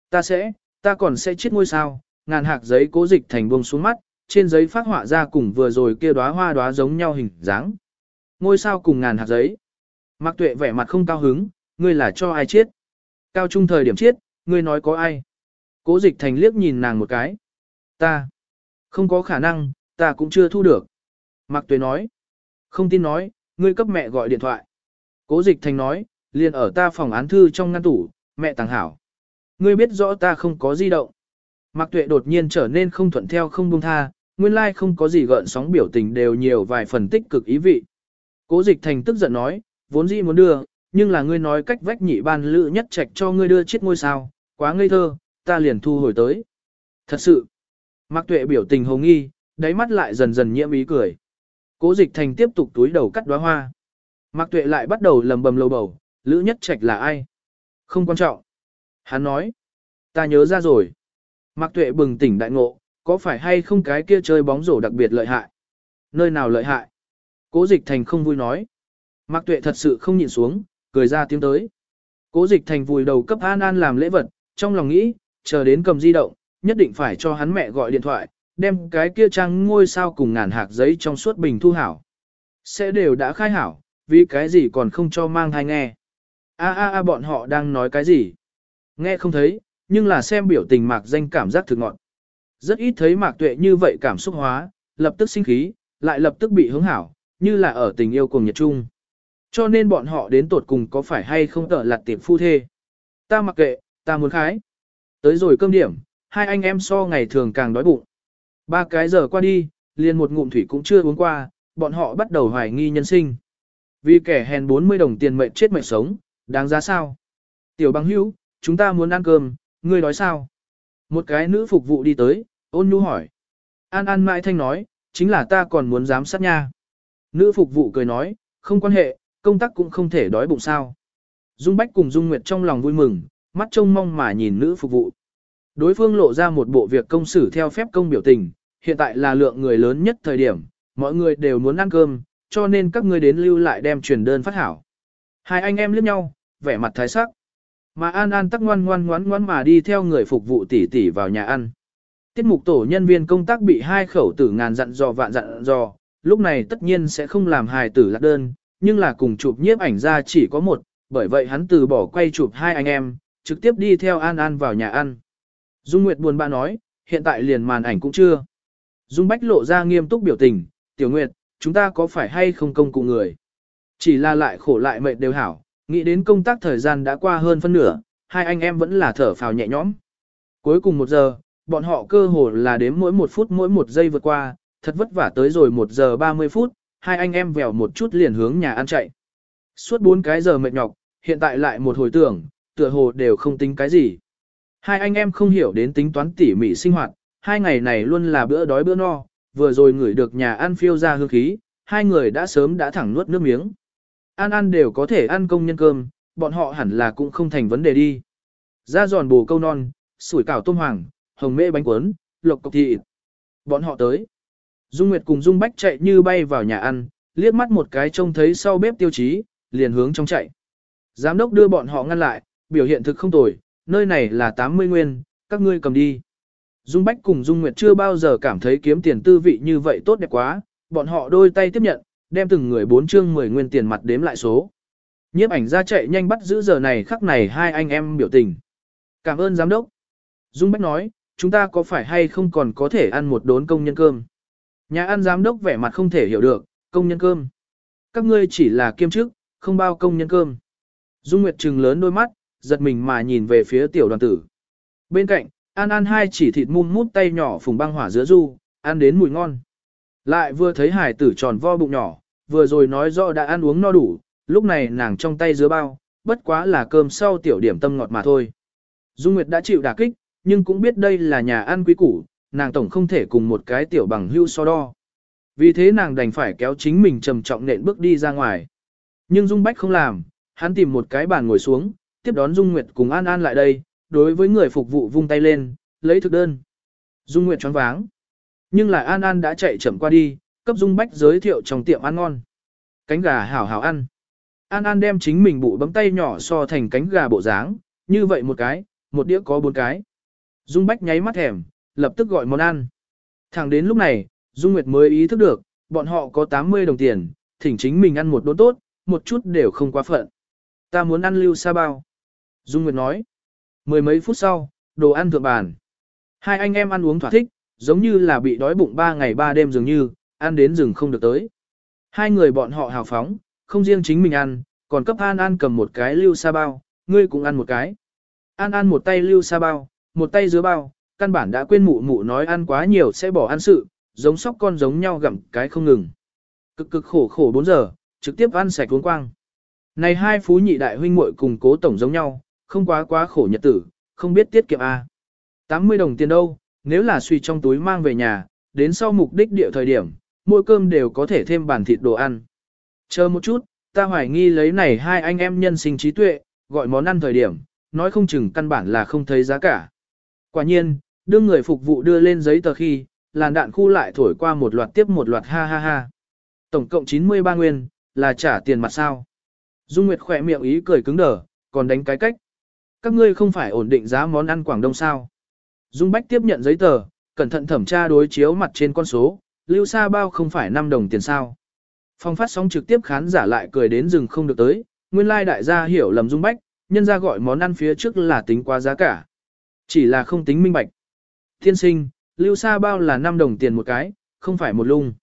ta sẽ, ta còn sẽ chết ngôi sao, ngàn hạt giấy cố dịch thành buông xuống mắt, trên giấy phát họa ra cùng vừa rồi kia đóa hoa đóa giống nhau hình dáng. Ngôi sao cùng ngàn hạt giấy. Mạc Tuệ vẻ mặt không cao hứng, ngươi là cho ai chết? Cao trung thời điểm chết, ngươi nói có ai? Cố dịch thành liếc nhìn nàng một cái. Ta. Không có khả năng, ta cũng chưa thu được. Mạc Tuệ nói. Không tin nói, ngươi cấp mẹ gọi điện thoại. Cố dịch thành nói, liền ở ta phòng án thư trong ngăn tủ, mẹ tàng hảo. Ngươi biết rõ ta không có di động. Mạc Tuệ đột nhiên trở nên không thuận theo không buông tha, nguyên lai không có gì gợn sóng biểu tình đều nhiều vài phần tích cực ý vị. Cố Dịch Thành tức giận nói, vốn dĩ muốn đưa, nhưng là ngươi nói cách vách nhị ban lữ nhất trạch cho ngươi đưa chiếc ngôi sao, quá ngây thơ, ta liền thu hồi tới. Thật sự. Mạc Tuệ biểu tình hồ nghi, đáy mắt lại dần dần nhiễm ý cười. Cố Dịch Thành tiếp tục túi đầu cắt đóa hoa. Mạc Tuệ lại bắt đầu lầm bầm lầu bầu, lữ nhất trạch là ai? Không quan trọng. Hắn nói, ta nhớ ra rồi. Mạc Tuệ bừng tỉnh đại ngộ, có phải hay không cái kia chơi bóng rổ đặc biệt lợi hại? Nơi nào lợi hại? Cố Dịch Thành không vui nói. Mạc Tuệ thật sự không nhịn xuống, cười ra tiếng tới. Cố Dịch Thành vùi đầu cấp An An làm lễ vật, trong lòng nghĩ, chờ đến cầm di động, nhất định phải cho hắn mẹ gọi điện thoại, đem cái kia trang ngôi sao cùng ngàn hạt giấy trong suốt bình thu hảo. Sẽ đều đã khai hảo, vì cái gì còn không cho mang thai nghe. A a a bọn họ đang nói cái gì? Nghe không thấy, nhưng là xem biểu tình mạc danh cảm giác thực ngọn. Rất ít thấy mạc tuệ như vậy cảm xúc hóa, lập tức sinh khí, lại lập tức bị hứng hảo, như là ở tình yêu cùng nhật chung. Cho nên bọn họ đến tột cùng có phải hay không tở lặt tiệm phu thê. Ta mặc kệ, ta muốn khái. Tới rồi cơm điểm, hai anh em so ngày thường càng đói bụng. Ba cái giờ qua đi, liền một ngụm thủy cũng chưa uống qua, bọn họ bắt đầu hoài nghi nhân sinh. Vì kẻ hèn 40 đồng tiền mệnh chết mệnh sống, đáng giá sao? Tiểu bằng hữu, chúng ta muốn ăn cơm, ngươi nói sao? Một cái nữ phục vụ đi tới, ôn nhu hỏi. An An mãi thanh nói, chính là ta còn muốn giám sát nha. Nữ phục vụ cười nói, không quan hệ, công tác cũng không thể đói bụng sao. Dung Bách cùng Dung Nguyệt trong lòng vui mừng, mắt trông mong mà nhìn nữ phục vụ. Đối phương lộ ra một bộ việc công xử theo phép công biểu tình, hiện tại là lượng người lớn nhất thời điểm, mọi người đều muốn ăn cơm, cho nên các ngươi đến lưu lại đem truyền đơn phát hảo. Hai anh em liếc nhau, vẻ mặt thái sắc. Mà An An tắc ngoan ngoan ngoan ngoan mà đi theo người phục vụ tỉ tỉ vào nhà ăn. Tiết mục tổ nhân viên công tác bị hai khẩu tử ngàn dặn dò vạn dặn dò, lúc này tất nhiên sẽ không làm hài tử lạc đơn, nhưng là cùng chụp nhiếp ảnh ra chỉ có một, bởi vậy hắn từ bỏ quay chụp hai anh em, trực tiếp đi theo An An vào nhà ăn. Dung Nguyệt buồn bã nói, hiện tại liền màn ảnh cũng chưa. Dung Bách lộ ra nghiêm túc biểu tình, Tiểu Nguyệt, chúng ta có phải hay không công cụ người? Chỉ là lại khổ lại mệt đều hảo, nghĩ đến công tác thời gian đã qua hơn phân nửa, hai anh em vẫn là thở phào nhẹ nhõm. Cuối cùng một giờ, bọn họ cơ hồ là đếm mỗi một phút mỗi một giây vượt qua, thật vất vả tới rồi một giờ 30 phút, hai anh em vèo một chút liền hướng nhà ăn chạy. Suốt bốn cái giờ mệt nhọc, hiện tại lại một hồi tưởng, tựa hồ đều không tính cái gì. Hai anh em không hiểu đến tính toán tỉ mỉ sinh hoạt, hai ngày này luôn là bữa đói bữa no, vừa rồi ngửi được nhà ăn phiêu ra hương khí, hai người đã sớm đã thẳng nuốt nước miếng. Ăn ăn đều có thể ăn công nhân cơm, bọn họ hẳn là cũng không thành vấn đề đi. Ra giòn bù câu non, sủi cảo tôm hoàng, hồng mễ bánh cuốn, lộc cọc thịt. Bọn họ tới. Dung Nguyệt cùng Dung Bách chạy như bay vào nhà ăn, liếc mắt một cái trông thấy sau bếp tiêu chí, liền hướng trong chạy. Giám đốc đưa bọn họ ngăn lại, biểu hiện thực không tồi, nơi này là 80 nguyên, các ngươi cầm đi. Dung Bách cùng Dung Nguyệt chưa bao giờ cảm thấy kiếm tiền tư vị như vậy tốt đẹp quá, bọn họ đôi tay tiếp nhận, đem từng người bốn chương 10 nguyên tiền mặt đếm lại số. Nhiếp ảnh ra chạy nhanh bắt giữ giờ này khắc này hai anh em biểu tình. Cảm ơn giám đốc. Dung Bách nói, chúng ta có phải hay không còn có thể ăn một đốn công nhân cơm. Nhà ăn giám đốc vẻ mặt không thể hiểu được, công nhân cơm. Các ngươi chỉ là kiêm chức, không bao công nhân cơm. Dung Nguyệt trừng lớn đôi mắt, giật mình mà nhìn về phía tiểu đoàn tử. Bên cạnh, An An hai chỉ thịt mum mút tay nhỏ phùng băng hỏa giữa du, ăn đến mùi ngon. Lại vừa thấy hải tử tròn vo bụng nhỏ, vừa rồi nói rõ đã ăn uống no đủ, lúc này nàng trong tay dứa bao, bất quá là cơm sau tiểu điểm tâm ngọt mà thôi. Dung Nguyệt đã chịu đả kích, nhưng cũng biết đây là nhà ăn quý củ, nàng tổng không thể cùng một cái tiểu bằng hưu so đo. Vì thế nàng đành phải kéo chính mình trầm trọng nện bước đi ra ngoài. Nhưng Dung Bách không làm, hắn tìm một cái bàn ngồi xuống, tiếp đón Dung Nguyệt cùng An An lại đây, đối với người phục vụ vung tay lên, lấy thực đơn. Dung Nguyệt choáng váng. Nhưng lại An An đã chạy chậm qua đi, cấp Dung Bách giới thiệu trong tiệm ăn ngon. Cánh gà hảo hảo ăn. An An đem chính mình bụ bấm tay nhỏ so thành cánh gà bộ dáng, như vậy một cái, một đĩa có bốn cái. Dung Bách nháy mắt thèm, lập tức gọi món ăn. Thẳng đến lúc này, Dung Nguyệt mới ý thức được, bọn họ có 80 đồng tiền, thỉnh chính mình ăn một đốn tốt, một chút đều không quá phận. Ta muốn ăn lưu sa bao. Dung Nguyệt nói. Mười mấy phút sau, đồ ăn thượng bàn. Hai anh em ăn uống thỏa thích, giống như là bị đói bụng ba ngày ba đêm dường như, ăn đến rừng không được tới. Hai người bọn họ hào phóng, không riêng chính mình ăn, còn cấp An An cầm một cái lưu sa bao, ngươi cũng ăn một cái. An An một tay lưu sa bao, một tay dứa bao, căn bản đã quên mụ mụ nói ăn quá nhiều sẽ bỏ ăn sự, giống sóc con giống nhau gặm cái không ngừng. Cực cực khổ khổ 4 giờ, trực tiếp ăn sạch uống quang. Này hai phú nhị đại huynh muội cùng cố tổng giống nhau, không quá quá khổ nhật tử, không biết tiết kiệm à. A. 80 đồng tiền đâu, nếu là suy trong túi mang về nhà, đến sau mục đích địa thời điểm, mỗi cơm đều có thể thêm bản thịt đồ ăn. Chờ một chút, ta hoài nghi lấy này hai anh em nhân sinh trí tuệ, gọi món ăn thời điểm, nói không chừng căn bản là không thấy giá cả. Quả nhiên, đương người phục vụ đưa lên giấy tờ khi, làn đạn khu lại thổi qua một loạt tiếp một loạt ha ha ha. Tổng cộng 93 nguyên, là trả tiền mặt sao. Dung Nguyệt khỏe miệng ý cười cứng đờ, còn đánh cái cách. Các ngươi không phải ổn định giá món ăn Quảng Đông sao. Dung Bách tiếp nhận giấy tờ, cẩn thận thẩm tra đối chiếu mặt trên con số, lưu sa bao không phải 5 đồng tiền sao. Phong phát sóng trực tiếp khán giả lại cười đến rừng không được tới, nguyên lai đại gia hiểu lầm Dung Bách, nhân ra gọi món ăn phía trước là tính quá giá cả. Chỉ là không tính minh bạch. Thiên sinh, lưu sa bao là 5 đồng tiền một cái, không phải một lung.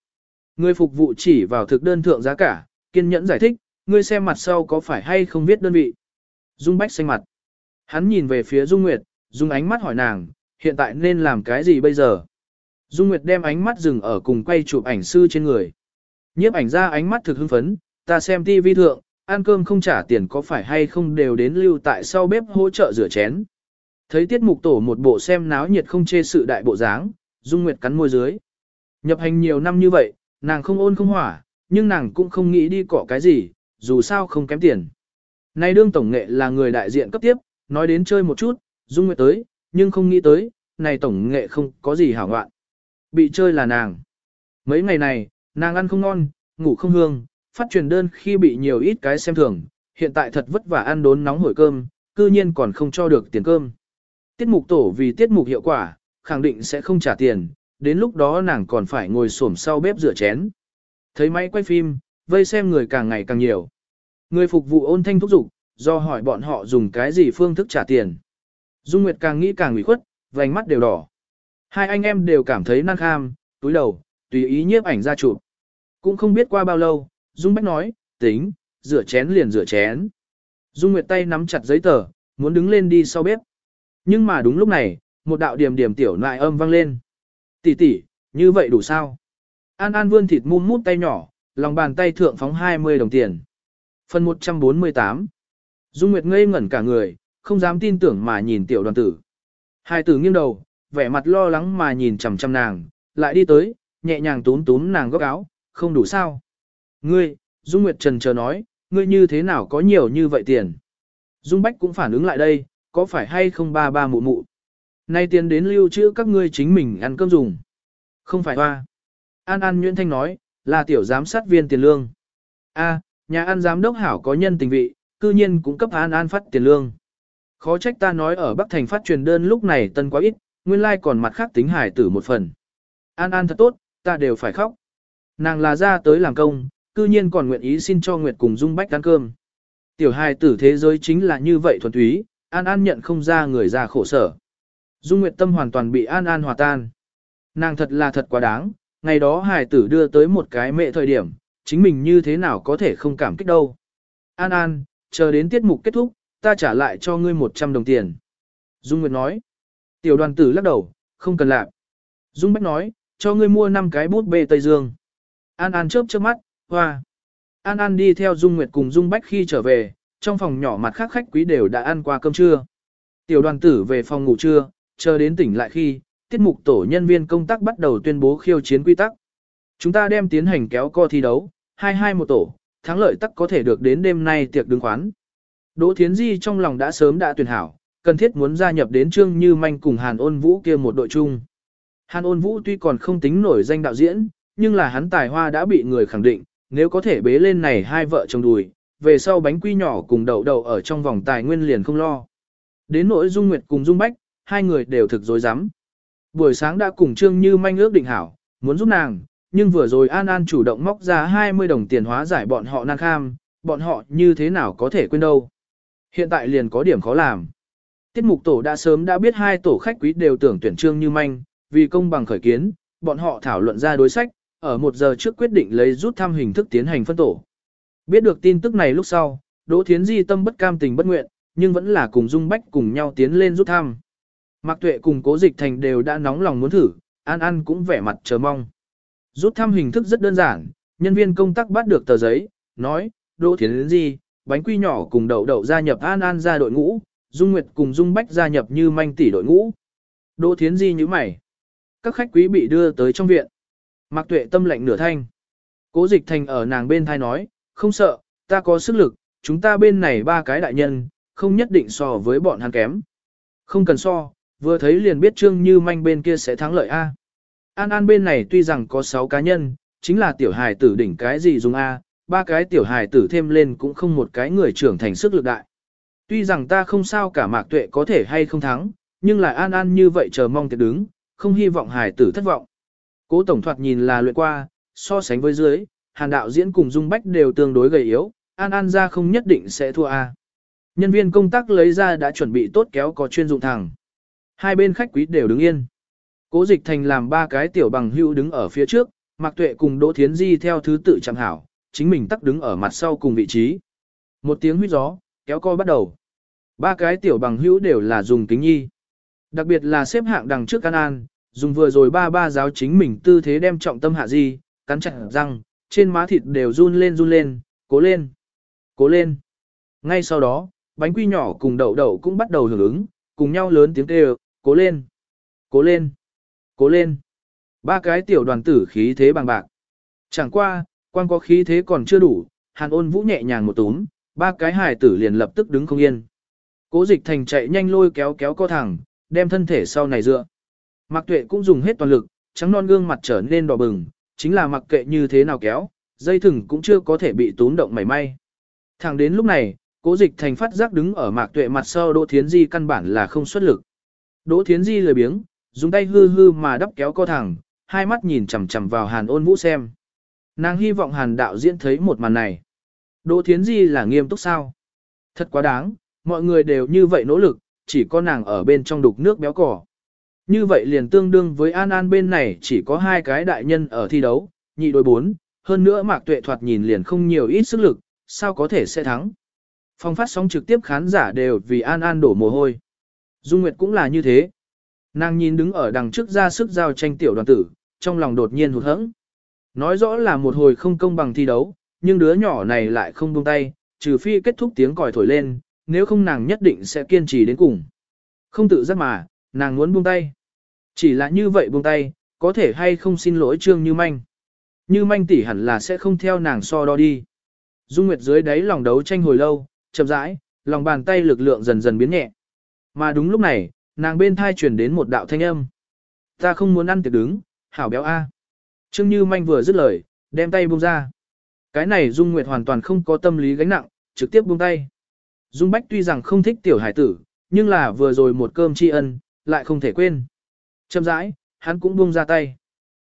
Người phục vụ chỉ vào thực đơn thượng giá cả, kiên nhẫn giải thích, ngươi xem mặt sau có phải hay không viết đơn vị. Dung Bách xanh mặt. Hắn nhìn về phía Dung Nguyệt, dùng ánh mắt hỏi nàng, hiện tại nên làm cái gì bây giờ? Dung Nguyệt đem ánh mắt dừng ở cùng quay chụp ảnh sư trên người. Nhiếp ảnh ra ánh mắt thực hưng phấn, ta xem TV thượng, ăn cơm không trả tiền có phải hay không đều đến lưu tại sau bếp hỗ trợ rửa chén. Thấy tiết mục tổ một bộ xem náo nhiệt không chê sự đại bộ dáng, Dung Nguyệt cắn môi dưới. Nhập hành nhiều năm như vậy, nàng không ôn không hỏa, nhưng nàng cũng không nghĩ đi cọ cái gì, dù sao không kém tiền. Nay đương tổng nghệ là người đại diện cấp tiếp, nói đến chơi một chút, Dung Nguyệt tới, nhưng không nghĩ tới, này tổng nghệ không có gì hảo ngoạn. Bị chơi là nàng. Mấy ngày này, nàng ăn không ngon, ngủ không hương, phát truyền đơn khi bị nhiều ít cái xem thường, hiện tại thật vất vả ăn đốn nóng hổi cơm, cư nhiên còn không cho được tiền cơm. Tiết mục tổ vì tiết mục hiệu quả, khẳng định sẽ không trả tiền, đến lúc đó nàng còn phải ngồi xổm sau bếp rửa chén. Thấy máy quay phim, vây xem người càng ngày càng nhiều. Người phục vụ ôn thanh thúc giục, do hỏi bọn họ dùng cái gì phương thức trả tiền. Dung Nguyệt càng nghĩ càng ủy khuất, vành mắt đều đỏ. Hai anh em đều cảm thấy năng kham, túi đầu, tùy ý nhiếp ảnh ra chụp. Cũng không biết qua bao lâu, Dung Bách nói, tính, rửa chén liền rửa chén. Dung Nguyệt tay nắm chặt giấy tờ, muốn đứng lên đi sau bếp. Nhưng mà đúng lúc này, một đạo điểm điểm tiểu nại âm vang lên. Tỷ tỷ, như vậy đủ sao? An An vươn thịt mum mút tay nhỏ, lòng bàn tay thượng phóng 20 đồng tiền. Phần 148 Dung Nguyệt ngây ngẩn cả người, không dám tin tưởng mà nhìn tiểu đoàn tử. Hai tử nghiêng đầu, vẻ mặt lo lắng mà nhìn chằm chằm nàng, lại đi tới, nhẹ nhàng túm túm nàng góc áo, không đủ sao. Ngươi, Dung Nguyệt Trần chờ nói, ngươi như thế nào có nhiều như vậy tiền. Dung Bách cũng phản ứng lại đây, có phải hay không ba ba mụ mụ. Nay tiền đến lưu trữ các ngươi chính mình ăn cơm dùng. Không phải hoa. An An Nguyễn Thanh nói, là tiểu giám sát viên tiền lương. A, nhà ăn giám đốc hảo có nhân tình vị, cư nhiên cũng cấp An An phát tiền lương. Khó trách ta nói ở Bắc Thành phát truyền đơn lúc này tân quá ít, nguyên lai like còn mặt khác tính hải tử một phần. An An thật tốt, ta đều phải khóc. Nàng là ra tới làm công, cư nhiên còn nguyện ý xin cho Nguyệt cùng Dung Bách ăn cơm. Tiểu hài tử thế giới chính là như vậy thuần túy, An An nhận không ra người già khổ sở. Dung Nguyệt tâm hoàn toàn bị An An hòa tan. Nàng thật là thật quá đáng, ngày đó hài tử đưa tới một cái mẹ thời điểm, chính mình như thế nào có thể không cảm kích đâu. An An, chờ đến tiết mục kết thúc, ta trả lại cho ngươi 100 đồng tiền. Dung Nguyệt nói. Tiểu đoàn tử lắc đầu, không cần làm. Dung Bách nói, cho ngươi mua 5 cái bút bê Tây Dương. An An chớp chớp mắt, hoa. An An đi theo Dung Nguyệt cùng Dung Bách khi trở về, trong phòng nhỏ mặt khác khách quý đều đã ăn qua cơm trưa. Tiểu đoàn tử về phòng ngủ trưa, chờ đến tỉnh lại khi, tiết mục tổ nhân viên công tác bắt đầu tuyên bố khiêu chiến quy tắc. Chúng ta đem tiến hành kéo co thi đấu, hai hai một tổ, thắng lợi tắc có thể được đến đêm nay tiệc đứng khoán. Đỗ Thiến Di trong lòng đã sớm đã tuyển hảo, cần thiết muốn gia nhập đến Trương Như Manh cùng Hàn Ôn Vũ kia một đội chung. Hàn Ôn Vũ tuy còn không tính nổi danh đạo diễn, nhưng là hắn tài hoa đã bị người khẳng định, nếu có thể bế lên này hai vợ chồng đùi, về sau bánh quy nhỏ cùng đậu đậu ở trong vòng tài nguyên liền không lo. Đến nỗi Dung Nguyệt cùng Dung Bách, hai người đều thực dối rắm Buổi sáng đã cùng Trương Như Manh ước định hảo, muốn giúp nàng, nhưng vừa rồi An An chủ động móc ra 20 đồng tiền hóa giải bọn họ năng kham, bọn họ như thế nào có thể quên đâu. Hiện tại liền có điểm khó làm. Tiết mục tổ đã sớm đã biết hai tổ khách quý đều tưởng tuyển Trương Như Manh, vì công bằng khởi kiến, bọn họ thảo luận ra đối sách, ở một giờ trước quyết định lấy rút thăm hình thức tiến hành phân tổ. Biết được tin tức này lúc sau, Đỗ Thiến Di tâm bất cam tình bất nguyện, nhưng vẫn là cùng Dung Bách cùng nhau tiến lên rút thăm. Mạc Tuệ cùng Cố Dịch Thành đều đã nóng lòng muốn thử, An An cũng vẻ mặt chờ mong. Rút thăm hình thức rất đơn giản, nhân viên công tác bắt được tờ giấy, nói, Đỗ Thiến Di, bánh quy nhỏ cùng đậu đậu gia nhập An An ra đội ngũ, Dung Nguyệt cùng Dung Bách gia nhập như manh tỷ đội ngũ. Đỗ Thiến Di như mày. Các khách quý bị đưa tới trong viện. Mạc Tuệ tâm lạnh nửa thanh. Cố Dịch Thành ở nàng bên thai nói, không sợ, ta có sức lực, chúng ta bên này ba cái đại nhân, không nhất định so với bọn hắn kém. Không cần so, vừa thấy liền biết Trương Như Manh bên kia sẽ thắng lợi A. An An bên này tuy rằng có 6 cá nhân, chính là tiểu hài tử đỉnh cái gì dùng A, ba cái tiểu hài tử thêm lên cũng không một cái người trưởng thành sức lực đại. Tuy rằng ta không sao cả mạc tuệ có thể hay không thắng, nhưng lại An An như vậy chờ mong tiệt đứng, không hy vọng hài tử thất vọng. Cố tổng thoạt nhìn là luyện qua, so sánh với dưới, hàn đạo diễn cùng Dung Bách đều tương đối gầy yếu, An An ra không nhất định sẽ thua A. Nhân viên công tác lấy ra đã chuẩn bị tốt kéo có chuyên dụng thẳng. Hai bên khách quý đều đứng yên. Cố dịch thành làm ba cái tiểu bằng hưu đứng ở phía trước, Mạc Tuệ cùng Đỗ Thiến Di theo thứ tự chẳng hảo, chính mình tắc đứng ở mặt sau cùng vị trí. Một tiếng huyết gió, kéo co bắt đầu. Ba cái tiểu bằng hữu đều là dùng kính nhi. Đặc biệt là xếp hạng đằng trước An An, dùng vừa rồi ba ba giáo chính mình tư thế đem trọng tâm hạ di, cắn chặt răng, trên má thịt đều run lên run lên, cố lên, cố lên. Ngay sau đó, bánh quy nhỏ cùng đậu đậu cũng bắt đầu hưởng ứng, cùng nhau lớn tiếng kêu, cố lên, cố lên, cố lên. Ba cái tiểu đoàn tử khí thế bằng bạc. Chẳng qua, quan có khí thế còn chưa đủ, hàn ôn vũ nhẹ nhàng một túm, ba cái hài tử liền lập tức đứng không yên. Cố dịch thành chạy nhanh lôi kéo kéo co thẳng, đem thân thể sau này dựa. Mạc tuệ cũng dùng hết toàn lực, trắng non gương mặt trở nên đỏ bừng, chính là mặc kệ như thế nào kéo, Dây thừng cũng chưa có thể bị túm động mảy may. Thẳng đến lúc này, cố dịch thành phát giác đứng ở mạc tuệ mặt sau Đỗ Thiến Di căn bản là không xuất lực. Đỗ Thiến Di lười biếng, dùng tay hư hư mà đắp kéo co thẳng, hai mắt nhìn chằm chằm vào Hàn ôn vũ xem. Nàng hy vọng Hàn đạo diễn thấy một màn này. Đỗ Thiến Di là nghiêm túc sao? Thật quá đáng, mọi người đều như vậy nỗ lực, chỉ có nàng ở bên trong đục nước béo cỏ. Như vậy liền tương đương với An An bên này chỉ có hai cái đại nhân ở thi đấu, nhị đối bốn, hơn nữa Mạc Tuệ thoạt nhìn liền không nhiều ít sức lực, sao có thể sẽ thắng. Phong phát sóng trực tiếp khán giả đều vì An An đổ mồ hôi. Dung Nguyệt cũng là như thế. Nàng nhìn đứng ở đằng trước ra sức giao tranh tiểu đoàn tử, trong lòng đột nhiên hụt hẫng. Nói rõ là một hồi không công bằng thi đấu, nhưng đứa nhỏ này lại không buông tay, trừ phi kết thúc tiếng còi thổi lên, nếu không nàng nhất định sẽ kiên trì đến cùng. Không tự giác mà, nàng muốn buông tay. Chỉ là như vậy buông tay, có thể hay không xin lỗi Trương Như Manh. Như Manh tỷ hẳn là sẽ không theo nàng so đo đi. Dung Nguyệt dưới đáy lòng đấu tranh hồi lâu, chậm rãi, lòng bàn tay lực lượng dần dần biến nhẹ. Mà đúng lúc này, nàng bên thai truyền đến một đạo thanh âm. Ta không muốn ăn tiệc đứng, hảo béo A. Trương Như Manh vừa dứt lời, đem tay buông ra. Cái này Dung Nguyệt hoàn toàn không có tâm lý gánh nặng, trực tiếp buông tay. Dung Bách tuy rằng không thích tiểu hải tử, nhưng là vừa rồi một cơm tri ân, lại không thể quên. Chậm rãi, hắn cũng buông ra tay.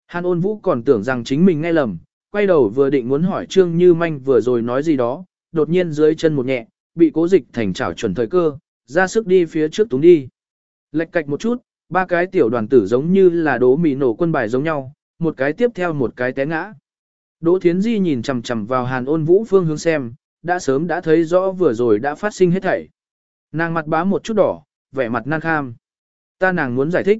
Hàn ôn vũ còn tưởng rằng chính mình nghe lầm, quay đầu vừa định muốn hỏi Trương Như Manh vừa rồi nói gì đó, đột nhiên dưới chân một nhẹ, bị cố dịch thành chảo chuẩn thời cơ, ra sức đi phía trước túng đi. Lệch cạch một chút, ba cái tiểu đoàn tử giống như là đố mì nổ quân bài giống nhau, một cái tiếp theo một cái té ngã. Đỗ Thiến Di nhìn chằm chằm vào Hàn Ôn Vũ phương hướng xem, đã sớm đã thấy rõ vừa rồi đã phát sinh hết thảy. Nàng mặt bá một chút đỏ, vẻ mặt nan kham. Ta nàng muốn giải thích.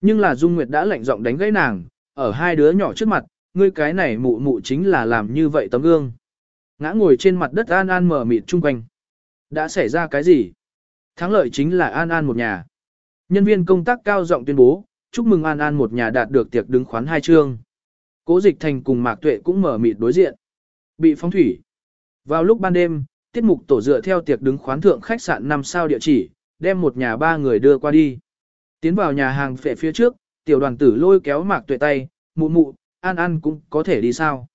Nhưng là Dung Nguyệt đã lạnh giọng đánh gãy nàng, ở hai đứa nhỏ trước mặt, ngươi cái này mụ mụ chính là làm như vậy tấm gương. Ngã ngồi trên mặt đất An An mở mịt chung quanh. Đã xảy ra cái gì? Thắng lợi chính là An An một nhà. Nhân viên công tác cao giọng tuyên bố, chúc mừng An An một nhà đạt được tiệc đứng khoán hai chương. Cố dịch thành cùng Mạc Tuệ cũng mở mịt đối diện. Bị phóng thủy. Vào lúc ban đêm, tiết mục tổ dựa theo tiệc đứng khoán thượng khách sạn 5 sao địa chỉ, đem một nhà ba người đưa qua đi. Tiến vào nhà hàng phệ phía trước, tiểu đoàn tử lôi kéo Mạc Tuệ tay, mụ mụ, An An cũng có thể đi sao.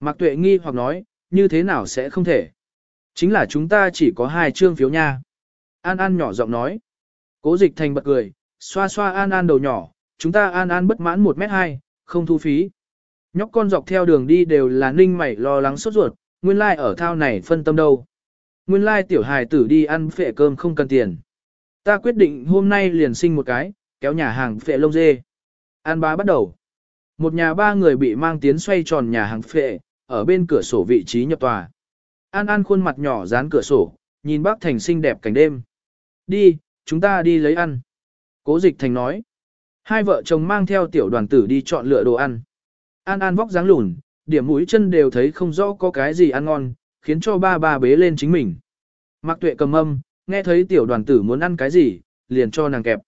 Mạc Tuệ nghi hoặc nói, như thế nào sẽ không thể. Chính là chúng ta chỉ có hai chương phiếu nha. An An nhỏ giọng nói. Cố dịch thành bật cười, xoa xoa An An đầu nhỏ, chúng ta An An bất mãn 1m2, không thu phí. Nhóc con dọc theo đường đi đều là ninh mày lo lắng sốt ruột, nguyên lai like ở thao này phân tâm đâu. Nguyên lai like tiểu hài tử đi ăn phệ cơm không cần tiền. Ta quyết định hôm nay liền sinh một cái, kéo nhà hàng phệ lông dê. An bá bắt đầu. Một nhà ba người bị mang tiến xoay tròn nhà hàng phệ, ở bên cửa sổ vị trí nhập tòa. An An khuôn mặt nhỏ dán cửa sổ, nhìn bác Thành xinh đẹp cảnh đêm. Đi, chúng ta đi lấy ăn. Cố dịch Thành nói. Hai vợ chồng mang theo tiểu đoàn tử đi chọn lựa đồ ăn. An An vóc dáng lùn, điểm mũi chân đều thấy không rõ có cái gì ăn ngon, khiến cho ba ba bế lên chính mình. Mạc Tuệ cầm âm, nghe thấy tiểu đoàn tử muốn ăn cái gì, liền cho nàng kẹp.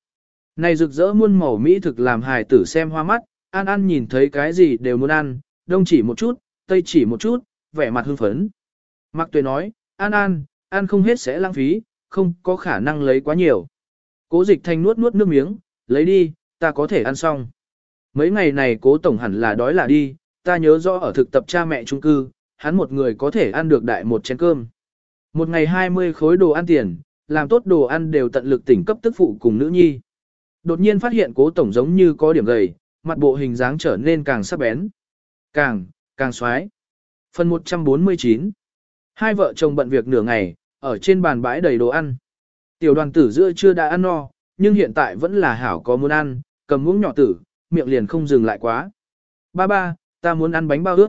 Này rực rỡ muôn màu mỹ thực làm hài tử xem hoa mắt, An An nhìn thấy cái gì đều muốn ăn, đông chỉ một chút, tây chỉ một chút, vẻ mặt hưng phấn. Mạc Tuệ nói, An An, ăn không hết sẽ lãng phí, không có khả năng lấy quá nhiều. Cố dịch thanh nuốt nuốt nước miếng, lấy đi, ta có thể ăn xong. Mấy ngày này cố tổng hẳn là đói là đi, ta nhớ rõ ở thực tập cha mẹ trung cư, hắn một người có thể ăn được đại một chén cơm. Một ngày 20 khối đồ ăn tiền, làm tốt đồ ăn đều tận lực tỉnh cấp tức phụ cùng nữ nhi. Đột nhiên phát hiện cố tổng giống như có điểm gầy, mặt bộ hình dáng trở nên càng sắc bén. Càng, càng xoái. Phần 149 Hai vợ chồng bận việc nửa ngày, ở trên bàn bãi đầy đồ ăn. Tiểu đoàn tử giữa chưa đã ăn no, nhưng hiện tại vẫn là hảo có muốn ăn, cầm muỗng nhỏ tử, miệng liền không dừng lại quá. Ba ba, ta muốn ăn bánh bao ướt.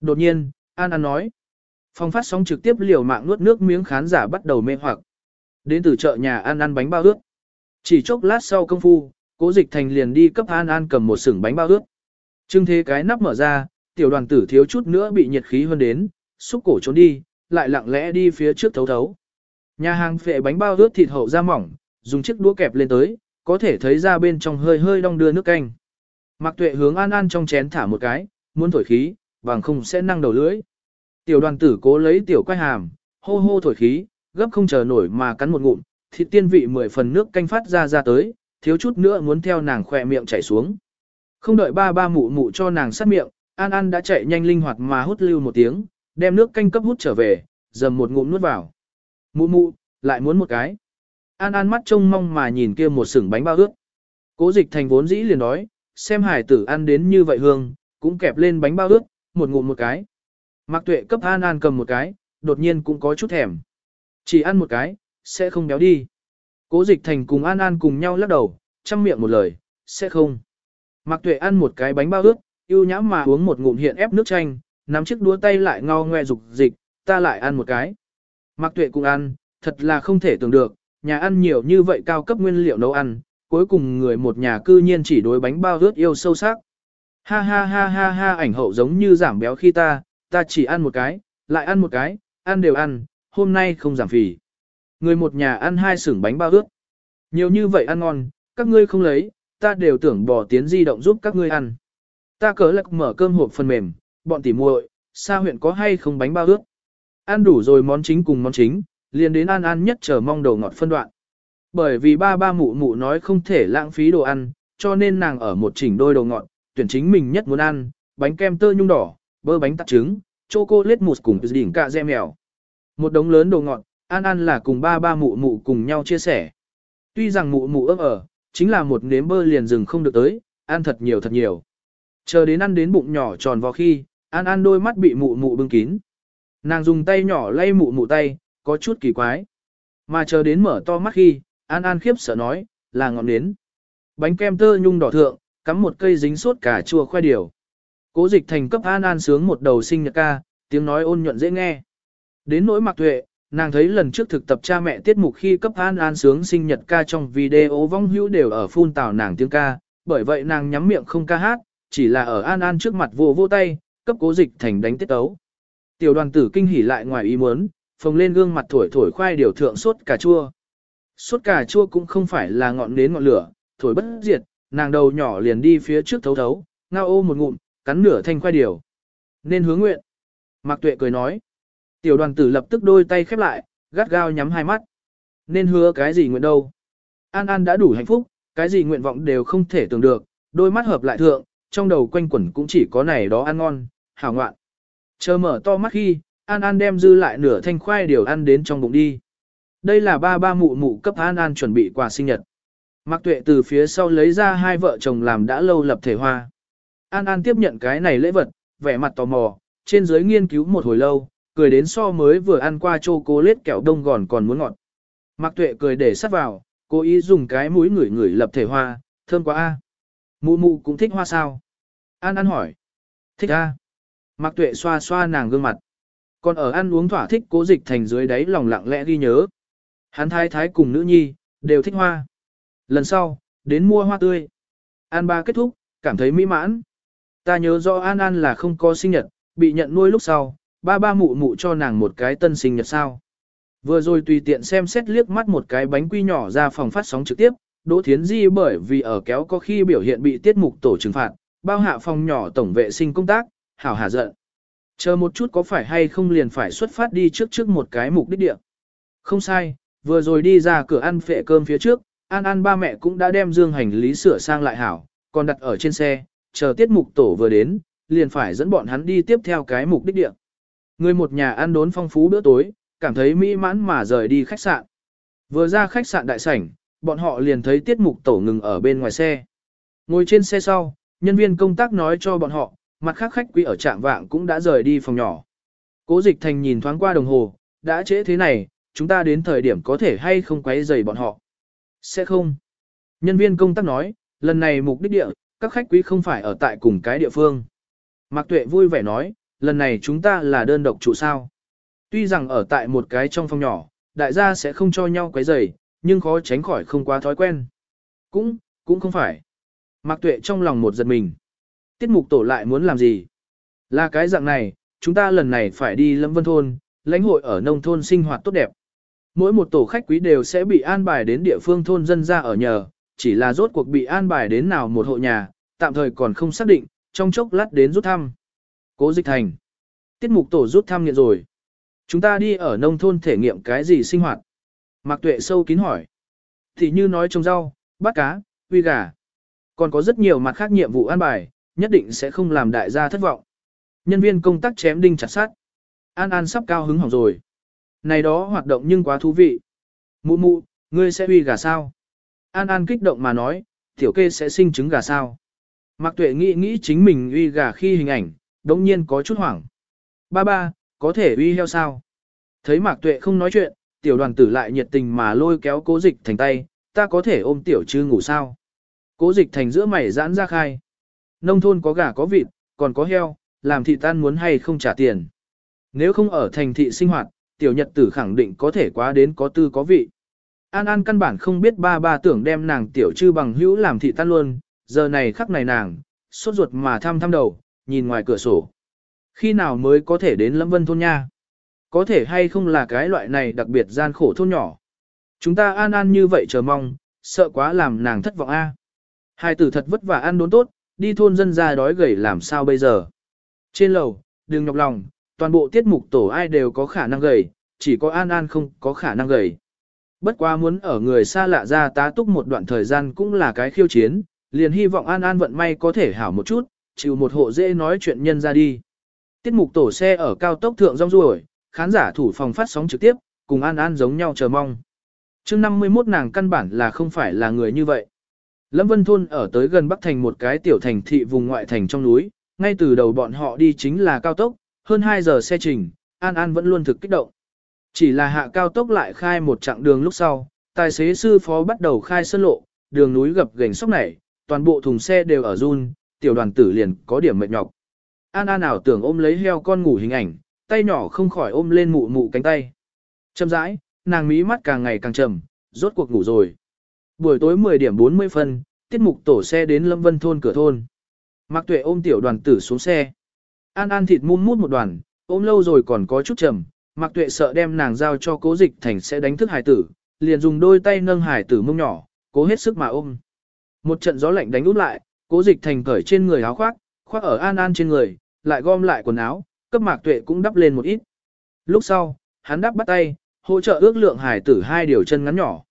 Đột nhiên, An An nói. Phong phát sóng trực tiếp liều mạng nuốt nước miếng khán giả bắt đầu mê hoặc. Đến từ chợ nhà An ăn bánh bao ướt. Chỉ chốc lát sau công phu, cố dịch thành liền đi cấp An An cầm một sừng bánh bao ướt. Trưng thế cái nắp mở ra, tiểu đoàn tử thiếu chút nữa bị nhiệt khí hơn đến, xúc cổ trốn đi, lại lặng lẽ đi phía trước thấu thấu. Nhà hàng phệ bánh bao ướt thịt hậu da mỏng, dùng chiếc đũa kẹp lên tới, có thể thấy ra bên trong hơi hơi đong đưa nước canh. Mạc Tuệ hướng An An trong chén thả một cái, muốn thổi khí, bằng không sẽ năng đầu lưỡi. Tiểu đoàn tử cố lấy tiểu quay hàm, hô hô thổi khí, gấp không chờ nổi mà cắn một ngụm, thịt tiên vị mười phần nước canh phát ra ra tới, thiếu chút nữa muốn theo nàng khỏe miệng chảy xuống. Không đợi ba ba mụ mụ cho nàng sát miệng, An An đã chạy nhanh linh hoạt mà hút lưu một tiếng, đem nước canh cấp hút trở về, dầm một ngụm nuốt vào. Mụ mụ, lại muốn một cái. An An mắt trông mong mà nhìn kia một sừng bánh bao ướt. Cố dịch thành vốn dĩ liền nói, xem hải tử ăn đến như vậy hương, cũng kẹp lên bánh bao ướt, một ngụm một cái. Mạc tuệ cấp An An cầm một cái, đột nhiên cũng có chút thèm. Chỉ ăn một cái, sẽ không béo đi. Cố dịch thành cùng An An cùng nhau lắc đầu, chăm miệng một lời, sẽ không. Mạc tuệ ăn một cái bánh bao ướt, yêu nhãm mà uống một ngụm hiện ép nước chanh, nắm chiếc đũa tay lại ngao ngoe dục dịch, ta lại ăn một cái. Mạc tuệ cũng ăn, thật là không thể tưởng được, nhà ăn nhiều như vậy cao cấp nguyên liệu nấu ăn, cuối cùng người một nhà cư nhiên chỉ đối bánh bao ướt yêu sâu sắc. Ha ha ha ha ha ảnh hậu giống như giảm béo khi ta, ta chỉ ăn một cái, lại ăn một cái, ăn đều ăn, hôm nay không giảm phì. Người một nhà ăn hai sưởng bánh bao ướt. Nhiều như vậy ăn ngon, các ngươi không lấy, ta đều tưởng bỏ tiến di động giúp các ngươi ăn. Ta cớ lạc mở cơm hộp phần mềm, bọn tỉ muội, xa huyện có hay không bánh bao ướt. Ăn đủ rồi món chính cùng món chính, liền đến ăn ăn nhất chờ mong đầu ngọt phân đoạn. Bởi vì ba ba mụ mụ nói không thể lãng phí đồ ăn, cho nên nàng ở một chỉnh đôi đồ ngọt, tuyển chính mình nhất muốn ăn, bánh kem tơ nhung đỏ, bơ bánh tạt trứng, chocolate mousse cùng đỉnh cạ dê mèo. Một đống lớn đồ ngọt, An An là cùng ba ba mụ mụ cùng nhau chia sẻ. Tuy rằng mụ mụ ấp ở, chính là một nếm bơ liền dừng không được tới, ăn thật nhiều thật nhiều. Chờ đến ăn đến bụng nhỏ tròn vào khi, An An đôi mắt bị mụ mụ bưng kín. Nàng dùng tay nhỏ lay mụ mụ tay, có chút kỳ quái. Mà chờ đến mở to mắt khi, An An khiếp sợ nói, là ngọn nến. Bánh kem tơ nhung đỏ thượng, cắm một cây dính sốt cà chua khoai điều. Cố dịch thành cấp An An sướng một đầu sinh nhật ca, tiếng nói ôn nhuận dễ nghe. Đến nỗi mặc tuệ, nàng thấy lần trước thực tập cha mẹ tiết mục khi cấp An An sướng sinh nhật ca trong video vong hữu đều ở phun tào nàng tiếng ca, bởi vậy nàng nhắm miệng không ca hát, chỉ là ở An An trước mặt vô vô tay, cấp cố dịch thành đánh tiết tấu. Tiểu đoàn tử kinh hỉ lại ngoài ý muốn, phồng lên gương mặt thổi thổi khoai điều thượng sốt cà chua. Sốt cà chua cũng không phải là ngọn nến ngọn lửa, thổi bất diệt, nàng đầu nhỏ liền đi phía trước thấu thấu, ngao ô một ngụm, cắn nửa thanh khoai điều. Nên hướng nguyện. Mạc Tuệ cười nói. Tiểu đoàn tử lập tức đôi tay khép lại, gắt gao nhắm hai mắt. Nên hứa cái gì nguyện đâu. An An đã đủ hạnh phúc, cái gì nguyện vọng đều không thể tưởng được, đôi mắt hợp lại thượng, trong đầu quanh quẩn cũng chỉ có này đó ăn ngon, hảo ngoạn. Chờ mở to mắt khi, An An đem dư lại nửa thanh khoai điều ăn đến trong bụng đi. Đây là ba ba mụ mụ cấp An An chuẩn bị quà sinh nhật. Mạc Tuệ từ phía sau lấy ra hai vợ chồng làm đã lâu lập thể hoa. An An tiếp nhận cái này lễ vật, vẻ mặt tò mò, trên dưới nghiên cứu một hồi lâu, cười đến so mới vừa ăn qua chocolate kẹo đông gòn còn muốn ngọt. Mạc Tuệ cười để sát vào, cố ý dùng cái mũi ngửi ngửi lập thể hoa, thơm quá a. Mụ mụ cũng thích hoa sao? An An hỏi. Thích a. Mạc Tuệ xoa xoa nàng gương mặt. Còn ở ăn uống thỏa thích cố dịch thành dưới đáy lòng lặng lẽ ghi nhớ. Hắn thái thái cùng nữ nhi, đều thích hoa. Lần sau, đến mua hoa tươi. An ba kết thúc, cảm thấy mỹ mãn. Ta nhớ rõ An An là không có sinh nhật, bị nhận nuôi lúc sau, ba ba mụ mụ cho nàng một cái tân sinh nhật sao. Vừa rồi tùy tiện xem xét liếc mắt một cái bánh quy nhỏ ra phòng phát sóng trực tiếp, Đỗ Thiến Di bởi vì ở kéo có khi biểu hiện bị tiết mục tổ trừng phạt, bao hạ phòng nhỏ tổng vệ sinh công tác, hảo hà giận. Chờ một chút có phải hay không liền phải xuất phát đi trước trước một cái mục đích địa. Không sai, vừa rồi đi ra cửa ăn phệ cơm phía trước, An An ba mẹ cũng đã đem dương hành lý sửa sang lại hảo, còn đặt ở trên xe, chờ tiết mục tổ vừa đến, liền phải dẫn bọn hắn đi tiếp theo cái mục đích địa. Người một nhà ăn đốn phong phú bữa tối, cảm thấy mỹ mãn mà rời đi khách sạn. Vừa ra khách sạn đại sảnh, bọn họ liền thấy tiết mục tổ ngừng ở bên ngoài xe. Ngồi trên xe sau, nhân viên công tác nói cho bọn họ, mặt khác khách quý ở trạm vạng cũng đã rời đi phòng nhỏ. Cố dịch thành nhìn thoáng qua đồng hồ, đã trễ thế này, chúng ta đến thời điểm có thể hay không quấy rầy bọn họ. Sẽ không. Nhân viên công tác nói, lần này mục đích địa, các khách quý không phải ở tại cùng cái địa phương. Mạc Tuệ vui vẻ nói, lần này chúng ta là đơn độc trụ sao. Tuy rằng ở tại một cái trong phòng nhỏ, đại gia sẽ không cho nhau quấy rầy, nhưng khó tránh khỏi không quá thói quen. Cũng, cũng không phải. Mạc Tuệ trong lòng một giật mình. Tiết mục tổ lại muốn làm gì? Là cái dạng này, chúng ta lần này phải đi Lâm Vân Thôn, lãnh hội ở nông thôn sinh hoạt tốt đẹp. Mỗi một tổ khách quý đều sẽ bị an bài đến địa phương thôn dân ra ở nhờ, chỉ là rốt cuộc bị an bài đến nào một hộ nhà, tạm thời còn không xác định, trong chốc lát đến rút thăm. Cố dịch thành. Tiết mục tổ rút thăm nghiện rồi. Chúng ta đi ở nông thôn thể nghiệm cái gì sinh hoạt? Mạc Tuệ sâu kín hỏi. Thì như nói trồng rau, bắt cá, huy gà. Còn có rất nhiều mặt khác nhiệm vụ an bài, nhất định sẽ không làm đại gia thất vọng. Nhân viên công tác chém đinh chặt sát. An An sắp cao hứng hỏng rồi. Này đó hoạt động nhưng quá thú vị. Mụ mụ, ngươi sẽ uy gà sao? An An kích động mà nói, tiểu kê sẽ sinh trứng gà sao? Mạc Tuệ nghĩ nghĩ chính mình uy gà khi hình ảnh, đống nhiên có chút hoảng. Ba ba, có thể uy heo sao? Thấy Mạc Tuệ không nói chuyện, tiểu đoàn tử lại nhiệt tình mà lôi kéo cố dịch thành tay, ta có thể ôm tiểu trư ngủ sao? Cố dịch thành giữa mày giãn ra khai. Nông thôn có gà có vịt, còn có heo, làm thị tan muốn hay không trả tiền. Nếu không ở thành thị sinh hoạt, tiểu nhật tử khẳng định có thể quá đến có tư có vị. An An căn bản không biết ba ba tưởng đem nàng tiểu trư bằng hữu làm thị tan luôn, giờ này khắc này nàng, sốt ruột mà thăm thăm đầu, nhìn ngoài cửa sổ. Khi nào mới có thể đến Lâm Vân thôn nha? Có thể hay không là cái loại này đặc biệt gian khổ thôn nhỏ? Chúng ta an an như vậy chờ mong, sợ quá làm nàng thất vọng a. Hai tử thật vất vả ăn đốn tốt, đi thôn dân ra đói gầy làm sao bây giờ? Trên lầu, đừng nhọc lòng, toàn bộ tiết mục tổ ai đều có khả năng gầy, chỉ có An An không có khả năng gầy. Bất quá muốn ở người xa lạ ra tá túc một đoạn thời gian cũng là cái khiêu chiến, liền hy vọng An An vận may có thể hảo một chút, chịu một hộ dễ nói chuyện nhân ra đi. Tiết mục tổ xe ở cao tốc thượng rong ruổi, khán giả thủ phòng phát sóng trực tiếp, cùng An An giống nhau chờ mong. Trước 51 nàng căn bản là không phải là người như vậy. Lâm Vân Thôn ở tới gần Bắc Thành một cái tiểu thành thị vùng ngoại thành trong núi, ngay từ đầu bọn họ đi chính là cao tốc, hơn 2 giờ xe trình, An An vẫn luôn thực kích động. Chỉ là hạ cao tốc lại khai một chặng đường lúc sau, tài xế sư phó bắt đầu khai sân lộ, đường núi gập gành sóc nảy, toàn bộ thùng xe đều ở run, tiểu đoàn tử liền có điểm mệt nhọc. An An ảo tưởng ôm lấy heo con ngủ hình ảnh, tay nhỏ không khỏi ôm lên mụ mụ cánh tay. Châm rãi, nàng mí mắt càng ngày càng trầm, rốt cuộc ngủ rồi. Buổi tối 10 điểm 40 phân, tiết mục tổ xe đến Lâm Vân thôn cửa thôn. Mạc Tuệ ôm tiểu đoàn tử xuống xe. An An thịt mum mút một đoàn, ôm lâu rồi còn có chút trầm, Mạc Tuệ sợ đem nàng giao cho Cố Dịch Thành sẽ đánh thức hải tử, liền dùng đôi tay nâng hải tử mông nhỏ, cố hết sức mà ôm. Một trận gió lạnh đánh úp lại, Cố Dịch Thành cởi trên người áo khoác, khoác ở An An trên người, lại gom lại quần áo, cấp Mạc Tuệ cũng đắp lên một ít. Lúc sau, hắn đắp bắt tay, hỗ trợ ước lượng hải tử hai điều chân ngắn nhỏ.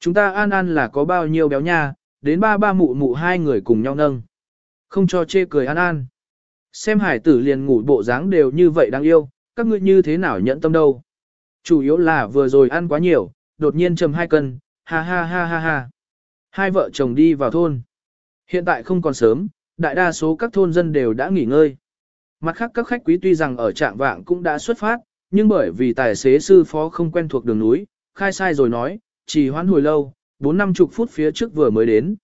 Chúng ta An An là có bao nhiêu béo nha, đến ba ba mụ mụ hai người cùng nhau nâng. Không cho chê cười An An. Xem hải tử liền ngủ bộ dáng đều như vậy đáng yêu, các ngươi như thế nào nhận tâm đâu. Chủ yếu là vừa rồi ăn quá nhiều, đột nhiên trầm hai cân, ha ha ha ha ha. Hai vợ chồng đi vào thôn. Hiện tại không còn sớm, đại đa số các thôn dân đều đã nghỉ ngơi. Mặt khác các khách quý tuy rằng ở trạng vạng cũng đã xuất phát, nhưng bởi vì tài xế sư phó không quen thuộc đường núi, khai sai rồi nói, chỉ hoãn hồi lâu, bốn năm chục phút phía trước vừa mới đến.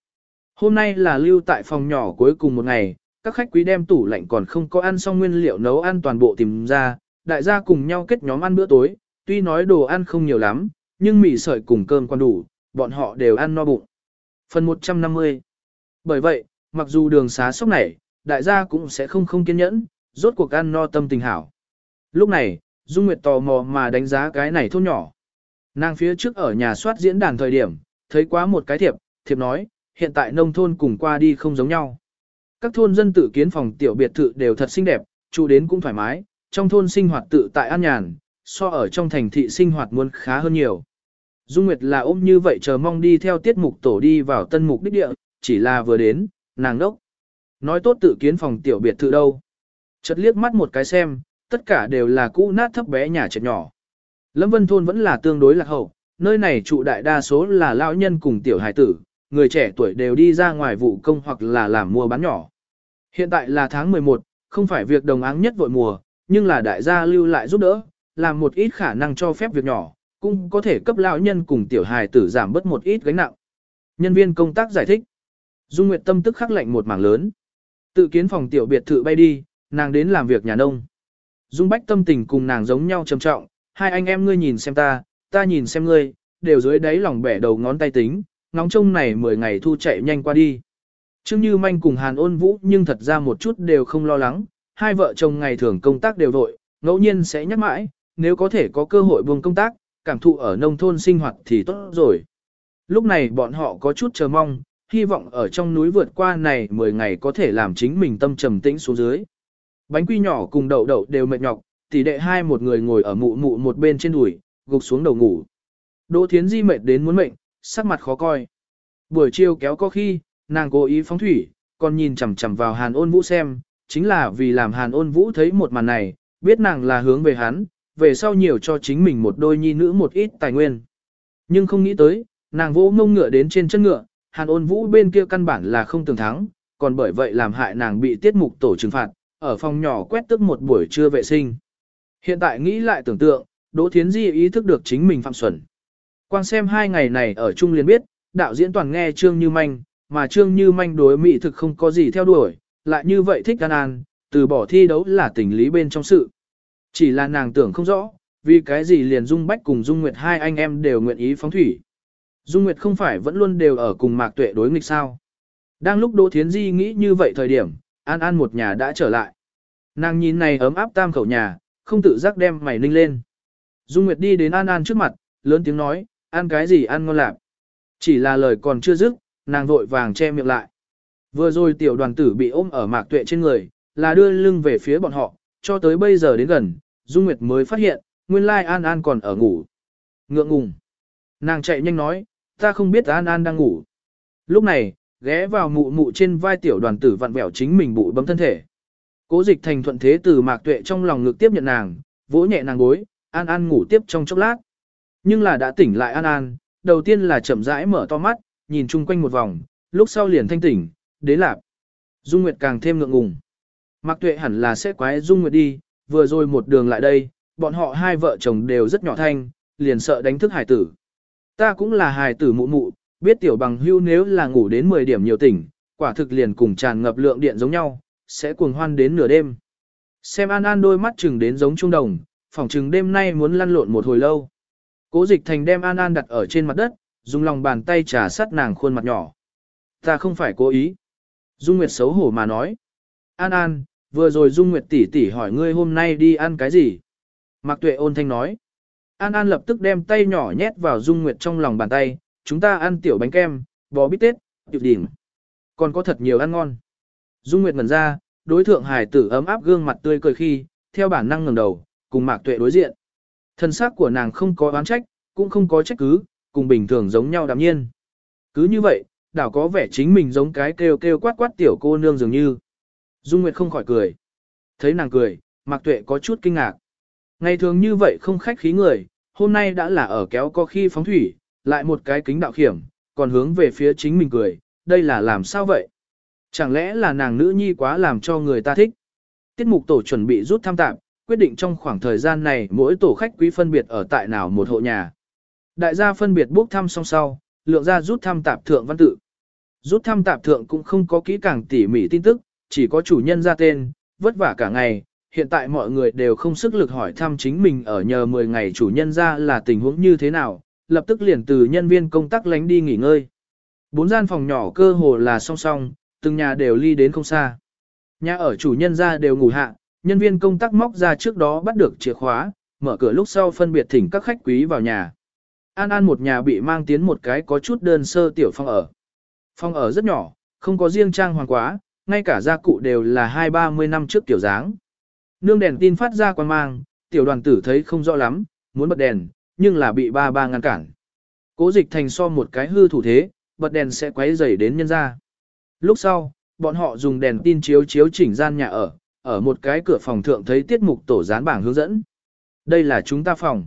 Hôm nay là lưu tại phòng nhỏ cuối cùng một ngày, các khách quý đem tủ lạnh còn không có ăn xong nguyên liệu nấu ăn toàn bộ tìm ra, đại gia cùng nhau kết nhóm ăn bữa tối, tuy nói đồ ăn không nhiều lắm, nhưng mì sợi cùng cơm còn đủ, bọn họ đều ăn no bụng. Phần 150 Bởi vậy, mặc dù đường xá sốc này, đại gia cũng sẽ không không kiên nhẫn, rốt cuộc ăn no tâm tình hảo. Lúc này, Dung Nguyệt tò mò mà đánh giá cái này thôn nhỏ. Nàng phía trước ở nhà soát diễn đàn thời điểm, thấy quá một cái thiệp, thiệp nói, hiện tại nông thôn cùng qua đi không giống nhau. Các thôn dân tự kiến phòng tiểu biệt thự đều thật xinh đẹp, trụ đến cũng thoải mái, trong thôn sinh hoạt tự tại an nhàn, so ở trong thành thị sinh hoạt muốn khá hơn nhiều. Dung Nguyệt là ôm như vậy chờ mong đi theo tiết mục tổ đi vào tân mục đích địa, chỉ là vừa đến, nàng đốc. Nói tốt tự kiến phòng tiểu biệt thự đâu. Chật liếc mắt một cái xem, tất cả đều là cũ nát thấp bé nhà trệt nhỏ. Lâm Vân Thôn vẫn là tương đối lạc hậu, nơi này trụ đại đa số là lão nhân cùng tiểu hài tử, người trẻ tuổi đều đi ra ngoài vụ công hoặc là làm mua bán nhỏ. Hiện tại là tháng 11, không phải việc đồng áng nhất vội mùa, nhưng là đại gia lưu lại giúp đỡ, làm một ít khả năng cho phép việc nhỏ, cũng có thể cấp lão nhân cùng tiểu hài tử giảm bớt một ít gánh nặng. Nhân viên công tác giải thích. Dung Nguyệt Tâm tức khắc lệnh một mảng lớn. Tự kiến phòng tiểu biệt thự bay đi, nàng đến làm việc nhà nông. Dung Bách tâm tình cùng nàng giống nhau trầm trọng, hai anh em ngươi nhìn xem ta, ta nhìn xem ngươi, đều dưới đáy lòng bẻ đầu ngón tay tính, ngóng trông này 10 ngày thu chạy nhanh qua đi. Trương Như Manh cùng Hàn ôn vũ nhưng thật ra một chút đều không lo lắng, hai vợ chồng ngày thường công tác đều vội, ngẫu nhiên sẽ nhắc mãi, nếu có thể có cơ hội buông công tác, cảm thụ ở nông thôn sinh hoạt thì tốt rồi. Lúc này bọn họ có chút chờ mong, hy vọng ở trong núi vượt qua này 10 ngày có thể làm chính mình tâm trầm tĩnh xuống dưới. Bánh quy nhỏ cùng đậu đậu đều mệt nhọc, tỷ đệ hai một người ngồi ở mụ mụ một bên trên đùi, gục xuống đầu ngủ. Đỗ Thiến Di mệt đến muốn mệnh, sắc mặt khó coi. Buổi chiều kéo có khi, nàng cố ý phóng thủy, còn nhìn chằm chằm vào Hàn Ôn Vũ xem, chính là vì làm Hàn Ôn Vũ thấy một màn này, biết nàng là hướng về hắn, về sau nhiều cho chính mình một đôi nhi nữ một ít tài nguyên. Nhưng không nghĩ tới, nàng vỗ ngông ngựa đến trên chân ngựa, Hàn Ôn Vũ bên kia căn bản là không tưởng thắng, còn bởi vậy làm hại nàng bị tiết mục tổ trừng phạt, ở phòng nhỏ quét tức một buổi trưa vệ sinh. Hiện tại nghĩ lại tưởng tượng, Đỗ Thiến Di ý thức được chính mình phạm xuẩn. Quang xem hai ngày này ở chung liền biết, đạo diễn toàn nghe Trương Như Manh, mà Trương Như Manh đối mỹ thực không có gì theo đuổi, lại như vậy thích gan an, từ bỏ thi đấu là tình lý bên trong sự. Chỉ là nàng tưởng không rõ, vì cái gì liền Dung Bách cùng Dung Nguyệt hai anh em đều nguyện ý phóng thủy. Dung Nguyệt không phải vẫn luôn đều ở cùng Mạc Tuệ đối nghịch sao. Đang lúc Đỗ Thiến Di nghĩ như vậy thời điểm, An An một nhà đã trở lại. Nàng nhìn này ấm áp tam khẩu nhà, không tự giác đem mày ninh lên. Dung Nguyệt đi đến An An trước mặt, lớn tiếng nói, ăn cái gì ăn ngon lạc. Chỉ là lời còn chưa dứt, nàng vội vàng che miệng lại. Vừa rồi tiểu đoàn tử bị ôm ở mạc tuệ trên người, là đưa lưng về phía bọn họ, cho tới bây giờ đến gần, Dung Nguyệt mới phát hiện, nguyên lai An An còn ở ngủ. Ngượng ngùng. Nàng chạy nhanh nói, ta không biết An An đang ngủ. Lúc này, ghé vào mụ mụ trên vai tiểu đoàn tử vặn vẹo chính mình bụi bấm thân thể. Cố dịch thành thuận thế từ mạc tuệ trong lòng ngực tiếp nhận nàng, vỗ nhẹ nàng gối, An An ngủ tiếp trong chốc lát. Nhưng là đã tỉnh lại An An, đầu tiên là chậm rãi mở to mắt, nhìn chung quanh một vòng, lúc sau liền thanh tỉnh, đế lạp. Dung Nguyệt càng thêm ngượng ngùng. Mạc Tuệ hẳn là sẽ quái Dung Nguyệt đi, vừa rồi một đường lại đây, bọn họ hai vợ chồng đều rất nhỏ thanh, liền sợ đánh thức hải tử. Ta cũng là hài tử mụ mụ, biết tiểu bằng hưu nếu là ngủ đến 10 điểm nhiều tỉnh, quả thực liền cùng tràn ngập lượng điện giống nhau, sẽ cuồng hoan đến nửa đêm. Xem An An đôi mắt chừng đến giống trung đồng, phỏng chừng đêm nay muốn lăn lộn một hồi lâu. Cố dịch thành đem An An đặt ở trên mặt đất, dùng lòng bàn tay trà sát nàng khuôn mặt nhỏ. Ta không phải cố ý. Dung Nguyệt xấu hổ mà nói. An An, vừa rồi Dung Nguyệt tỷ tỷ hỏi ngươi hôm nay đi ăn cái gì? Mạc Tuệ ôn thanh nói. An An lập tức đem tay nhỏ nhét vào Dung Nguyệt trong lòng bàn tay, chúng ta ăn tiểu bánh kem, bò bít tết, tiểu đỉnh. Còn có thật nhiều ăn ngon. Dung Nguyệt ngẩn ra, đối thượng hải tử ấm áp gương mặt tươi cười khi, theo bản năng ngẩng đầu, cùng Mạc Tuệ đối diện. Thân xác của nàng không có oán trách, cũng không có trách cứ, cùng bình thường giống nhau đạm nhiên. Cứ như vậy, đảo có vẻ chính mình giống cái kêu kêu quát quát tiểu cô nương dường như. Dung Nguyệt không khỏi cười. Thấy nàng cười, Mạc Tuệ có chút kinh ngạc. Ngày thường như vậy không khách khí người, hôm nay đã là ở kéo có khi phóng thủy, lại một cái kính đạo khiểm, còn hướng về phía chính mình cười, đây là làm sao vậy? Chẳng lẽ là nàng nữ nhi quá làm cho người ta thích? Tiết mục tổ chuẩn bị rút thăm tạm, quyết định trong khoảng thời gian này mỗi tổ khách quý phân biệt ở tại nào một hộ nhà. Đại gia phân biệt bốc thăm song sau, lượng ra rút thăm tạp thượng văn tự. Rút thăm tạp thượng cũng không có kỹ càng tỉ mỉ tin tức, chỉ có chủ nhân ra tên, vất vả cả ngày. Hiện tại mọi người đều không sức lực hỏi thăm chính mình ở nhờ 10 ngày chủ nhân ra là tình huống như thế nào, lập tức liền từ nhân viên công tác lánh đi nghỉ ngơi. Bốn gian phòng nhỏ cơ hồ là song song, từng nhà đều ly đến không xa. Nhà ở chủ nhân ra đều ngủ hạ, nhân viên công tác móc ra trước đó bắt được chìa khóa, mở cửa lúc sau phân biệt thỉnh các khách quý vào nhà. An An một nhà bị mang tiến một cái có chút đơn sơ tiểu phòng ở. Phòng ở rất nhỏ, không có riêng trang hoàng quá, ngay cả gia cụ đều là hai ba mươi năm trước tiểu dáng. Nương đèn tin phát ra quan mang, tiểu đoàn tử thấy không rõ lắm, muốn bật đèn, nhưng là bị ba ba ngăn cản. Cố dịch thành so một cái hư thủ thế, bật đèn sẽ quấy rầy đến nhân ra. Lúc sau, bọn họ dùng đèn tin chiếu chiếu chỉnh gian nhà ở, ở một cái cửa phòng thượng thấy tiết mục tổ dán bảng hướng dẫn. Đây là chúng ta phòng.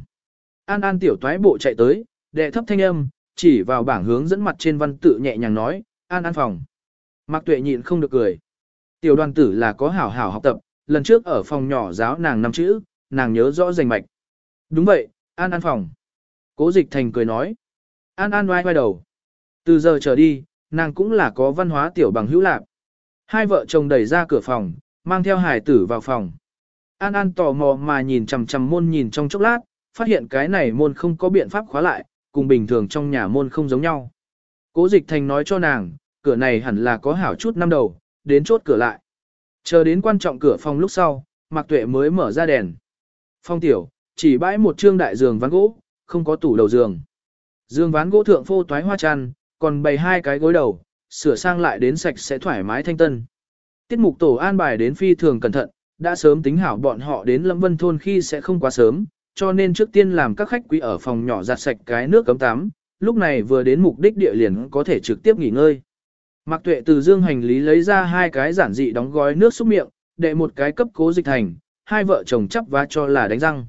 An An tiểu toái bộ chạy tới, đệ thấp thanh âm, chỉ vào bảng hướng dẫn mặt trên văn tự nhẹ nhàng nói, An An phòng. Mạc Tuệ nhịn không được cười. Tiểu đoàn tử là có hảo hảo học tập, lần trước ở phòng nhỏ giáo nàng năm chữ, nàng nhớ rõ rành mạch. Đúng vậy, An An phòng. Cố dịch thành cười nói. An An oai oai đầu. Từ giờ trở đi, nàng cũng là có văn hóa tiểu bằng hữu lạc. Hai vợ chồng đẩy ra cửa phòng, mang theo hải tử vào phòng. An An tò mò mà nhìn chằm chằm môn nhìn trong chốc lát, phát hiện cái này môn không có biện pháp khóa lại, cùng bình thường trong nhà môn không giống nhau. Cố dịch thành nói cho nàng, cửa này hẳn là có hảo chút năm đầu, đến chốt cửa lại. Chờ đến quan trọng cửa phòng lúc sau, Mạc Tuệ mới mở ra đèn. Phong tiểu, chỉ bãi một trương đại giường ván gỗ, không có tủ đầu giường. Giường ván gỗ thượng phô toái hoa chăn, còn bày hai cái gối đầu, sửa sang lại đến sạch sẽ thoải mái thanh tân. Tiết mục tổ an bài đến phi thường cẩn thận, đã sớm tính hảo bọn họ đến Lâm Vân thôn khi sẽ không quá sớm, cho nên trước tiên làm các khách quý ở phòng nhỏ giặt sạch cái nước cấm tắm, lúc này vừa đến mục đích địa liền có thể trực tiếp nghỉ ngơi. Mạc Tuệ từ dương hành lý lấy ra hai cái giản dị đóng gói nước xúc miệng, đệ một cái cấp cố dịch thành, hai vợ chồng chắp vá cho là đánh răng.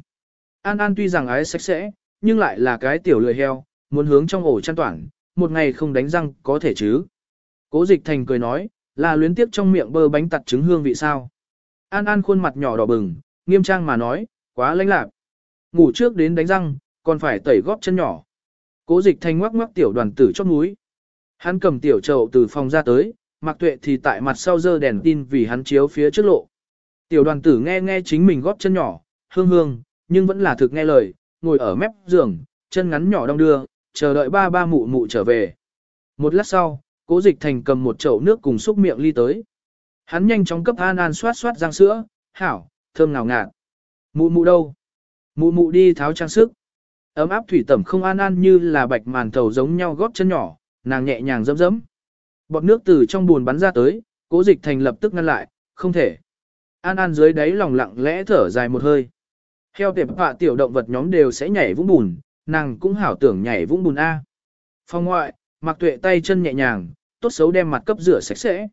An An tuy rằng ái sạch sẽ, nhưng lại là cái tiểu lười heo, muốn hướng trong ổ chăn toản, một ngày không đánh răng có thể chứ. Cố dịch thành cười nói, là luyến tiếp trong miệng bơ bánh tặt trứng hương vị sao. An An khuôn mặt nhỏ đỏ bừng, nghiêm trang mà nói, quá lãnh lạc. Ngủ trước đến đánh răng, còn phải tẩy góp chân nhỏ. Cố dịch thành ngoắc ngoắc tiểu đoàn tử chót núi. Hắn cầm tiểu trầu từ phòng ra tới, mặc tuệ thì tại mặt sau dơ đèn tin vì hắn chiếu phía trước lộ. Tiểu đoàn tử nghe nghe chính mình góp chân nhỏ, hương hương, nhưng vẫn là thực nghe lời, ngồi ở mép giường, chân ngắn nhỏ đong đưa, chờ đợi ba ba mụ mụ trở về. Một lát sau, cố dịch thành cầm một chậu nước cùng xúc miệng ly tới. Hắn nhanh chóng cấp An An xoát xoát răng sữa, hảo, thơm ngào ngạt. Mụ mụ đâu? Mụ mụ đi tháo trang sức. Ấm áp thủy tẩm không An An như là bạch màn thầu giống nhau góp chân nhỏ, nàng nhẹ nhàng dẫm dẫm. Bọt nước từ trong buồn bắn ra tới, cố dịch thành lập tức ngăn lại, không thể. An An dưới đáy lòng lặng lẽ thở dài một hơi. Theo tiệp họa tiểu động vật nhóm đều sẽ nhảy vũng bùn, nàng cũng hảo tưởng nhảy vũng bùn A. Phòng ngoại, mặc tuệ tay chân nhẹ nhàng, tốt xấu đem mặt cấp rửa sạch sẽ.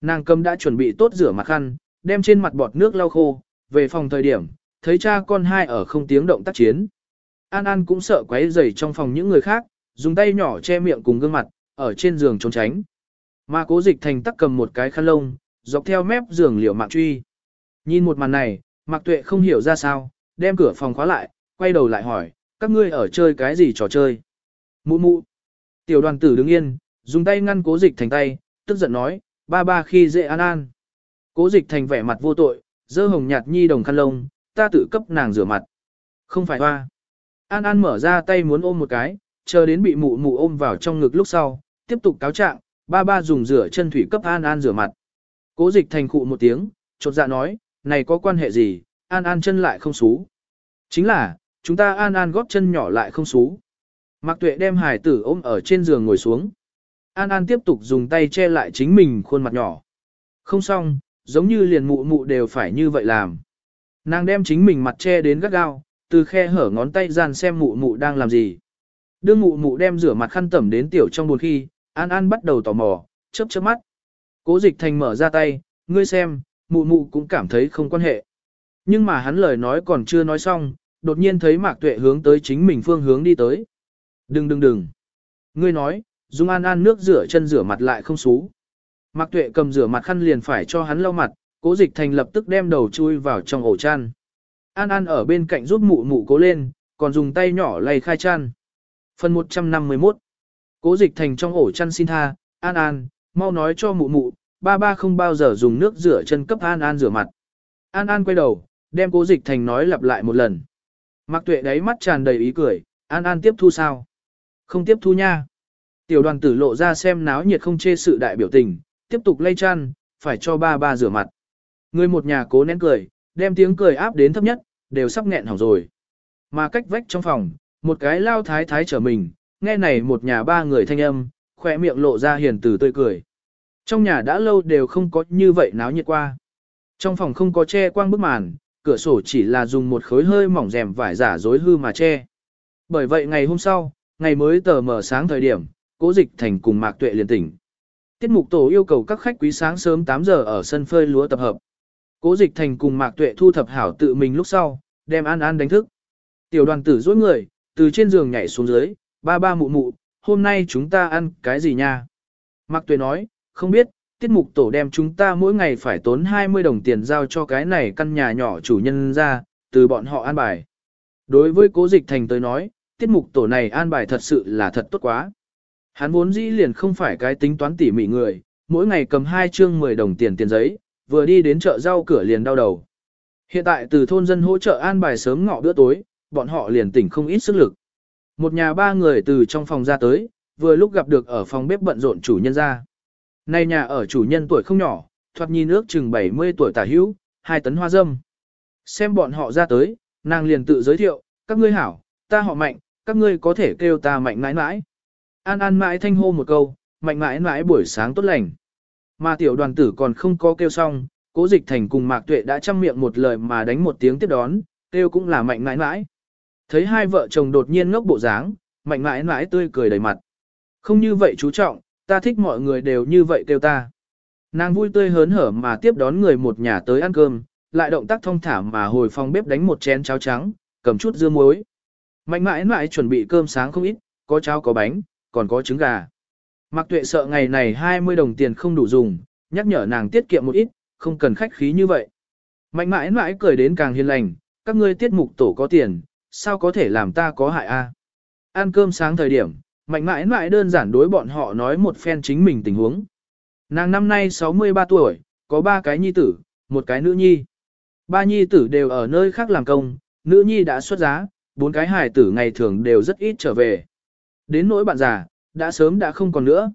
Nàng cầm đã chuẩn bị tốt rửa mặt khăn, đem trên mặt bọt nước lau khô, về phòng thời điểm, thấy cha con hai ở không tiếng động tác chiến. An An cũng sợ quấy rầy trong phòng những người khác, dùng tay nhỏ che miệng cùng gương mặt, ở trên giường trốn tránh. Mà cố dịch thành tắc cầm một cái khăn lông, dọc theo mép giường liều mạng truy. Nhìn một màn này, Mạc Tuệ không hiểu ra sao, đem cửa phòng khóa lại, quay đầu lại hỏi, các ngươi ở chơi cái gì trò chơi? Mụ mụ. Tiểu đoàn tử đứng yên, dùng tay ngăn cố dịch thành tay, tức giận nói, ba ba khi dễ an an. Cố dịch thành vẻ mặt vô tội, dơ hồng nhạt nhi đồng khăn lông, ta tự cấp nàng rửa mặt. Không phải hoa. An An mở ra tay muốn ôm một cái, chờ đến bị mụ mụ ôm vào trong ngực lúc sau, tiếp tục cáo trạng, ba ba dùng rửa chân thủy cấp An An rửa mặt. Cố dịch thành khụ một tiếng, chột dạ nói, này có quan hệ gì, An An chân lại không xú. Chính là, chúng ta An An góp chân nhỏ lại không xú. Mạc Tuệ đem hải tử ôm ở trên giường ngồi xuống. An An tiếp tục dùng tay che lại chính mình khuôn mặt nhỏ. Không xong, giống như liền mụ mụ đều phải như vậy làm. Nàng đem chính mình mặt che đến gắt gao, từ khe hở ngón tay gian xem mụ mụ đang làm gì. Đương mụ mụ đem rửa mặt khăn tẩm đến tiểu trong buồn khi, An An bắt đầu tò mò, chớp chớp mắt. Cố dịch thành mở ra tay, ngươi xem, mụ mụ cũng cảm thấy không quan hệ. Nhưng mà hắn lời nói còn chưa nói xong, đột nhiên thấy Mạc Tuệ hướng tới chính mình phương hướng đi tới. Đừng đừng đừng. Ngươi nói, Dung An An nước rửa chân rửa mặt lại không xú. Mạc Tuệ cầm rửa mặt khăn liền phải cho hắn lau mặt, Cố Dịch Thành lập tức đem đầu chui vào trong ổ chăn. An An ở bên cạnh giúp mụ mụ cố lên, còn dùng tay nhỏ lay khai chăn. Phần 151 Cố Dịch Thành trong ổ chăn xin tha, An An, mau nói cho mụ mụ, ba ba không bao giờ dùng nước rửa chân cấp An An rửa mặt. An An quay đầu, đem Cố Dịch Thành nói lặp lại một lần. Mạc Tuệ đáy mắt tràn đầy ý cười, An An tiếp thu sao? Không tiếp thu nha. Tiểu đoàn tử lộ ra xem náo nhiệt không chê sự đại biểu tình, tiếp tục lay chăn, phải cho ba ba rửa mặt. Người một nhà cố nén cười, đem tiếng cười áp đến thấp nhất, đều sắp nghẹn hỏng rồi. Mà cách vách trong phòng, một cái lao thái thái trở mình, nghe này một nhà ba người thanh âm, khỏe miệng lộ ra hiền từ tươi cười. Trong nhà đã lâu đều không có như vậy náo nhiệt qua. Trong phòng không có che quang bức màn, cửa sổ chỉ là dùng một khối hơi mỏng rèm vải giả dối hư mà che. Bởi vậy ngày hôm sau, ngày mới tờ mở sáng thời điểm, cố dịch thành cùng mạc tuệ liền tỉnh. Tiết mục tổ yêu cầu các khách quý sáng sớm 8 giờ ở sân phơi lúa tập hợp. Cố dịch thành cùng mạc tuệ thu thập hảo tự mình lúc sau, đem An An đánh thức. Tiểu đoàn tử dối người, từ trên giường nhảy xuống dưới, ba ba mụ mụ, hôm nay chúng ta ăn cái gì nha? Mạc tuệ nói, không biết, tiết mục tổ đem chúng ta mỗi ngày phải tốn 20 đồng tiền giao cho cái này căn nhà nhỏ chủ nhân ra, từ bọn họ an bài. Đối với cố dịch thành tới nói, tiết mục tổ này an bài thật sự là thật tốt quá. Hắn vốn dĩ liền không phải cái tính toán tỉ mỉ người, mỗi ngày cầm hai chương 10 đồng tiền tiền giấy, vừa đi đến chợ rau cửa liền đau đầu. Hiện tại từ thôn dân hỗ trợ an bài sớm ngọ bữa tối, bọn họ liền tỉnh không ít sức lực. Một nhà ba người từ trong phòng ra tới, vừa lúc gặp được ở phòng bếp bận rộn chủ nhân ra. Nay nhà ở chủ nhân tuổi không nhỏ, thoạt nhìn ước chừng 70 tuổi tả hữu, hai tấn hoa dâm. Xem bọn họ ra tới, nàng liền tự giới thiệu, các ngươi hảo, ta họ mạnh, các ngươi có thể kêu ta mạnh mãi mãi. An An mãi thanh hô một câu, mạnh mãi mãi buổi sáng tốt lành. Mà tiểu đoàn tử còn không có kêu xong, cố dịch thành cùng mạc tuệ đã chăm miệng một lời mà đánh một tiếng tiếp đón, kêu cũng là mạnh mãi mãi. Thấy hai vợ chồng đột nhiên ngốc bộ dáng, mạnh mãi mãi tươi cười đầy mặt. Không như vậy chú trọng, ta thích mọi người đều như vậy kêu ta. Nàng vui tươi hớn hở mà tiếp đón người một nhà tới ăn cơm, lại động tác thông thả mà hồi phòng bếp đánh một chén cháo trắng, cầm chút dưa muối. Mạnh mãi mãi chuẩn bị cơm sáng không ít, có cháo có bánh, còn có trứng gà. Mạc Tuệ sợ ngày này 20 đồng tiền không đủ dùng, nhắc nhở nàng tiết kiệm một ít, không cần khách khí như vậy. Mạnh mãi mãi cười đến càng hiền lành, các ngươi tiết mục tổ có tiền, sao có thể làm ta có hại a? Ăn cơm sáng thời điểm, mạnh mãi mãi đơn giản đối bọn họ nói một phen chính mình tình huống. Nàng năm nay 63 tuổi, có ba cái nhi tử, một cái nữ nhi. Ba nhi tử đều ở nơi khác làm công, nữ nhi đã xuất giá, bốn cái hài tử ngày thường đều rất ít trở về. Đến nỗi bạn già, đã sớm đã không còn nữa.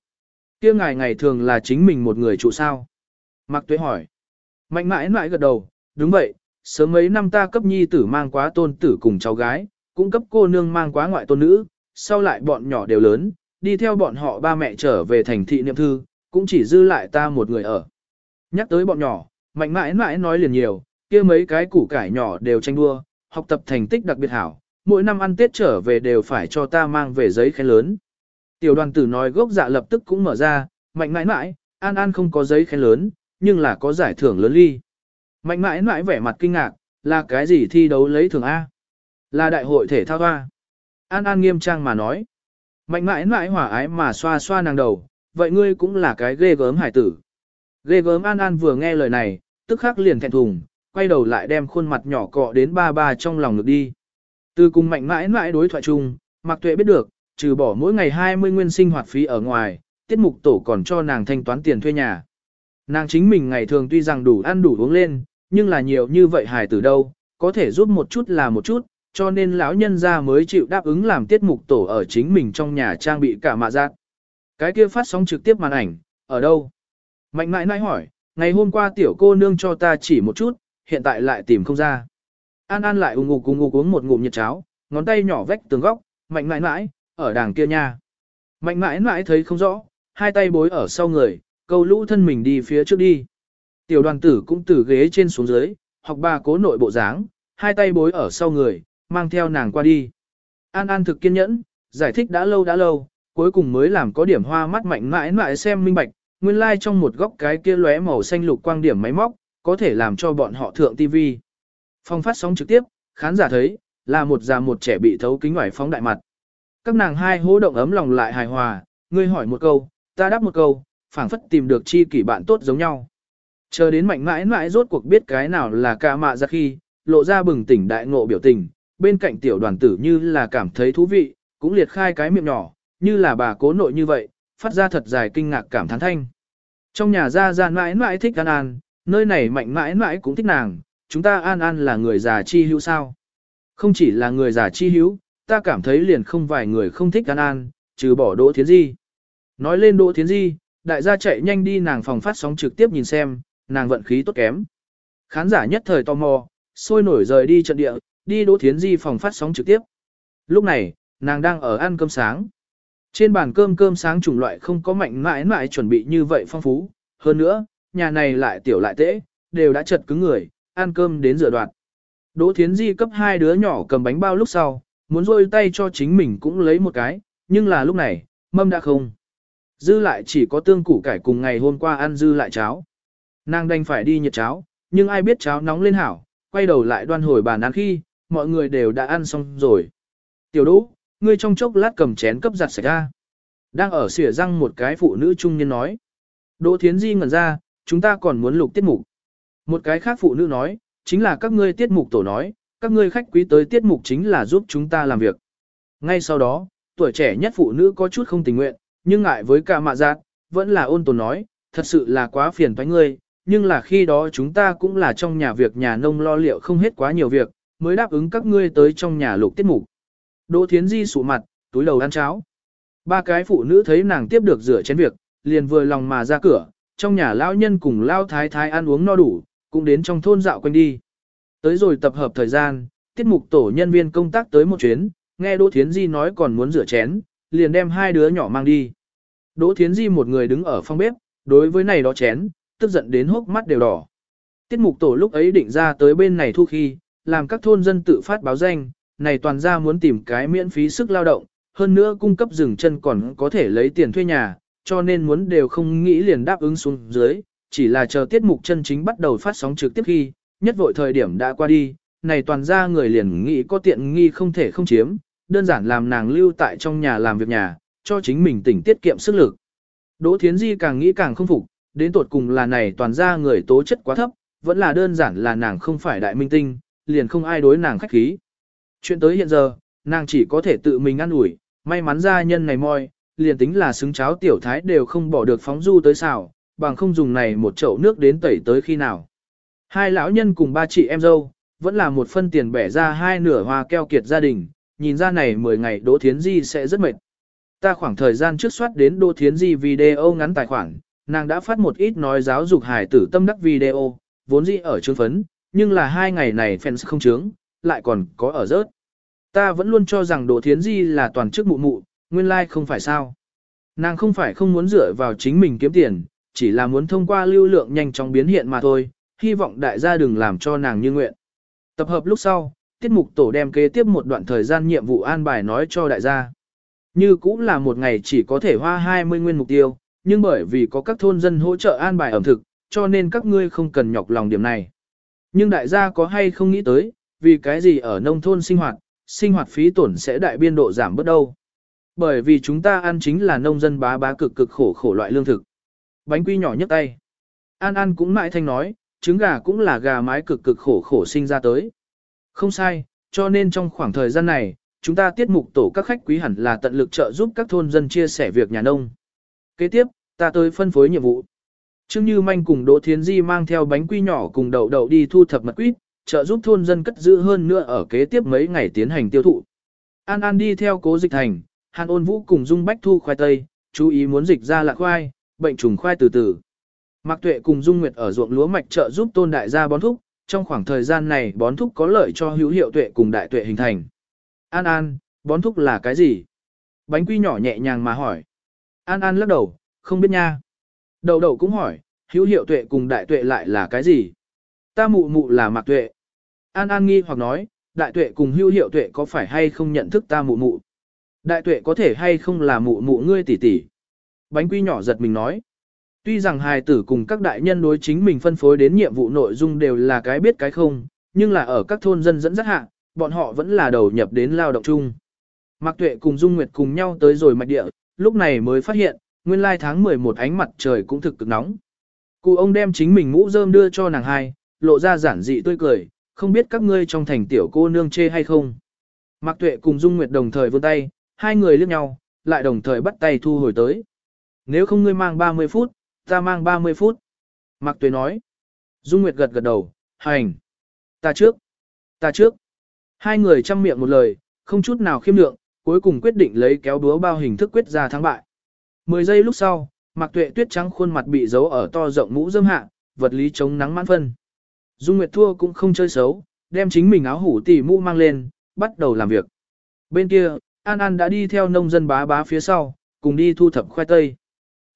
kia ngài ngày thường là chính mình một người trụ sao? Mạc Tuế hỏi. Mạnh mãi mãi gật đầu, đúng vậy, sớm mấy năm ta cấp nhi tử mang quá tôn tử cùng cháu gái, cũng cấp cô nương mang quá ngoại tôn nữ, sau lại bọn nhỏ đều lớn, đi theo bọn họ ba mẹ trở về thành thị niệm thư, cũng chỉ dư lại ta một người ở. Nhắc tới bọn nhỏ, mạnh mãi mãi nói liền nhiều, kia mấy cái củ cải nhỏ đều tranh đua, học tập thành tích đặc biệt hảo, mỗi năm ăn Tết trở về đều phải cho ta mang về giấy khen lớn. Tiểu đoàn tử nói gốc dạ lập tức cũng mở ra, mạnh mãi mãi, an an không có giấy khen lớn, nhưng là có giải thưởng lớn ly. Mạnh mãi mãi vẻ mặt kinh ngạc, là cái gì thi đấu lấy thưởng A? Là đại hội thể thao a. An an nghiêm trang mà nói. Mạnh mãi mãi hỏa ái mà xoa xoa nàng đầu, vậy ngươi cũng là cái ghê gớm hải tử. Ghê gớm an an vừa nghe lời này, tức khắc liền thẹn thùng, quay đầu lại đem khuôn mặt nhỏ cọ đến ba ba trong lòng ngực đi. Từ cùng mạnh mãi mãi đối thoại chung, Mạc Tuệ biết được, trừ bỏ mỗi ngày 20 nguyên sinh hoạt phí ở ngoài, tiết mục tổ còn cho nàng thanh toán tiền thuê nhà. Nàng chính mình ngày thường tuy rằng đủ ăn đủ uống lên, nhưng là nhiều như vậy hài tử đâu, có thể giúp một chút là một chút, cho nên lão nhân gia mới chịu đáp ứng làm tiết mục tổ ở chính mình trong nhà trang bị cả mạ giác. Cái kia phát sóng trực tiếp màn ảnh, ở đâu? Mạnh mãi nãi hỏi, ngày hôm qua tiểu cô nương cho ta chỉ một chút, hiện tại lại tìm không ra. An An lại ung ngục ung ngục uống một ngụm nhiệt cháo, ngón tay nhỏ vách tường góc, mạnh mãi mãi, ở đàng kia nha. Mạnh mãi mãi thấy không rõ, hai tay bối ở sau người, câu lũ thân mình đi phía trước đi. Tiểu đoàn tử cũng từ ghế trên xuống dưới, học bà cố nội bộ dáng, hai tay bối ở sau người, mang theo nàng qua đi. An An thực kiên nhẫn, giải thích đã lâu đã lâu, cuối cùng mới làm có điểm hoa mắt mạnh mãi mãi xem minh bạch, nguyên lai like trong một góc cái kia lóe màu xanh lục quang điểm máy móc, có thể làm cho bọn họ thượng TV. Phong phát sóng trực tiếp, khán giả thấy, là một già một trẻ bị thấu kính ngoài phóng đại mặt. Các nàng hai hô động ấm lòng lại hài hòa, ngươi hỏi một câu, ta đáp một câu, phảng phất tìm được chi kỷ bạn tốt giống nhau. Chờ đến mạnh mãi mãi rốt cuộc biết cái nào là ca mạ ra khi, lộ ra bừng tỉnh đại ngộ biểu tình, bên cạnh tiểu đoàn tử như là cảm thấy thú vị, cũng liệt khai cái miệng nhỏ, như là bà cố nội như vậy, phát ra thật dài kinh ngạc cảm thán thanh. Trong nhà ra ra mãi mãi thích an an, nơi này mạnh mãi mãi cũng thích nàng, chúng ta an an là người già chi hữu sao. Không chỉ là người già chi hữu, ta cảm thấy liền không vài người không thích an an, trừ bỏ Đỗ Thiến Di. Nói lên Đỗ Thiến Di, đại gia chạy nhanh đi nàng phòng phát sóng trực tiếp nhìn xem, nàng vận khí tốt kém. Khán giả nhất thời tò mò, sôi nổi rời đi trận địa, đi Đỗ Thiến Di phòng phát sóng trực tiếp. Lúc này, nàng đang ở ăn cơm sáng. Trên bàn cơm cơm sáng chủng loại không có mạnh mãi mãi chuẩn bị như vậy phong phú. Hơn nữa, nhà này lại tiểu lại tễ, đều đã chật cứng người, ăn cơm đến rửa đoạn. Đỗ Thiến Di cấp hai đứa nhỏ cầm bánh bao lúc sau, muốn rôi tay cho chính mình cũng lấy một cái, nhưng là lúc này, mâm đã không. Dư lại chỉ có tương củ cải cùng ngày hôm qua ăn dư lại cháo. Nàng đành phải đi nhiệt cháo, nhưng ai biết cháo nóng lên hảo, quay đầu lại đoan hồi bàn ăn khi, mọi người đều đã ăn xong rồi. Tiểu đỗ, ngươi trong chốc lát cầm chén cấp giặt sạch ra. Đang ở xỉa răng một cái phụ nữ trung niên nói. Đỗ Thiến Di ngẩn ra, chúng ta còn muốn lục tiết mục. Một cái khác phụ nữ nói, chính là các ngươi tiết mục tổ nói, các ngươi khách quý tới tiết mục chính là giúp chúng ta làm việc. Ngay sau đó, tuổi trẻ nhất phụ nữ có chút không tình nguyện, nhưng ngại với cả mạ giác, vẫn là ôn tồn nói, thật sự là quá phiền toái ngươi, nhưng là khi đó chúng ta cũng là trong nhà việc nhà nông lo liệu không hết quá nhiều việc, mới đáp ứng các ngươi tới trong nhà lục tiết mục. Đỗ Thiến Di sụ mặt, túi đầu ăn cháo. Ba cái phụ nữ thấy nàng tiếp được rửa chén việc, liền vừa lòng mà ra cửa, trong nhà lão nhân cùng lao thái thái ăn uống no đủ, cũng đến trong thôn dạo quanh đi. Tới rồi tập hợp thời gian, tiết mục tổ nhân viên công tác tới một chuyến, nghe Đỗ Thiến Di nói còn muốn rửa chén, liền đem hai đứa nhỏ mang đi. Đỗ Thiến Di một người đứng ở phòng bếp, đối với này đó chén, tức giận đến hốc mắt đều đỏ. Tiết mục tổ lúc ấy định ra tới bên này thu khi, làm các thôn dân tự phát báo danh, này toàn ra muốn tìm cái miễn phí sức lao động, hơn nữa cung cấp rừng chân còn có thể lấy tiền thuê nhà, cho nên muốn đều không nghĩ liền đáp ứng xuống dưới, chỉ là chờ tiết mục chân chính bắt đầu phát sóng trực tiếp khi, nhất vội thời điểm đã qua đi, này toàn ra người liền nghĩ có tiện nghi không thể không chiếm, đơn giản làm nàng lưu tại trong nhà làm việc nhà, cho chính mình tỉnh tiết kiệm sức lực. Đỗ Thiến Di càng nghĩ càng không phục, đến tột cùng là này toàn ra người tố chất quá thấp, vẫn là đơn giản là nàng không phải đại minh tinh, liền không ai đối nàng khách khí. Chuyện tới hiện giờ, nàng chỉ có thể tự mình ăn ủi, may mắn ra nhân này moi, liền tính là xứng cháo tiểu thái đều không bỏ được phóng du tới xào, bằng không dùng này một chậu nước đến tẩy tới khi nào. Hai lão nhân cùng ba chị em dâu, vẫn là một phân tiền bẻ ra hai nửa hoa keo kiệt gia đình, nhìn ra này 10 ngày Đỗ Thiến Di sẽ rất mệt. Ta khoảng thời gian trước soát đến Đỗ Thiến Di video ngắn tài khoản, nàng đã phát một ít nói giáo dục hài tử tâm đắc video, vốn dĩ ở chương phấn, nhưng là hai ngày này fans không chướng, lại còn có ở rớt. Ta vẫn luôn cho rằng Đỗ Thiến Di là toàn chức mụ mụ, nguyên lai like không phải sao. Nàng không phải không muốn dựa vào chính mình kiếm tiền, chỉ là muốn thông qua lưu lượng nhanh chóng biến hiện mà thôi, hy vọng đại gia đừng làm cho nàng như nguyện. Tập hợp lúc sau, tiết mục tổ đem kế tiếp một đoạn thời gian nhiệm vụ an bài nói cho đại gia. Như cũng là một ngày chỉ có thể hoa 20 nguyên mục tiêu, nhưng bởi vì có các thôn dân hỗ trợ an bài ẩm thực, cho nên các ngươi không cần nhọc lòng điểm này. Nhưng đại gia có hay không nghĩ tới, vì cái gì ở nông thôn sinh hoạt, sinh hoạt phí tổn sẽ đại biên độ giảm bớt đâu. Bởi vì chúng ta ăn chính là nông dân bá bá cực cực khổ khổ loại lương thực. Bánh quy nhỏ nhất tay. An An cũng mãi thanh nói, trứng gà cũng là gà mái cực cực khổ khổ sinh ra tới. Không sai, cho nên trong khoảng thời gian này, chúng ta tiết mục tổ các khách quý hẳn là tận lực trợ giúp các thôn dân chia sẻ việc nhà nông. Kế tiếp, ta tới phân phối nhiệm vụ. Trương Như Manh cùng Đỗ Thiến Di mang theo bánh quy nhỏ cùng đậu đậu đi thu thập mật quýt, trợ giúp thôn dân cất giữ hơn nữa ở kế tiếp mấy ngày tiến hành tiêu thụ. An An đi theo cố dịch thành, Hàn ôn vũ cùng Dung Bách thu khoai tây, chú ý muốn dịch ra là khoai, bệnh trùng khoai từ từ. Mạc Tuệ cùng Dung Nguyệt ở ruộng lúa mạch trợ giúp Tôn Đại gia bón thúc, trong khoảng thời gian này bón thúc có lợi cho hữu hiệu tuệ cùng đại tuệ hình thành. An An, bón thúc là cái gì? Bánh quy nhỏ nhẹ nhàng mà hỏi. An An lắc đầu, không biết nha. Đầu đầu cũng hỏi, hữu hiệu tuệ cùng đại tuệ lại là cái gì? Ta mụ mụ là Mạc Tuệ. An An nghi hoặc nói, đại tuệ cùng hữu hiệu tuệ có phải hay không nhận thức ta mụ mụ? Đại tuệ có thể hay không là mụ mụ ngươi tỷ tỷ? Bánh quy nhỏ giật mình nói. Tuy rằng hài tử cùng các đại nhân đối chính mình phân phối đến nhiệm vụ nội dung đều là cái biết cái không, nhưng là ở các thôn dân dẫn dắt hạ, bọn họ vẫn là đầu nhập đến lao động chung. Mạc Tuệ cùng Dung Nguyệt cùng nhau tới rồi mạch địa, lúc này mới phát hiện, nguyên lai tháng 11 ánh mặt trời cũng thực cực nóng. Cụ ông đem chính mình mũ rơm đưa cho nàng hai, lộ ra giản dị tươi cười, không biết các ngươi trong thành tiểu cô nương chê hay không. Mạc Tuệ cùng Dung Nguyệt đồng thời vươn tay, hai người liếc nhau, lại đồng thời bắt tay thu hồi tới. Nếu không ngươi mang 30 phút, ta mang 30 phút. Mạc Tuệ nói. Dung Nguyệt gật gật đầu, hành. Ta trước. Ta trước. Hai người chăm miệng một lời, không chút nào khiêm lượng, cuối cùng quyết định lấy kéo búa bao hình thức quyết ra thắng bại. Mười giây lúc sau, Mạc Tuệ tuyết trắng khuôn mặt bị giấu ở to rộng mũ rơm hạ, vật lý chống nắng mãn phân. Dung Nguyệt thua cũng không chơi xấu, đem chính mình áo hủ tỉ mũ mang lên, bắt đầu làm việc. Bên kia, An An đã đi theo nông dân bá bá phía sau, cùng đi thu thập khoai tây.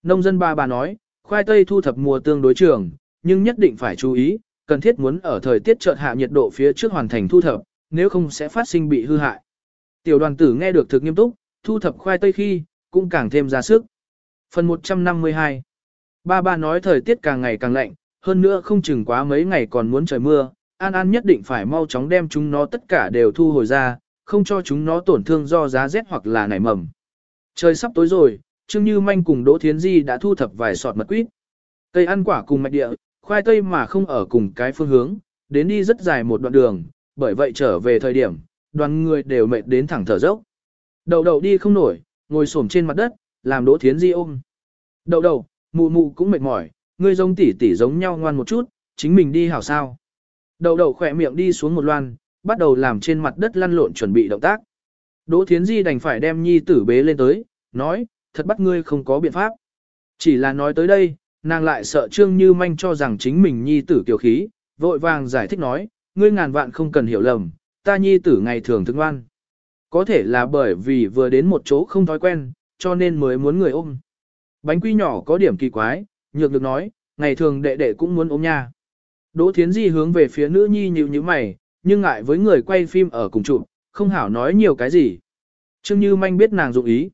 Nông dân bá bà nói, khoai tây thu thập mùa tương đối trường, nhưng nhất định phải chú ý, cần thiết muốn ở thời tiết chợt hạ nhiệt độ phía trước hoàn thành thu thập, nếu không sẽ phát sinh bị hư hại. Tiểu đoàn tử nghe được thực nghiêm túc, thu thập khoai tây khi, cũng càng thêm ra sức. Phần 152 Ba ba nói thời tiết càng ngày càng lạnh, hơn nữa không chừng quá mấy ngày còn muốn trời mưa, An An nhất định phải mau chóng đem chúng nó tất cả đều thu hồi ra, không cho chúng nó tổn thương do giá rét hoặc là nảy mầm. Trời sắp tối rồi, Trương Như Manh cùng Đỗ Thiến Di đã thu thập vài sọt mật quýt. Cây ăn quả cùng mạch địa, khoai tây mà không ở cùng cái phương hướng, đến đi rất dài một đoạn đường, bởi vậy trở về thời điểm, đoàn người đều mệt đến thẳng thở dốc. Đầu đầu đi không nổi, ngồi xổm trên mặt đất, làm Đỗ Thiến Di ôm. Đầu đầu, mụ mụ cũng mệt mỏi, ngươi giống tỉ tỉ giống nhau ngoan một chút, chính mình đi hảo sao. Đầu đầu khỏe miệng đi xuống một loan, bắt đầu làm trên mặt đất lăn lộn chuẩn bị động tác. Đỗ Thiến Di đành phải đem nhi tử bế lên tới, nói, thật bắt ngươi không có biện pháp. Chỉ là nói tới đây, nàng lại sợ Trương Như Manh cho rằng chính mình nhi tử kiều khí, vội vàng giải thích nói, ngươi ngàn vạn không cần hiểu lầm, ta nhi tử ngày thường thức ngoan. Có thể là bởi vì vừa đến một chỗ không thói quen, cho nên mới muốn người ôm. Bánh quy nhỏ có điểm kỳ quái, nhược được nói, ngày thường đệ đệ cũng muốn ôm nha. Đỗ Thiến Di hướng về phía nữ nhi nhíu nhíu mày, nhưng ngại với người quay phim ở cùng chụp, không hảo nói nhiều cái gì. Trương Như Manh biết nàng dụng ý.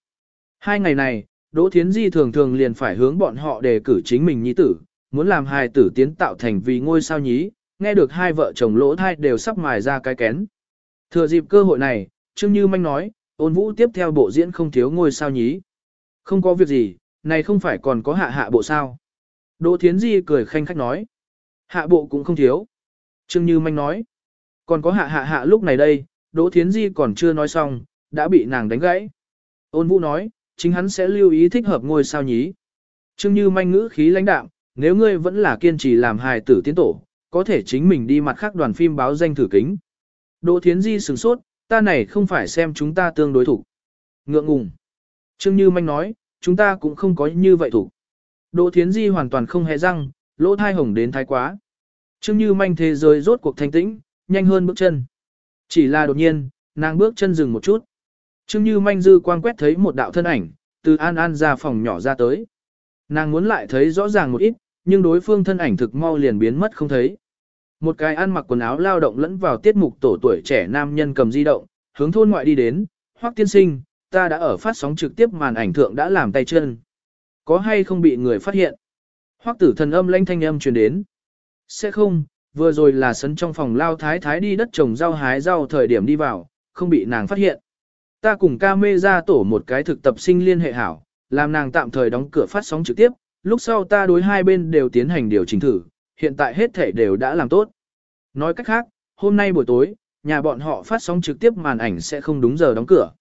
Hai ngày này, Đỗ Thiến Di thường thường liền phải hướng bọn họ đề cử chính mình nhi tử, muốn làm hài tử tiến tạo thành vì ngôi sao nhí, nghe được hai vợ chồng lỗ thai đều sắp mài ra cái kén. Thừa dịp cơ hội này, Trương Như Manh nói, ôn vũ tiếp theo bộ diễn không thiếu ngôi sao nhí. Không có việc gì, này không phải còn có hạ hạ bộ sao. Đỗ Thiến Di cười khanh khách nói. Hạ bộ cũng không thiếu. Trương Như Manh nói. Còn có hạ hạ hạ lúc này đây, Đỗ Thiến Di còn chưa nói xong, đã bị nàng đánh gãy. Ôn vũ nói, chính hắn sẽ lưu ý thích hợp ngôi sao nhí. Trương Như Manh ngữ khí lãnh đạm, nếu ngươi vẫn là kiên trì làm hài tử tiến tổ, có thể chính mình đi mặt khác đoàn phim báo danh thử kính. Đỗ Thiến Di sửng sốt, ta này không phải xem chúng ta tương đối thủ. Ngượng ngùng. Trương Như Manh nói, chúng ta cũng không có như vậy thủ. Đỗ Thiến Di hoàn toàn không hề răng, lỗ thai hồng đến thái quá. Trương Như Manh thế giới rốt cuộc thanh tĩnh, nhanh hơn bước chân. Chỉ là đột nhiên, nàng bước chân dừng một chút. Trương Như Manh dư quang quét thấy một đạo thân ảnh, từ An An ra phòng nhỏ ra tới. Nàng muốn lại thấy rõ ràng một ít, nhưng đối phương thân ảnh thực mau liền biến mất không thấy. Một cái ăn mặc quần áo lao động lẫn vào tiết mục tổ tuổi trẻ nam nhân cầm di động, hướng thôn ngoại đi đến, hoắc tiên sinh, ta đã ở phát sóng trực tiếp màn ảnh thượng đã làm tay chân. Có hay không bị người phát hiện? Hoắc tử thần âm lanh thanh âm truyền đến. Sẽ không, vừa rồi là sân trong phòng lao thái thái đi đất trồng rau hái rau thời điểm đi vào, không bị nàng phát hiện. Ta cùng ca mê ra tổ một cái thực tập sinh liên hệ hảo, làm nàng tạm thời đóng cửa phát sóng trực tiếp, lúc sau ta đối hai bên đều tiến hành điều chỉnh thử, hiện tại hết thể đều đã làm tốt. Nói cách khác, hôm nay buổi tối, nhà bọn họ phát sóng trực tiếp màn ảnh sẽ không đúng giờ đóng cửa.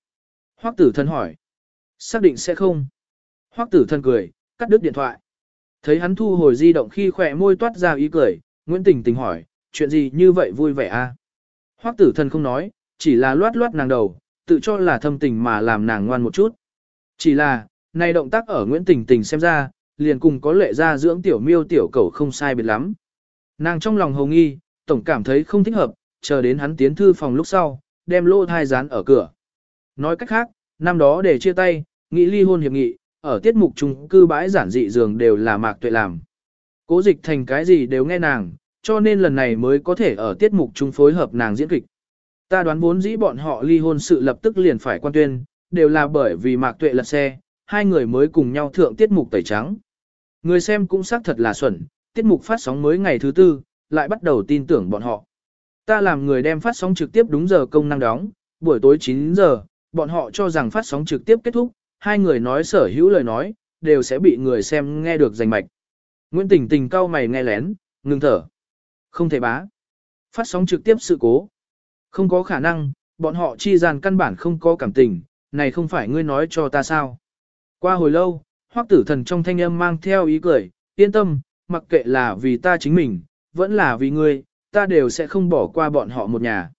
Hoắc tử thân hỏi. Xác định sẽ không. Hoắc tử thân cười, cắt đứt điện thoại. Thấy hắn thu hồi di động khi khỏe môi toát ra ý cười, Nguyễn Tình Tình hỏi, chuyện gì như vậy vui vẻ a? À? Hoắc tử thân không nói, chỉ là loát loát nàng đầu, tự cho là thâm tình mà làm nàng ngoan một chút. Chỉ là, này động tác ở Nguyễn Tình Tình xem ra, liền cùng có lệ ra dưỡng tiểu miêu tiểu cầu không sai biệt lắm. Nàng trong lòng hầu nghi, tổng cảm thấy không thích hợp, chờ đến hắn tiến thư phòng lúc sau, đem lô thai dán ở cửa. Nói cách khác, năm đó để chia tay, nghĩ ly hôn hiệp nghị, ở tiết mục chung cư bãi giản dị giường đều là mạc tuệ làm. Cố dịch thành cái gì đều nghe nàng, cho nên lần này mới có thể ở tiết mục chung phối hợp nàng diễn kịch. Ta đoán vốn dĩ bọn họ ly hôn sự lập tức liền phải quan tuyên, đều là bởi vì mạc tuệ lật xe, hai người mới cùng nhau thượng tiết mục tẩy trắng. Người xem cũng xác thật là xuẩn, tiết mục phát sóng mới ngày thứ tư, lại bắt đầu tin tưởng bọn họ. Ta làm người đem phát sóng trực tiếp đúng giờ công năng đóng, buổi tối 9 giờ, bọn họ cho rằng phát sóng trực tiếp kết thúc, hai người nói sở hữu lời nói, đều sẽ bị người xem nghe được rành mạch. Nguyễn Tình Tình cau mày nghe lén, ngừng thở. Không thể bá. Phát sóng trực tiếp sự cố. Không có khả năng, bọn họ chi gian căn bản không có cảm tình, này không phải ngươi nói cho ta sao. Qua hồi lâu, hoắc tử thần trong thanh âm mang theo ý cười, yên tâm, mặc kệ là vì ta chính mình, vẫn là vì ngươi, ta đều sẽ không bỏ qua bọn họ một nhà.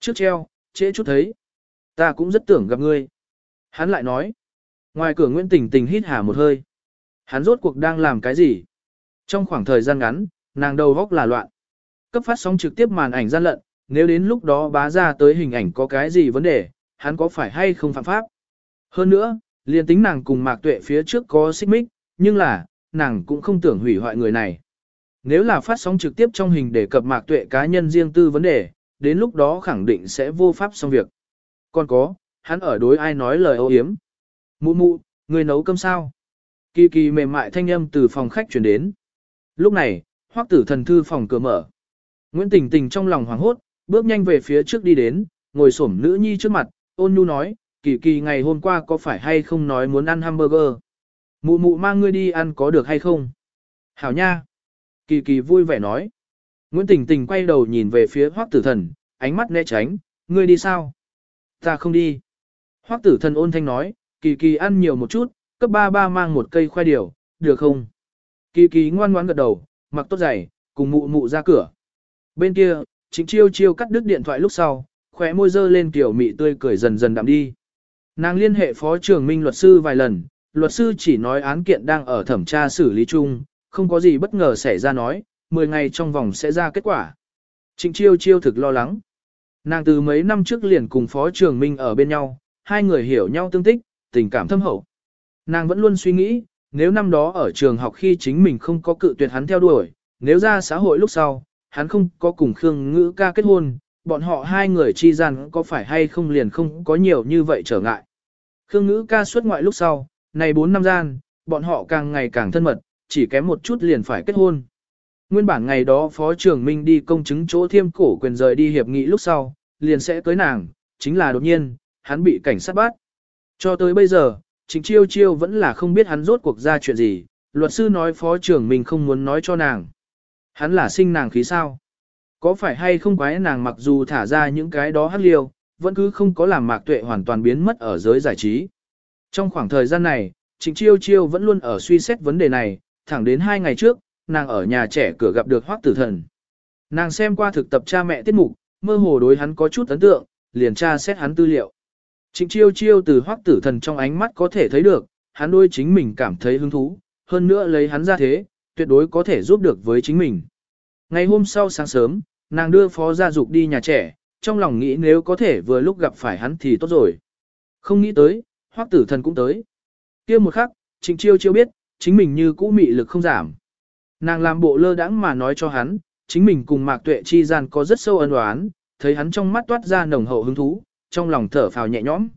Trước treo, trễ chút thấy. Ta cũng rất tưởng gặp ngươi. Hắn lại nói. Ngoài cửa Nguyễn Tình Tình hít hà một hơi. Hắn rốt cuộc đang làm cái gì? Trong khoảng thời gian ngắn, nàng đầu góc là loạn. Cấp phát sóng trực tiếp màn ảnh gian lận, nếu đến lúc đó bá ra tới hình ảnh có cái gì vấn đề, hắn có phải hay không phạm pháp? Hơn nữa, liền tính nàng cùng Mạc Tuệ phía trước có xích mích, nhưng là, nàng cũng không tưởng hủy hoại người này. Nếu là phát sóng trực tiếp trong hình để cập Mạc Tuệ cá nhân riêng tư vấn đề, đến lúc đó khẳng định sẽ vô pháp xong việc. Còn có, hắn ở đối ai nói lời ô hiếm. Mụ mụ, người nấu cơm sao? Kỳ kỳ mềm mại thanh âm từ phòng khách chuyển đến. Lúc này, hoắc tử thần thư phòng cửa mở. Nguyễn Tình Tình trong lòng hoảng hốt, bước nhanh về phía trước đi đến, ngồi xổm nữ nhi trước mặt, ôn nhu nói, kỳ kỳ ngày hôm qua có phải hay không nói muốn ăn hamburger? Mụ mụ mang ngươi đi ăn có được hay không? Hảo nha! Kỳ kỳ vui vẻ nói. Nguyễn Tình Tình quay đầu nhìn về phía hoắc tử thần, ánh mắt né tránh, ngươi đi sao? Ta không đi. Hoắc tử thần ôn thanh nói, kỳ kỳ ăn nhiều một chút, cấp ba ba mang một cây khoai điều, được không? Kỳ kỳ ngoan ngoãn gật đầu, mặc tốt giày, cùng mụ mụ ra cửa. Bên kia, chính chiêu chiêu cắt đứt điện thoại lúc sau, khóe môi dơ lên kiểu mị tươi cười dần dần đạm đi. Nàng liên hệ phó trưởng minh luật sư vài lần, luật sư chỉ nói án kiện đang ở thẩm tra xử lý chung, không có gì bất ngờ xảy ra nói, 10 ngày trong vòng sẽ ra kết quả. Trịnh chiêu chiêu thực lo lắng. Nàng từ mấy năm trước liền cùng phó trưởng minh ở bên nhau, hai người hiểu nhau tương tích, tình cảm thâm hậu. Nàng vẫn luôn suy nghĩ, nếu năm đó ở trường học khi chính mình không có cự tuyệt hắn theo đuổi, nếu ra xã hội lúc sau, hắn không có cùng Khương Ngữ ca kết hôn, bọn họ hai người chi gian có phải hay không liền không có nhiều như vậy trở ngại. Khương Ngữ ca xuất ngoại lúc sau, Này 4 năm gian, bọn họ càng ngày càng thân mật, chỉ kém một chút liền phải kết hôn. Nguyên bản ngày đó Phó trưởng Minh đi công chứng chỗ thiêm cổ quyền rời đi hiệp nghị lúc sau, liền sẽ cưới nàng, chính là đột nhiên, hắn bị cảnh sát bắt. Cho tới bây giờ, chính chiêu chiêu vẫn là không biết hắn rốt cuộc ra chuyện gì, luật sư nói Phó trưởng Minh không muốn nói cho nàng. Hắn là sinh nàng khí sao? Có phải hay không quái nàng mặc dù thả ra những cái đó hắc liêu, vẫn cứ không có làm mạc tuệ hoàn toàn biến mất ở giới giải trí. Trong khoảng thời gian này, Trịnh Chiêu Chiêu vẫn luôn ở suy xét vấn đề này, thẳng đến hai ngày trước, nàng ở nhà trẻ cửa gặp được Hoắc Tử Thần. Nàng xem qua thực tập cha mẹ tiết mục, mơ hồ đối hắn có chút ấn tượng, liền tra xét hắn tư liệu. Trịnh Chiêu Chiêu từ Hoắc Tử Thần trong ánh mắt có thể thấy được, hắn đôi chính mình cảm thấy hứng thú, hơn nữa lấy hắn ra thế, tuyệt đối có thể giúp được với chính mình. Ngày hôm sau sáng sớm, nàng đưa phó gia dục đi nhà trẻ, trong lòng nghĩ nếu có thể vừa lúc gặp phải hắn thì tốt rồi. Không nghĩ tới, hoắc tử thần cũng tới. kia một khắc, trịnh chiêu chiêu biết, chính mình như cũ mị lực không giảm. Nàng làm bộ lơ đãng mà nói cho hắn, chính mình cùng mạc tuệ chi gian có rất sâu ân oán, thấy hắn trong mắt toát ra nồng hậu hứng thú, trong lòng thở phào nhẹ nhõm.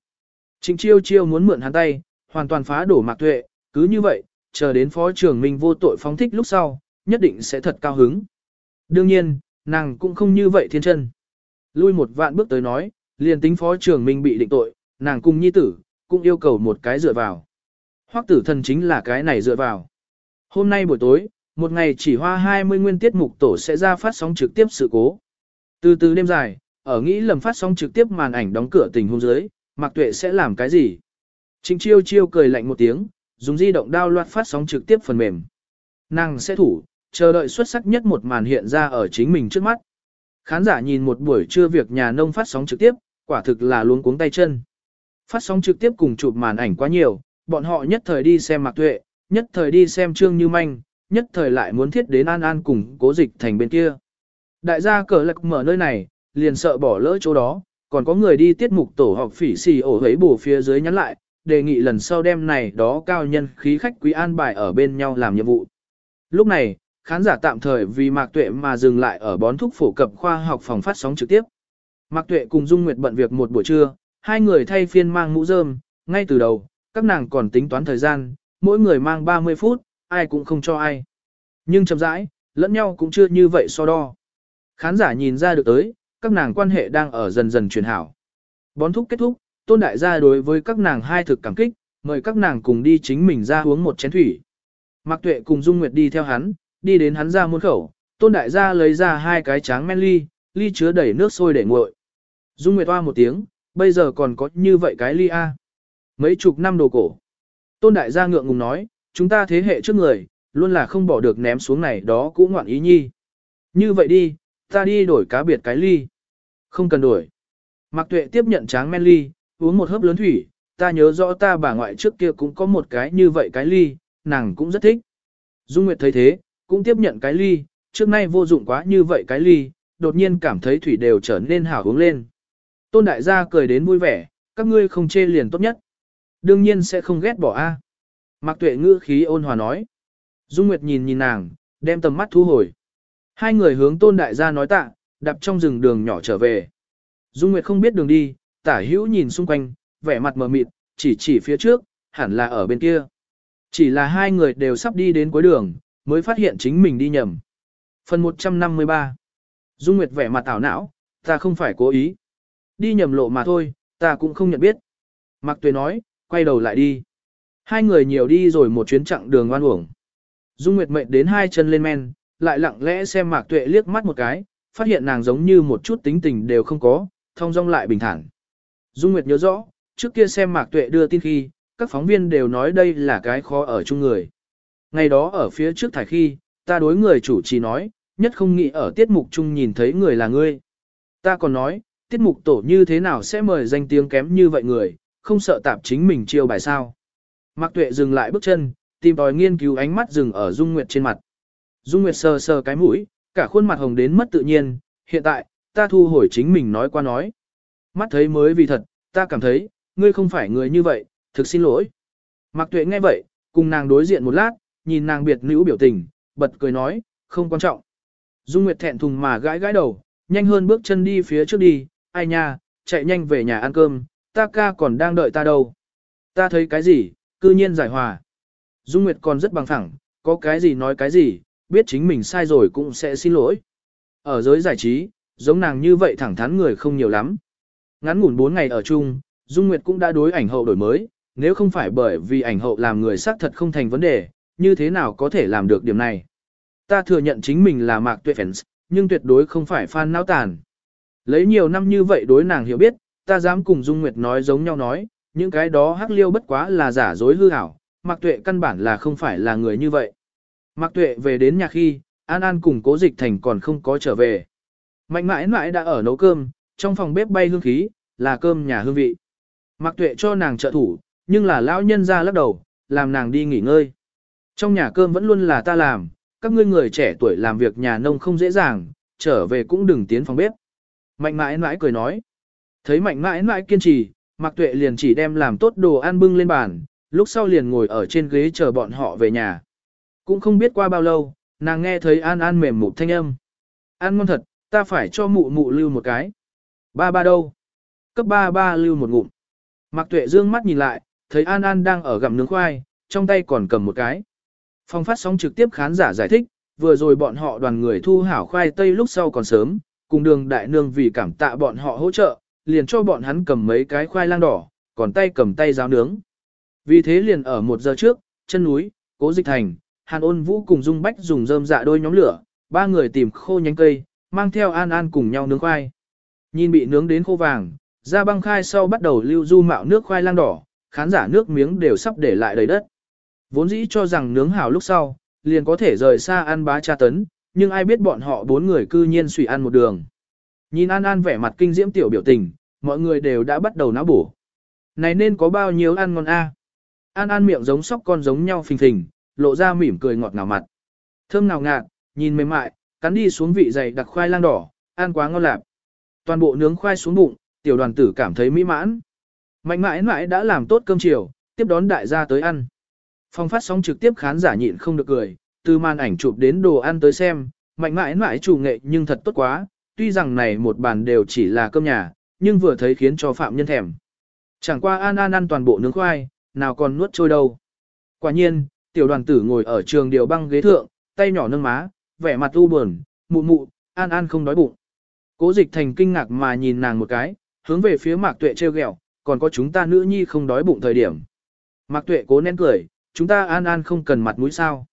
Trịnh chiêu chiêu muốn mượn hắn tay, hoàn toàn phá đổ mạc tuệ, cứ như vậy, chờ đến phó trưởng mình vô tội phóng thích lúc sau, nhất định sẽ thật cao hứng. Đương nhiên, nàng cũng không như vậy thiên chân. Lui một vạn bước tới nói, liền tính phó trưởng mình bị định tội, nàng cùng nhi tử, cũng yêu cầu một cái dựa vào. Hoắc tử thần chính là cái này dựa vào. Hôm nay buổi tối, một ngày chỉ hoa 20 nguyên tiết mục tổ sẽ ra phát sóng trực tiếp sự cố. Từ từ đêm dài, ở nghĩ lầm phát sóng trực tiếp màn ảnh đóng cửa tình hôn dưới, Mạc Tuệ sẽ làm cái gì? Trịnh Chiêu Chiêu cười lạnh một tiếng, dùng di động đao loạt phát sóng trực tiếp phần mềm. Nàng sẽ thủ, chờ đợi xuất sắc nhất một màn hiện ra ở chính mình trước mắt. Khán giả nhìn một buổi trưa việc nhà nông phát sóng trực tiếp, quả thực là luống cuống tay chân. Phát sóng trực tiếp cùng chụp màn ảnh quá nhiều, bọn họ nhất thời đi xem Mạc Tuệ, nhất thời đi xem Trương Như Manh, nhất thời lại muốn thiết đến An An cùng cố dịch thành bên kia. Đại gia cờ lạc mở nơi này, liền sợ bỏ lỡ chỗ đó, còn có người đi tiết mục tổ học phỉ xì ổ hấy bù phía dưới nhắn lại, đề nghị lần sau đêm này đó cao nhân khí khách quý an bài ở bên nhau làm nhiệm vụ. Lúc này, khán giả tạm thời vì Mạc Tuệ mà dừng lại ở bón thúc phổ cập khoa học phòng phát sóng trực tiếp. Mạc Tuệ cùng Dung Nguyệt bận việc một buổi trưa, hai người thay phiên mang mũ rơm, ngay từ đầu, các nàng còn tính toán thời gian, mỗi người mang 30 phút, ai cũng không cho ai. Nhưng chậm rãi, lẫn nhau cũng chưa như vậy so đo. Khán giả nhìn ra được tới, các nàng quan hệ đang ở dần dần chuyển hảo. Bón thúc kết thúc, tôn đại gia đối với các nàng hai thực cảm kích, mời các nàng cùng đi chính mình ra uống một chén thủy. Mạc Tuệ cùng Dung Nguyệt đi theo hắn, đi đến hắn ra môn khẩu, tôn đại gia lấy ra hai cái tráng men ly, ly chứa đầy nước sôi để nguội. Dung Nguyệt hoa một tiếng, bây giờ còn có như vậy cái ly A. Mấy chục năm đồ cổ. Tôn đại gia ngượng ngùng nói, chúng ta thế hệ trước người, luôn là không bỏ được ném xuống này đó cũng ngoạn ý nhi. Như vậy đi, ta đi đổi cá biệt cái ly. Không cần đổi. Mạc Tuệ tiếp nhận tráng men ly, uống một hớp lớn thủy, ta nhớ rõ ta bà ngoại trước kia cũng có một cái như vậy cái ly, nàng cũng rất thích. Dung Nguyệt thấy thế, cũng tiếp nhận cái ly, trước nay vô dụng quá như vậy cái ly, đột nhiên cảm thấy thủy đều trở nên hảo uống lên. Tôn đại gia cười đến vui vẻ, các ngươi không chê liền tốt nhất. Đương nhiên sẽ không ghét bỏ a. Mạc Tuệ ngữ khí ôn hòa nói. Dung Nguyệt nhìn nhìn nàng, đem tầm mắt thu hồi. Hai người hướng Tôn đại gia nói tạ, đạp trong rừng đường nhỏ trở về. Dung Nguyệt không biết đường đi, tả hữu nhìn xung quanh, vẻ mặt mờ mịt, chỉ chỉ phía trước, hẳn là ở bên kia. Chỉ là hai người đều sắp đi đến cuối đường, mới phát hiện chính mình đi nhầm. Phần 153 Dung Nguyệt vẻ mặt ảo não, ta không phải cố ý. Đi nhầm lộ mà thôi, ta cũng không nhận biết. Mạc Tuệ nói, quay đầu lại đi. Hai người nhiều đi rồi một chuyến chặng đường oan uổng. Dung Nguyệt mệnh đến hai chân lên men, lại lặng lẽ xem Mạc Tuệ liếc mắt một cái, phát hiện nàng giống như một chút tính tình đều không có, thông dong lại bình thản. Dung Nguyệt nhớ rõ, trước kia xem Mạc Tuệ đưa tin khi, các phóng viên đều nói đây là cái khó ở chung người. Ngày đó ở phía trước thải khi, ta đối người chủ trì nói, nhất không nghĩ ở tiết mục chung nhìn thấy người là ngươi. Ta còn nói, tiết mục tổ như thế nào sẽ mời danh tiếng kém như vậy người, không sợ tạp chính mình chiêu bài sao. Mạc Tuệ dừng lại bước chân, tìm tòi nghiên cứu ánh mắt dừng ở Dung Nguyệt trên mặt. Dung Nguyệt sờ sờ cái mũi, cả khuôn mặt hồng đến mất tự nhiên, hiện tại, ta thu hồi chính mình nói qua nói. Mắt thấy mới vì thật, ta cảm thấy, ngươi không phải người như vậy, thực xin lỗi. Mạc Tuệ nghe vậy, cùng nàng đối diện một lát, nhìn nàng biệt nữ biểu tình, bật cười nói, không quan trọng. Dung Nguyệt thẹn thùng mà gãi gãi đầu, nhanh hơn bước chân đi phía trước đi, ai nha, chạy nhanh về nhà ăn cơm, ta ca còn đang đợi ta đâu. Ta thấy cái gì, cư nhiên giải hòa. Dung Nguyệt còn rất bằng thẳng có cái gì nói cái gì, biết chính mình sai rồi cũng sẽ xin lỗi. Ở giới giải trí, giống nàng như vậy thẳng thắn người không nhiều lắm. Ngắn ngủn 4 ngày ở chung, Dung Nguyệt cũng đã đối ảnh hậu đổi mới, nếu không phải bởi vì ảnh hậu làm người xác thật không thành vấn đề, như thế nào có thể làm được điểm này. Ta thừa nhận chính mình là mạc tuệ fans, nhưng tuyệt đối không phải fan náo tàn. Lấy nhiều năm như vậy đối nàng hiểu biết, ta dám cùng Dung Nguyệt nói giống nhau nói, những cái đó hắc liêu bất quá là giả dối hư ảo, mạc tuệ căn bản là không phải là người như vậy. Mạc tuệ về đến nhà khi, An An cùng cố dịch thành còn không có trở về. Mạnh mãi mãi đã ở nấu cơm, trong phòng bếp bay hương khí, là cơm nhà hương vị. Mạc tuệ cho nàng trợ thủ, nhưng là lão nhân ra lắc đầu, làm nàng đi nghỉ ngơi. Trong nhà cơm vẫn luôn là ta làm, các ngươi người trẻ tuổi làm việc nhà nông không dễ dàng, trở về cũng đừng tiến phòng bếp. Mạnh mãi mãi cười nói. Thấy mạnh mãi mãi kiên trì, Mạc Tuệ liền chỉ đem làm tốt đồ ăn bưng lên bàn, lúc sau liền ngồi ở trên ghế chờ bọn họ về nhà. Cũng không biết qua bao lâu, nàng nghe thấy An An mềm mụt thanh âm. an ngon thật, ta phải cho mụ mụ lưu một cái. Ba ba đâu? Cấp ba ba lưu một ngụm. Mạc Tuệ dương mắt nhìn lại, thấy An An đang ở gặm nướng khoai, trong tay còn cầm một cái. Phong phát sóng trực tiếp khán giả giải thích, vừa rồi bọn họ đoàn người thu hảo khoai tây lúc sau còn sớm, cùng đường đại nương vì cảm tạ bọn họ hỗ trợ, liền cho bọn hắn cầm mấy cái khoai lang đỏ, còn tay cầm tay ráo nướng. Vì thế liền ở một giờ trước, chân núi, cố dịch thành, hàn ôn vũ cùng dung bách dùng rơm dạ đôi nhóm lửa, ba người tìm khô nhánh cây, mang theo an an cùng nhau nướng khoai. Nhìn bị nướng đến khô vàng, ra băng khai sau bắt đầu lưu du mạo nước khoai lang đỏ, khán giả nước miếng đều sắp để lại đầy đất. Vốn dĩ cho rằng nướng hảo lúc sau, liền có thể rời xa ăn bá cha tấn, nhưng ai biết bọn họ bốn người cư nhiên suy ăn một đường. Nhìn An An vẻ mặt kinh diễm tiểu biểu tình, mọi người đều đã bắt đầu náo bổ. Này nên có bao nhiêu ăn ngon a? An An miệng giống sóc con giống nhau phình phình, lộ ra mỉm cười ngọt ngào mặt. Thơm nào ngạt, nhìn mềm mại, cắn đi xuống vị dày đặc khoai lang đỏ, ăn quá ngon lạp. Toàn bộ nướng khoai xuống bụng, tiểu đoàn tử cảm thấy mỹ mãn. Mạnh mãi mãi đã làm tốt cơm chiều, tiếp đón đại gia tới ăn. Phong phát sóng trực tiếp khán giả nhịn không được cười, từ màn ảnh chụp đến đồ ăn tới xem, mạnh mãi mãi chủ nghệ nhưng thật tốt quá, tuy rằng này một bàn đều chỉ là cơm nhà, nhưng vừa thấy khiến cho phạm nhân thèm. Chẳng qua An An ăn toàn bộ nướng khoai, nào còn nuốt trôi đâu. Quả nhiên, tiểu đoàn tử ngồi ở trường điều băng ghế thượng, tay nhỏ nâng má, vẻ mặt u buồn, mụ mụ, An An không đói bụng. Cố dịch thành kinh ngạc mà nhìn nàng một cái, hướng về phía mạc tuệ treo ghẹo, còn có chúng ta nữ nhi không đói bụng thời điểm. Mạc tuệ cố nén cười, chúng ta An An không cần mặt mũi sao.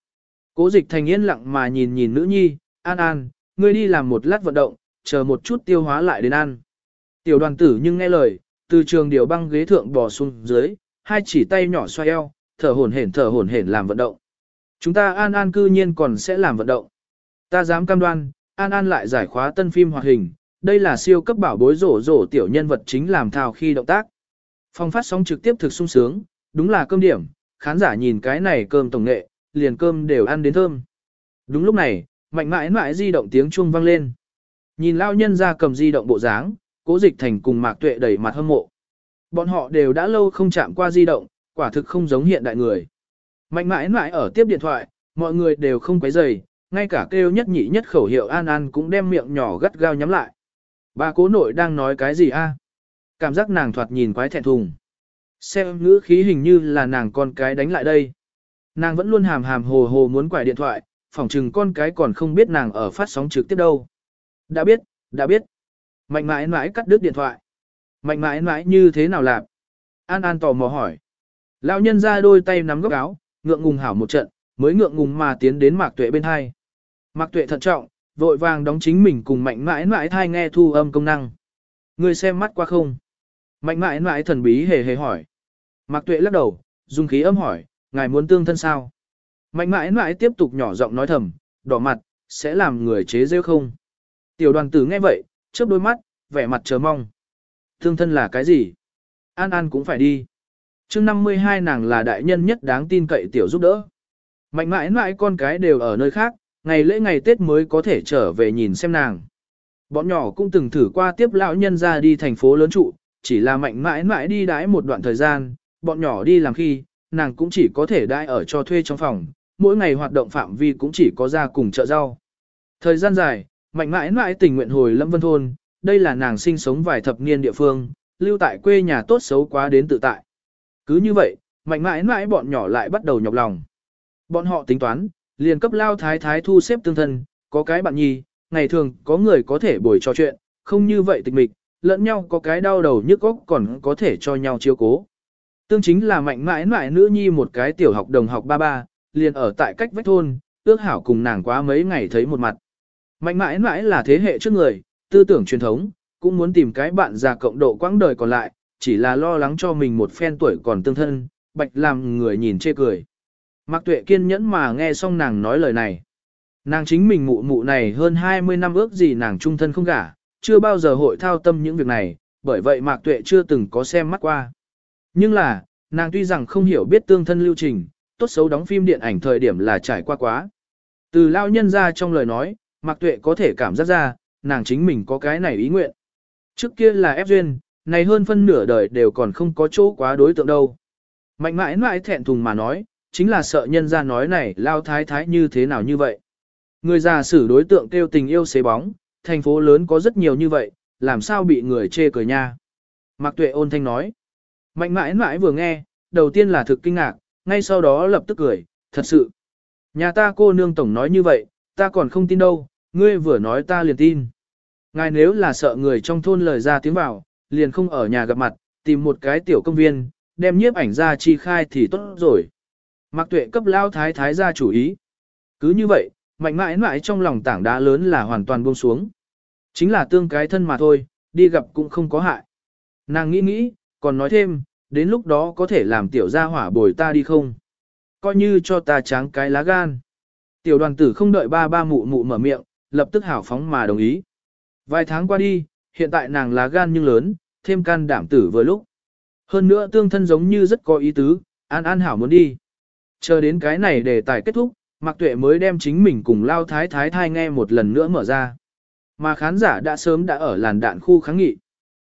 Cố dịch thành yên lặng mà nhìn nhìn nữ nhi, An An, ngươi đi làm một lát vận động, chờ một chút tiêu hóa lại đến ăn. Tiểu đoàn tử nhưng nghe lời, từ trường điều băng ghế thượng bò xuống dưới, hai chỉ tay nhỏ xoay eo, thở hổn hển thở hổn hển làm vận động. Chúng ta An An cư nhiên còn sẽ làm vận động. Ta dám cam đoan, An An lại giải khóa tân phim hoạt hình, đây là siêu cấp bảo bối rổ rổ tiểu nhân vật chính làm thao khi động tác. Phong phát sóng trực tiếp thực sung sướng, đúng là cơm điểm, khán giả nhìn cái này cơm tổng nghệ, liền cơm đều ăn đến thơm. Đúng lúc này, mạnh mãi mãi di động tiếng chuông vang lên. Nhìn lao nhân ra cầm di động bộ dáng, cố dịch thành cùng mạc tuệ đẩy mặt hâm mộ. Bọn họ đều đã lâu không chạm qua di động, quả thực không giống hiện đại người. Mạnh mãi mãi ở tiếp điện thoại, mọi người đều không quấy rầy, ngay cả kêu nhất nhị nhất khẩu hiệu an an cũng đem miệng nhỏ gắt gao nhắm lại. Bà cố nội đang nói cái gì a? Cảm giác nàng thoạt nhìn quái thẹn thùng. Xem ngữ khí hình như là nàng con cái đánh lại đây. Nàng vẫn luôn hàm hàm hồ hồ muốn quải điện thoại, phỏng chừng con cái còn không biết nàng ở phát sóng trực tiếp đâu. Đã biết, đã biết. Mạnh mãi mãi cắt đứt điện thoại. Mạnh mãi mãi như thế nào làm? An An tò mò hỏi. Lão nhân ra đôi tay nắm góc áo, ngượng ngùng hảo một trận, mới ngượng ngùng mà tiến đến Mạc Tuệ bên hai. Mạc Tuệ thận trọng, vội vàng đóng chính mình cùng mạnh mãi mãi thai nghe thu âm công năng. Người xem mắt qua không? Mạnh mãi mãi thần bí hề hề hỏi. Mạc Tuệ lắc đầu, dùng khí âm hỏi, ngài muốn tương thân sao? Mạnh mãi mãi tiếp tục nhỏ giọng nói thầm, đỏ mặt, sẽ làm người chế rêu không? Tiểu đoàn tử nghe vậy, chớp đôi mắt, vẻ mặt chờ mong. Tương thân là cái gì? An An cũng phải đi. chương 52 nàng là đại nhân nhất đáng tin cậy tiểu giúp đỡ. Mạnh mãi mãi con cái đều ở nơi khác, ngày lễ ngày Tết mới có thể trở về nhìn xem nàng. Bọn nhỏ cũng từng thử qua tiếp lão nhân ra đi thành phố lớn trụ, chỉ là mạnh mãi mãi đi đãi một đoạn thời gian, bọn nhỏ đi làm khi, nàng cũng chỉ có thể đãi ở cho thuê trong phòng, mỗi ngày hoạt động phạm vi cũng chỉ có ra cùng chợ rau. Thời gian dài, mạnh mãi mãi tình nguyện hồi Lâm Vân Thôn, đây là nàng sinh sống vài thập niên địa phương, lưu tại quê nhà tốt xấu quá đến tự tại. Cứ như vậy, mạnh mãi mãi bọn nhỏ lại bắt đầu nhọc lòng. Bọn họ tính toán, liền cấp lao thái thái thu xếp tương thân, có cái bạn nhi, ngày thường có người có thể bồi trò chuyện, không như vậy tịch mịch, lẫn nhau có cái đau đầu nhức óc còn có thể cho nhau chiếu cố. Tương chính là mạnh mãi mãi nữ nhi một cái tiểu học đồng học ba ba, liền ở tại cách vách thôn, ước hảo cùng nàng quá mấy ngày thấy một mặt. Mạnh mãi mãi là thế hệ trước người, tư tưởng truyền thống, cũng muốn tìm cái bạn già cộng độ quãng đời còn lại, chỉ là lo lắng cho mình một phen tuổi còn tương thân, bạch làm người nhìn chê cười. Mạc Tuệ kiên nhẫn mà nghe xong nàng nói lời này. Nàng chính mình mụ mụ này hơn 20 năm ước gì nàng trung thân không gả, chưa bao giờ hội thao tâm những việc này, bởi vậy Mạc Tuệ chưa từng có xem mắt qua. Nhưng là, nàng tuy rằng không hiểu biết tương thân lưu trình, tốt xấu đóng phim điện ảnh thời điểm là trải qua quá. Từ lao nhân ra trong lời nói, Mạc Tuệ có thể cảm giác ra, nàng chính mình có cái này ý nguyện. Trước kia là ép duyên, này hơn phân nửa đời đều còn không có chỗ quá đối tượng đâu. Mạnh mãi mãi thẹn thùng mà nói, chính là sợ nhân ra nói này lao thái thái như thế nào như vậy. Người già xử đối tượng kêu tình yêu xế bóng, thành phố lớn có rất nhiều như vậy, làm sao bị người chê cười nha. Mạc Tuệ ôn thanh nói. Mạnh mãi mãi vừa nghe, đầu tiên là thực kinh ngạc, ngay sau đó lập tức cười, thật sự. Nhà ta cô nương tổng nói như vậy, ta còn không tin đâu, ngươi vừa nói ta liền tin. Ngài nếu là sợ người trong thôn lời ra tiếng vào, liền không ở nhà gặp mặt, tìm một cái tiểu công viên, đem nhiếp ảnh ra chi khai thì tốt rồi. Mạc tuệ cấp lao thái thái ra chủ ý. Cứ như vậy, mạnh mãi mãi trong lòng tảng đá lớn là hoàn toàn buông xuống. Chính là tương cái thân mà thôi, đi gặp cũng không có hại. Nàng nghĩ nghĩ, còn nói thêm, đến lúc đó có thể làm tiểu gia hỏa bồi ta đi không? Coi như cho ta tráng cái lá gan. Tiểu đoàn tử không đợi ba ba mụ mụ mở miệng, lập tức hảo phóng mà đồng ý. Vài tháng qua đi, hiện tại nàng lá gan nhưng lớn, thêm can đảm tử vừa lúc. Hơn nữa tương thân giống như rất có ý tứ, an an hảo muốn đi. Chờ đến cái này để tài kết thúc, Mạc Tuệ mới đem chính mình cùng Lao Thái Thái thai nghe một lần nữa mở ra. Mà khán giả đã sớm đã ở làn đạn khu kháng nghị.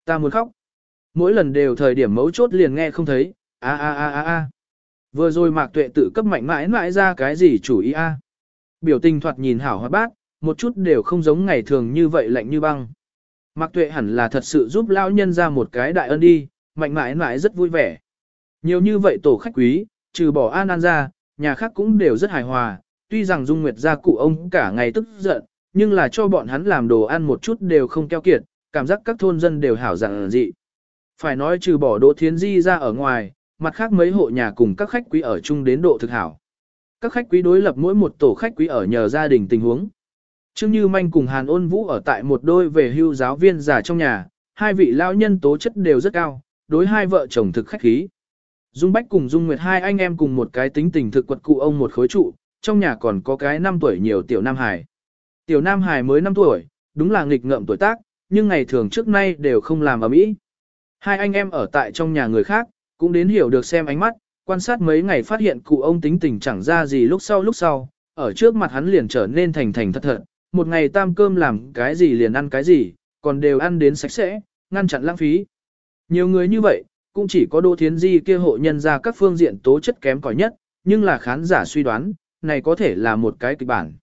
Ta muốn khóc. Mỗi lần đều thời điểm mấu chốt liền nghe không thấy, a a a a a. Vừa rồi Mạc Tuệ tự cấp mạnh mãi mãi ra cái gì chủ ý a. Biểu tình thoạt nhìn hảo hoạt bát, một chút đều không giống ngày thường như vậy lạnh như băng. Mạc Tuệ hẳn là thật sự giúp lão nhân ra một cái đại ân đi, mạnh mãi mãi rất vui vẻ. Nhiều như vậy tổ khách quý, trừ bỏ An An ra, nhà khác cũng đều rất hài hòa, tuy rằng Dung Nguyệt gia cụ ông cả ngày tức giận, nhưng là cho bọn hắn làm đồ ăn một chút đều không keo kiệt, cảm giác các thôn dân đều hảo dạng dị. Phải nói trừ bỏ Đỗ Thiến Di ra ở ngoài, mặt khác mấy hộ nhà cùng các khách quý ở chung đến độ thực hảo. Các khách quý đối lập mỗi một tổ khách quý ở nhờ gia đình tình huống. Trương Như Manh cùng Hàn Ôn Vũ ở tại một đôi về hưu giáo viên già trong nhà, hai vị lão nhân tố chất đều rất cao, đối hai vợ chồng thực khách khí. Dung Bách cùng Dung Nguyệt hai anh em cùng một cái tính tình thực quật cụ ông một khối trụ, trong nhà còn có cái 5 tuổi nhiều tiểu Nam Hải. Tiểu Nam Hải mới 5 tuổi, đúng là nghịch ngợm tuổi tác, nhưng ngày thường trước nay đều không làm ở mỹ. Hai anh em ở tại trong nhà người khác, cũng đến hiểu được xem ánh mắt, quan sát mấy ngày phát hiện cụ ông tính tình chẳng ra gì lúc sau lúc sau, ở trước mặt hắn liền trở nên thành thành thật thật, một ngày tam cơm làm cái gì liền ăn cái gì, còn đều ăn đến sạch sẽ, ngăn chặn lãng phí. Nhiều người như vậy, cũng chỉ có Đỗ Thiến Di kia hộ nhân ra các phương diện tố chất kém cỏi nhất, nhưng là khán giả suy đoán, này có thể là một cái kịch bản.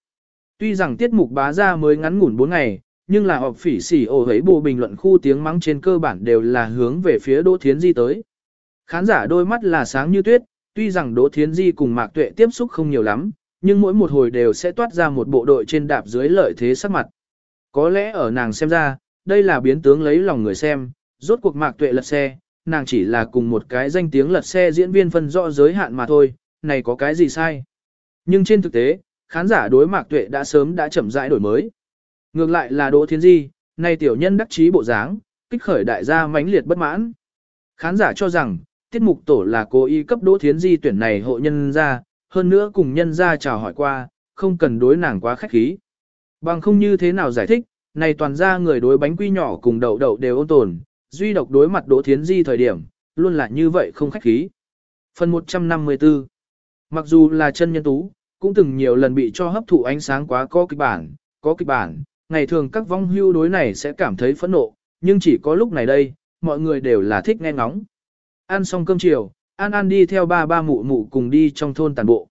Tuy rằng tiết mục bá ra mới ngắn ngủn 4 ngày, nhưng là họp phỉ xỉ ổ hấy bộ bình luận khu tiếng mắng trên cơ bản đều là hướng về phía Đỗ Thiến Di tới. Khán giả đôi mắt là sáng như tuyết, tuy rằng Đỗ Thiến Di cùng Mạc Tuệ tiếp xúc không nhiều lắm, nhưng mỗi một hồi đều sẽ toát ra một bộ đội trên đạp dưới lợi thế sắc mặt. Có lẽ ở nàng xem ra, đây là biến tướng lấy lòng người xem, rốt cuộc Mạc Tuệ lật xe, nàng chỉ là cùng một cái danh tiếng lật xe diễn viên phân rõ giới hạn mà thôi, này có cái gì sai. Nhưng trên thực tế, khán giả đối Mạc Tuệ đã sớm đã chậm rãi đổi mới. Ngược lại là Đỗ Thiên Di, này tiểu nhân đắc chí bộ dáng, kích khởi đại gia mãnh liệt bất mãn. Khán giả cho rằng, tiết mục tổ là cố ý cấp Đỗ Thiến Di tuyển này hộ nhân ra, hơn nữa cùng nhân ra chào hỏi qua, không cần đối nàng quá khách khí. Bằng không như thế nào giải thích, này toàn ra người đối bánh quy nhỏ cùng đậu đậu đều ôn tồn, duy độc đối mặt Đỗ Thiến Di thời điểm, luôn là như vậy không khách khí. Phần 154 Mặc dù là chân nhân tú, cũng từng nhiều lần bị cho hấp thụ ánh sáng quá có kịch bản, có kịch bản, ngày thường các vong hưu đối này sẽ cảm thấy phẫn nộ, nhưng chỉ có lúc này đây, mọi người đều là thích nghe ngóng. Ăn xong cơm chiều, An An đi theo ba ba mụ mụ cùng đi trong thôn tàn bộ.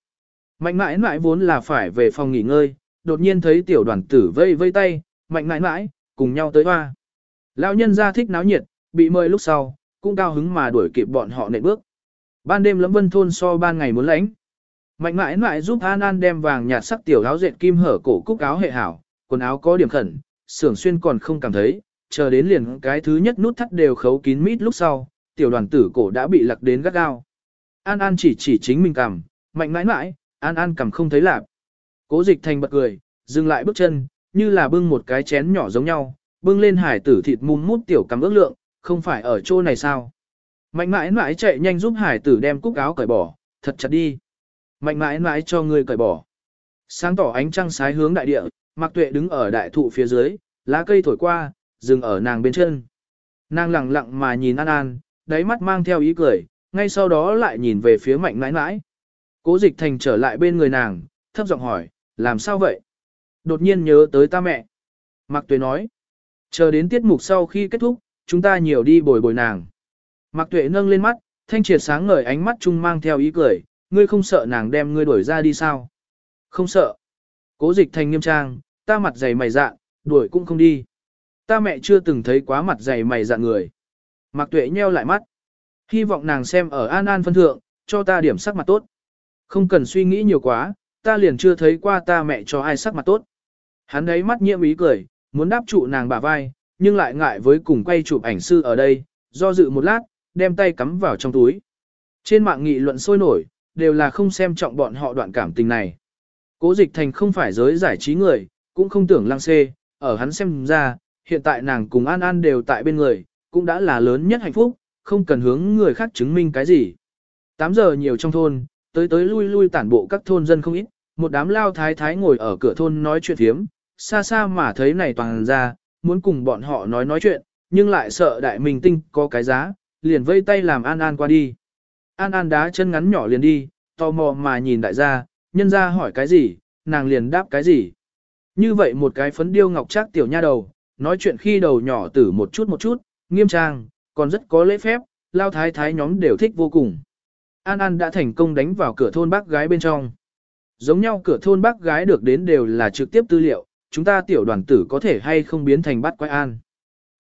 Mạnh mãi mãi vốn là phải về phòng nghỉ ngơi, đột nhiên thấy tiểu đoàn tử vây vây tay, mạnh mãi mãi, cùng nhau tới hoa. Lão nhân ra thích náo nhiệt, bị mời lúc sau, cũng cao hứng mà đuổi kịp bọn họ nệ bước. Ban đêm lẫm vân thôn so ban ngày muốn lánh. Mạnh mãi mãi giúp An An đem vàng nhạt sắc tiểu áo dệt kim hở cổ cúc áo hệ hảo, quần áo có điểm khẩn, sưởng xuyên còn không cảm thấy, chờ đến liền cái thứ nhất nút thắt đều khấu kín mít lúc sau, tiểu đoàn tử cổ đã bị lặc đến gắt gao. An An chỉ chỉ chính mình cầm, mạnh mãi mãi, An An cầm không thấy lạp. Cố dịch thành bật cười, dừng lại bước chân, như là bưng một cái chén nhỏ giống nhau, bưng lên hải tử thịt mum mút tiểu cắm ước lượng, không phải ở chỗ này sao. Mạnh mãi mãi chạy nhanh giúp hải tử đem cúc áo cởi bỏ, thật chặt đi. Mạnh mãi mãi cho người cởi bỏ. Sáng tỏ ánh trăng sái hướng đại địa, Mạc Tuệ đứng ở đại thụ phía dưới, lá cây thổi qua, dừng ở nàng bên chân. Nàng lặng lặng mà nhìn An An, đáy mắt mang theo ý cười, ngay sau đó lại nhìn về phía mạnh mãi mãi. Cố dịch thành trở lại bên người nàng, thấp giọng hỏi, làm sao vậy? Đột nhiên nhớ tới ta mẹ. Mạc Tuệ nói, chờ đến tiết mục sau khi kết thúc, chúng ta nhiều đi bồi bồi nàng. Mạc Tuệ nâng lên mắt, thanh triệt sáng ngời ánh mắt chung mang theo ý cười, ngươi không sợ nàng đem ngươi đuổi ra đi sao? Không sợ. Cố dịch thành nghiêm trang, ta mặt dày mày dạn, đuổi cũng không đi. Ta mẹ chưa từng thấy quá mặt dày mày dạn người. Mạc Tuệ nheo lại mắt. Hy vọng nàng xem ở An An phân thượng, cho ta điểm sắc mặt tốt. Không cần suy nghĩ nhiều quá, ta liền chưa thấy qua ta mẹ cho ai sắc mặt tốt. Hắn ấy mắt nhiễm ý cười, muốn đáp trụ nàng bả vai, nhưng lại ngại với cùng quay chụp ảnh sư ở đây, do dự một lát, đem tay cắm vào trong túi. Trên mạng nghị luận sôi nổi, đều là không xem trọng bọn họ đoạn cảm tình này. Cố dịch thành không phải giới giải trí người, cũng không tưởng lăng xê, ở hắn xem ra, hiện tại nàng cùng An An đều tại bên người, cũng đã là lớn nhất hạnh phúc, không cần hướng người khác chứng minh cái gì. 8 giờ nhiều trong thôn, tới tới lui lui tản bộ các thôn dân không ít, một đám lao thái thái ngồi ở cửa thôn nói chuyện thiếm, xa xa mà thấy này toàn ra, muốn cùng bọn họ nói nói chuyện, nhưng lại sợ đại minh tinh có cái giá, liền vây tay làm An An qua đi. An An đá chân ngắn nhỏ liền đi, tò mò mà nhìn đại gia, nhân ra hỏi cái gì, nàng liền đáp cái gì. Như vậy một cái phấn điêu ngọc trác tiểu nha đầu, nói chuyện khi đầu nhỏ tử một chút một chút, nghiêm trang, còn rất có lễ phép, lao thái thái nhóm đều thích vô cùng. An An đã thành công đánh vào cửa thôn bác gái bên trong. Giống nhau cửa thôn bác gái được đến đều là trực tiếp tư liệu, chúng ta tiểu đoàn tử có thể hay không biến thành bắt quái an.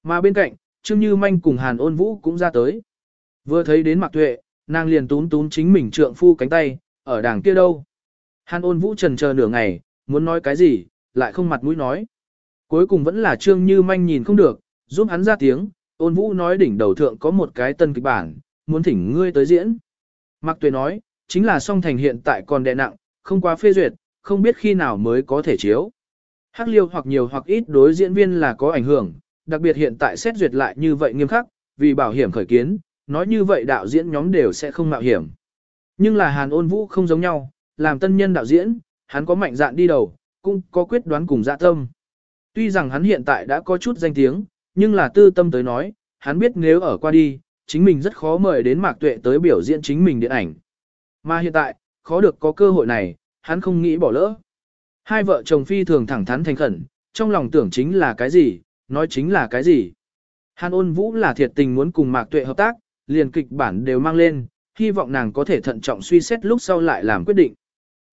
Mà bên cạnh, Trương Như Manh cùng Hàn ôn vũ cũng ra tới. Vừa thấy đến Mạc Tuệ, nàng liền túm túm chính mình trượng phu cánh tay, ở đàng kia đâu. Hàn ôn vũ trần chờ nửa ngày, muốn nói cái gì, lại không mặt mũi nói. Cuối cùng vẫn là Trương Như Manh nhìn không được, giúp hắn ra tiếng, ôn vũ nói đỉnh đầu thượng có một cái tân kịch bản, muốn thỉnh ngươi tới diễn. Mạc Tuệ nói, chính là song thành hiện tại còn đè nặng, không quá phê duyệt, không biết khi nào mới có thể chiếu. Hắc liêu hoặc nhiều hoặc ít đối diễn viên là có ảnh hưởng, đặc biệt hiện tại xét duyệt lại như vậy nghiêm khắc, vì bảo hiểm khởi kiến, nói như vậy đạo diễn nhóm đều sẽ không mạo hiểm. Nhưng là Hàn ôn vũ không giống nhau, làm tân nhân đạo diễn, hắn có mạnh dạn đi đầu, cũng có quyết đoán cùng dạ tâm. Tuy rằng hắn hiện tại đã có chút danh tiếng, nhưng là tư tâm tới nói, hắn biết nếu ở qua đi, chính mình rất khó mời đến Mạc Tuệ tới biểu diễn chính mình điện ảnh. Mà hiện tại, khó được có cơ hội này, hắn không nghĩ bỏ lỡ. Hai vợ chồng phi thường thẳng thắn thành khẩn, trong lòng tưởng chính là cái gì, nói chính là cái gì. Hàn ôn vũ là thiệt tình muốn cùng Mạc Tuệ hợp tác, liền kịch bản đều mang lên, hy vọng nàng có thể thận trọng suy xét lúc sau lại làm quyết định.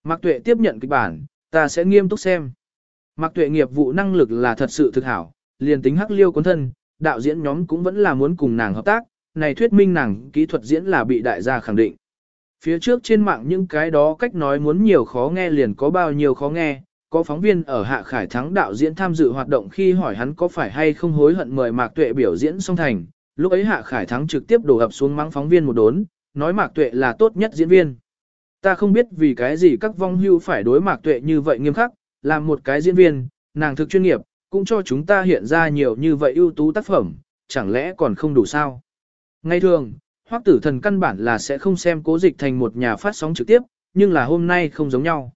Mạc Tuệ tiếp nhận kịch bản, ta sẽ nghiêm túc xem. Mạc Tuệ nghiệp vụ năng lực là thật sự thực hảo, liền tính hắc liêu cuốn thân, đạo diễn nhóm cũng vẫn là muốn cùng nàng hợp tác, này thuyết minh nàng kỹ thuật diễn là bị đại gia khẳng định. Phía trước trên mạng những cái đó cách nói muốn nhiều khó nghe liền có bao nhiêu khó nghe, có phóng viên ở Hạ Khải Thắng đạo diễn tham dự hoạt động khi hỏi hắn có phải hay không hối hận mời Mạc Tuệ biểu diễn song thành, lúc ấy Hạ Khải Thắng trực tiếp đổ ập xuống mắng phóng viên một đốn, nói Mạc Tuệ là tốt nhất diễn viên. Ta không biết vì cái gì các vong hưu phải đối Mạc Tuệ như vậy nghiêm khắc, làm một cái diễn viên, nàng thực chuyên nghiệp, cũng cho chúng ta hiện ra nhiều như vậy ưu tú tác phẩm, chẳng lẽ còn không đủ sao? Ngay thường, Hoắc tử thần căn bản là sẽ không xem cố dịch thành một nhà phát sóng trực tiếp, nhưng là hôm nay không giống nhau.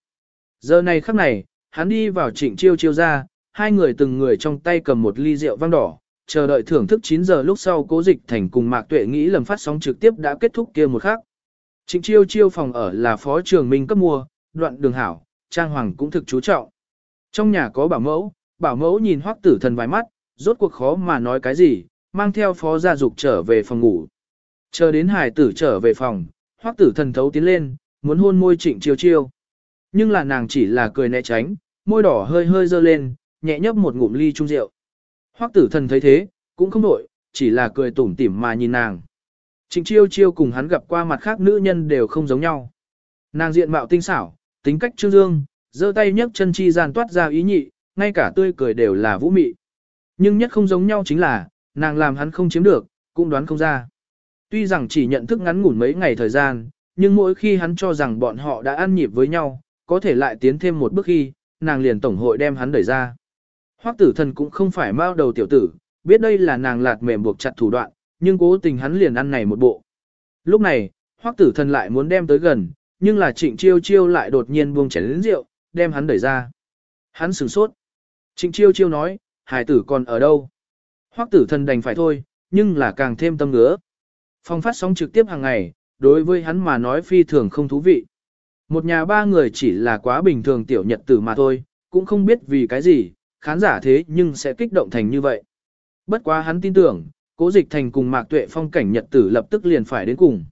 Giờ này khắc này, hắn đi vào trịnh chiêu chiêu ra, hai người từng người trong tay cầm một ly rượu vang đỏ, chờ đợi thưởng thức 9 giờ lúc sau cố dịch thành cùng Mạc Tuệ nghĩ lầm phát sóng trực tiếp đã kết thúc kia một khắc. Trịnh chiêu chiêu phòng ở là phó trường minh cấp mua, đoạn đường hảo, trang hoàng cũng thực chú trọng. Trong nhà có bảo mẫu, bảo mẫu nhìn hoắc tử thần vài mắt, rốt cuộc khó mà nói cái gì, mang theo phó gia dục trở về phòng ngủ. Chờ đến hải tử trở về phòng, hoắc tử thần thấu tiến lên, muốn hôn môi trịnh chiêu chiêu. Nhưng là nàng chỉ là cười né tránh, môi đỏ hơi hơi dơ lên, nhẹ nhấp một ngụm ly trung rượu. Hoắc tử thần thấy thế, cũng không đổi, chỉ là cười tủm tỉm mà nhìn nàng. Trịnh chiêu chiêu cùng hắn gặp qua mặt khác nữ nhân đều không giống nhau. Nàng diện mạo tinh xảo, tính cách trương dương, giơ tay nhấc chân chi gian toát ra ý nhị, ngay cả tươi cười đều là vũ mị. Nhưng nhất không giống nhau chính là, nàng làm hắn không chiếm được, cũng đoán không ra. Tuy rằng chỉ nhận thức ngắn ngủn mấy ngày thời gian, nhưng mỗi khi hắn cho rằng bọn họ đã ăn nhịp với nhau, có thể lại tiến thêm một bước khi, nàng liền tổng hội đem hắn đẩy ra. Hoắc tử thần cũng không phải mao đầu tiểu tử, biết đây là nàng lạt mềm buộc chặt thủ đoạn, nhưng cố tình hắn liền ăn này một bộ. Lúc này, Hoắc tử thần lại muốn đem tới gần, nhưng là trịnh chiêu chiêu lại đột nhiên buông chén lĩnh rượu, đem hắn đẩy ra. Hắn sửng sốt. Trịnh chiêu chiêu nói, hải tử còn ở đâu? Hoắc tử thần đành phải thôi, nhưng là càng thêm tâm ngứa. Phong phát sóng trực tiếp hàng ngày, đối với hắn mà nói phi thường không thú vị. Một nhà ba người chỉ là quá bình thường tiểu nhật tử mà thôi, cũng không biết vì cái gì, khán giả thế nhưng sẽ kích động thành như vậy. Bất quá hắn tin tưởng, cố dịch thành cùng mạc tuệ phong cảnh nhật tử lập tức liền phải đến cùng.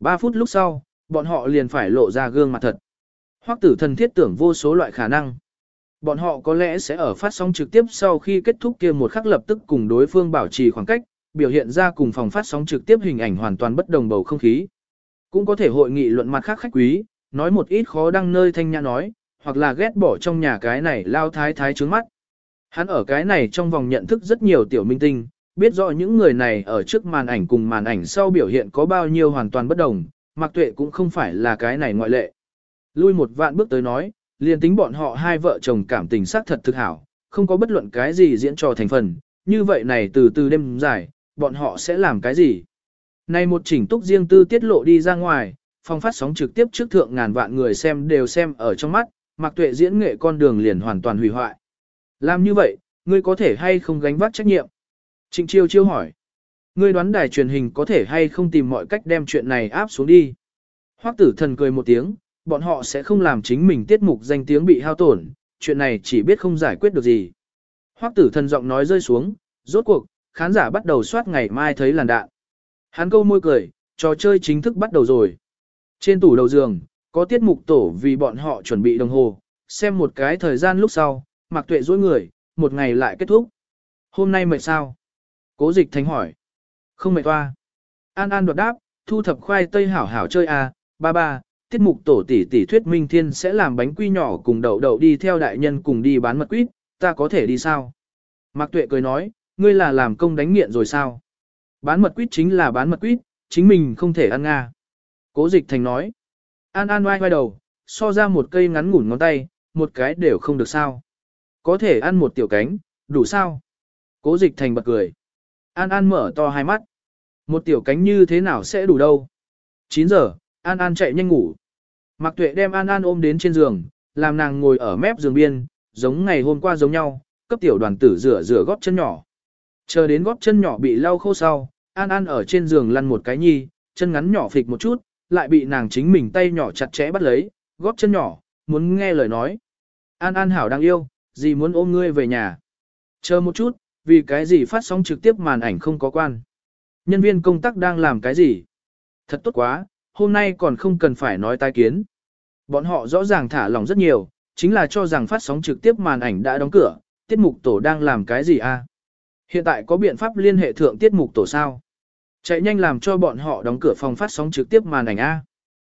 Ba phút lúc sau, bọn họ liền phải lộ ra gương mặt thật. Hoắc tử thần thiết tưởng vô số loại khả năng. Bọn họ có lẽ sẽ ở phát sóng trực tiếp sau khi kết thúc kia một khắc lập tức cùng đối phương bảo trì khoảng cách, biểu hiện ra cùng phòng phát sóng trực tiếp hình ảnh hoàn toàn bất đồng bầu không khí. Cũng có thể hội nghị luận mặt khác khách quý, nói một ít khó đăng nơi thanh nhã nói, hoặc là ghét bỏ trong nhà cái này lao thái thái trướng mắt. Hắn ở cái này trong vòng nhận thức rất nhiều tiểu minh tinh, biết rõ những người này ở trước màn ảnh cùng màn ảnh sau biểu hiện có bao nhiêu hoàn toàn bất đồng, Mạc Tuệ cũng không phải là cái này ngoại lệ. Lui một vạn bước tới nói, liền tính bọn họ hai vợ chồng cảm tình xác thật thực hảo, không có bất luận cái gì diễn trò thành phần, như vậy này từ từ đêm dài, bọn họ sẽ làm cái gì? Nay một chỉnh túc riêng tư tiết lộ đi ra ngoài, phong phát sóng trực tiếp trước thượng ngàn vạn người xem đều xem ở trong mắt, mặc Tuệ diễn nghệ con đường liền hoàn toàn hủy hoại. Làm như vậy, ngươi có thể hay không gánh vác trách nhiệm? Trịnh Chiêu Chiêu hỏi. Ngươi đoán đài truyền hình có thể hay không tìm mọi cách đem chuyện này áp xuống đi? Hoắc Tử Thần cười một tiếng, bọn họ sẽ không làm chính mình tiết mục danh tiếng bị hao tổn, chuyện này chỉ biết không giải quyết được gì. Hoắc Tử Thần giọng nói rơi xuống, rốt cuộc, khán giả bắt đầu soát ngày mai thấy làn đạn. Hắn câu môi cười, trò chơi chính thức bắt đầu rồi. Trên tủ đầu giường, có tiết mục tổ vì bọn họ chuẩn bị đồng hồ, xem một cái thời gian lúc sau, mặc tuệ dối người, một ngày lại kết thúc. Hôm nay mệt sao? Cố dịch thánh hỏi. Không mệt toa. An An đoạt đáp, thu thập khoai tây hảo hảo chơi à, ba ba, tiết mục tổ tỷ tỷ thuyết minh thiên sẽ làm bánh quy nhỏ cùng đậu đậu đi theo đại nhân cùng đi bán mật quýt, ta có thể đi sao? Mạc Tuệ cười nói, ngươi là làm công đánh nghiện rồi sao? Bán mật quýt chính là bán mật quýt, chính mình không thể ăn nga. Cố dịch thành nói. An An oai oai đầu, so ra một cây ngắn ngủn ngón tay, một cái đều không được sao. Có thể ăn một tiểu cánh, đủ sao? Cố dịch thành bật cười. An An mở to hai mắt. Một tiểu cánh như thế nào sẽ đủ đâu? 9 giờ, An An chạy nhanh ngủ. Mạc Tuệ đem An An ôm đến trên giường, làm nàng ngồi ở mép giường biên, giống ngày hôm qua giống nhau, cấp tiểu đoàn tử rửa rửa gót chân nhỏ. Chờ đến gót chân nhỏ bị lau khô sau, An An ở trên giường lăn một cái nhi, chân ngắn nhỏ phịch một chút, lại bị nàng chính mình tay nhỏ chặt chẽ bắt lấy, góp chân nhỏ, muốn nghe lời nói. An An hảo đang yêu, gì muốn ôm ngươi về nhà. Chờ một chút, vì cái gì phát sóng trực tiếp màn ảnh không có quan. Nhân viên công tác đang làm cái gì? Thật tốt quá, hôm nay còn không cần phải nói tai kiến. Bọn họ rõ ràng thả lỏng rất nhiều, chính là cho rằng phát sóng trực tiếp màn ảnh đã đóng cửa, tiết mục tổ đang làm cái gì a? À? Hiện tại có biện pháp liên hệ thượng tiết mục tổ sao? Chạy nhanh làm cho bọn họ đóng cửa phòng phát sóng trực tiếp màn ảnh A.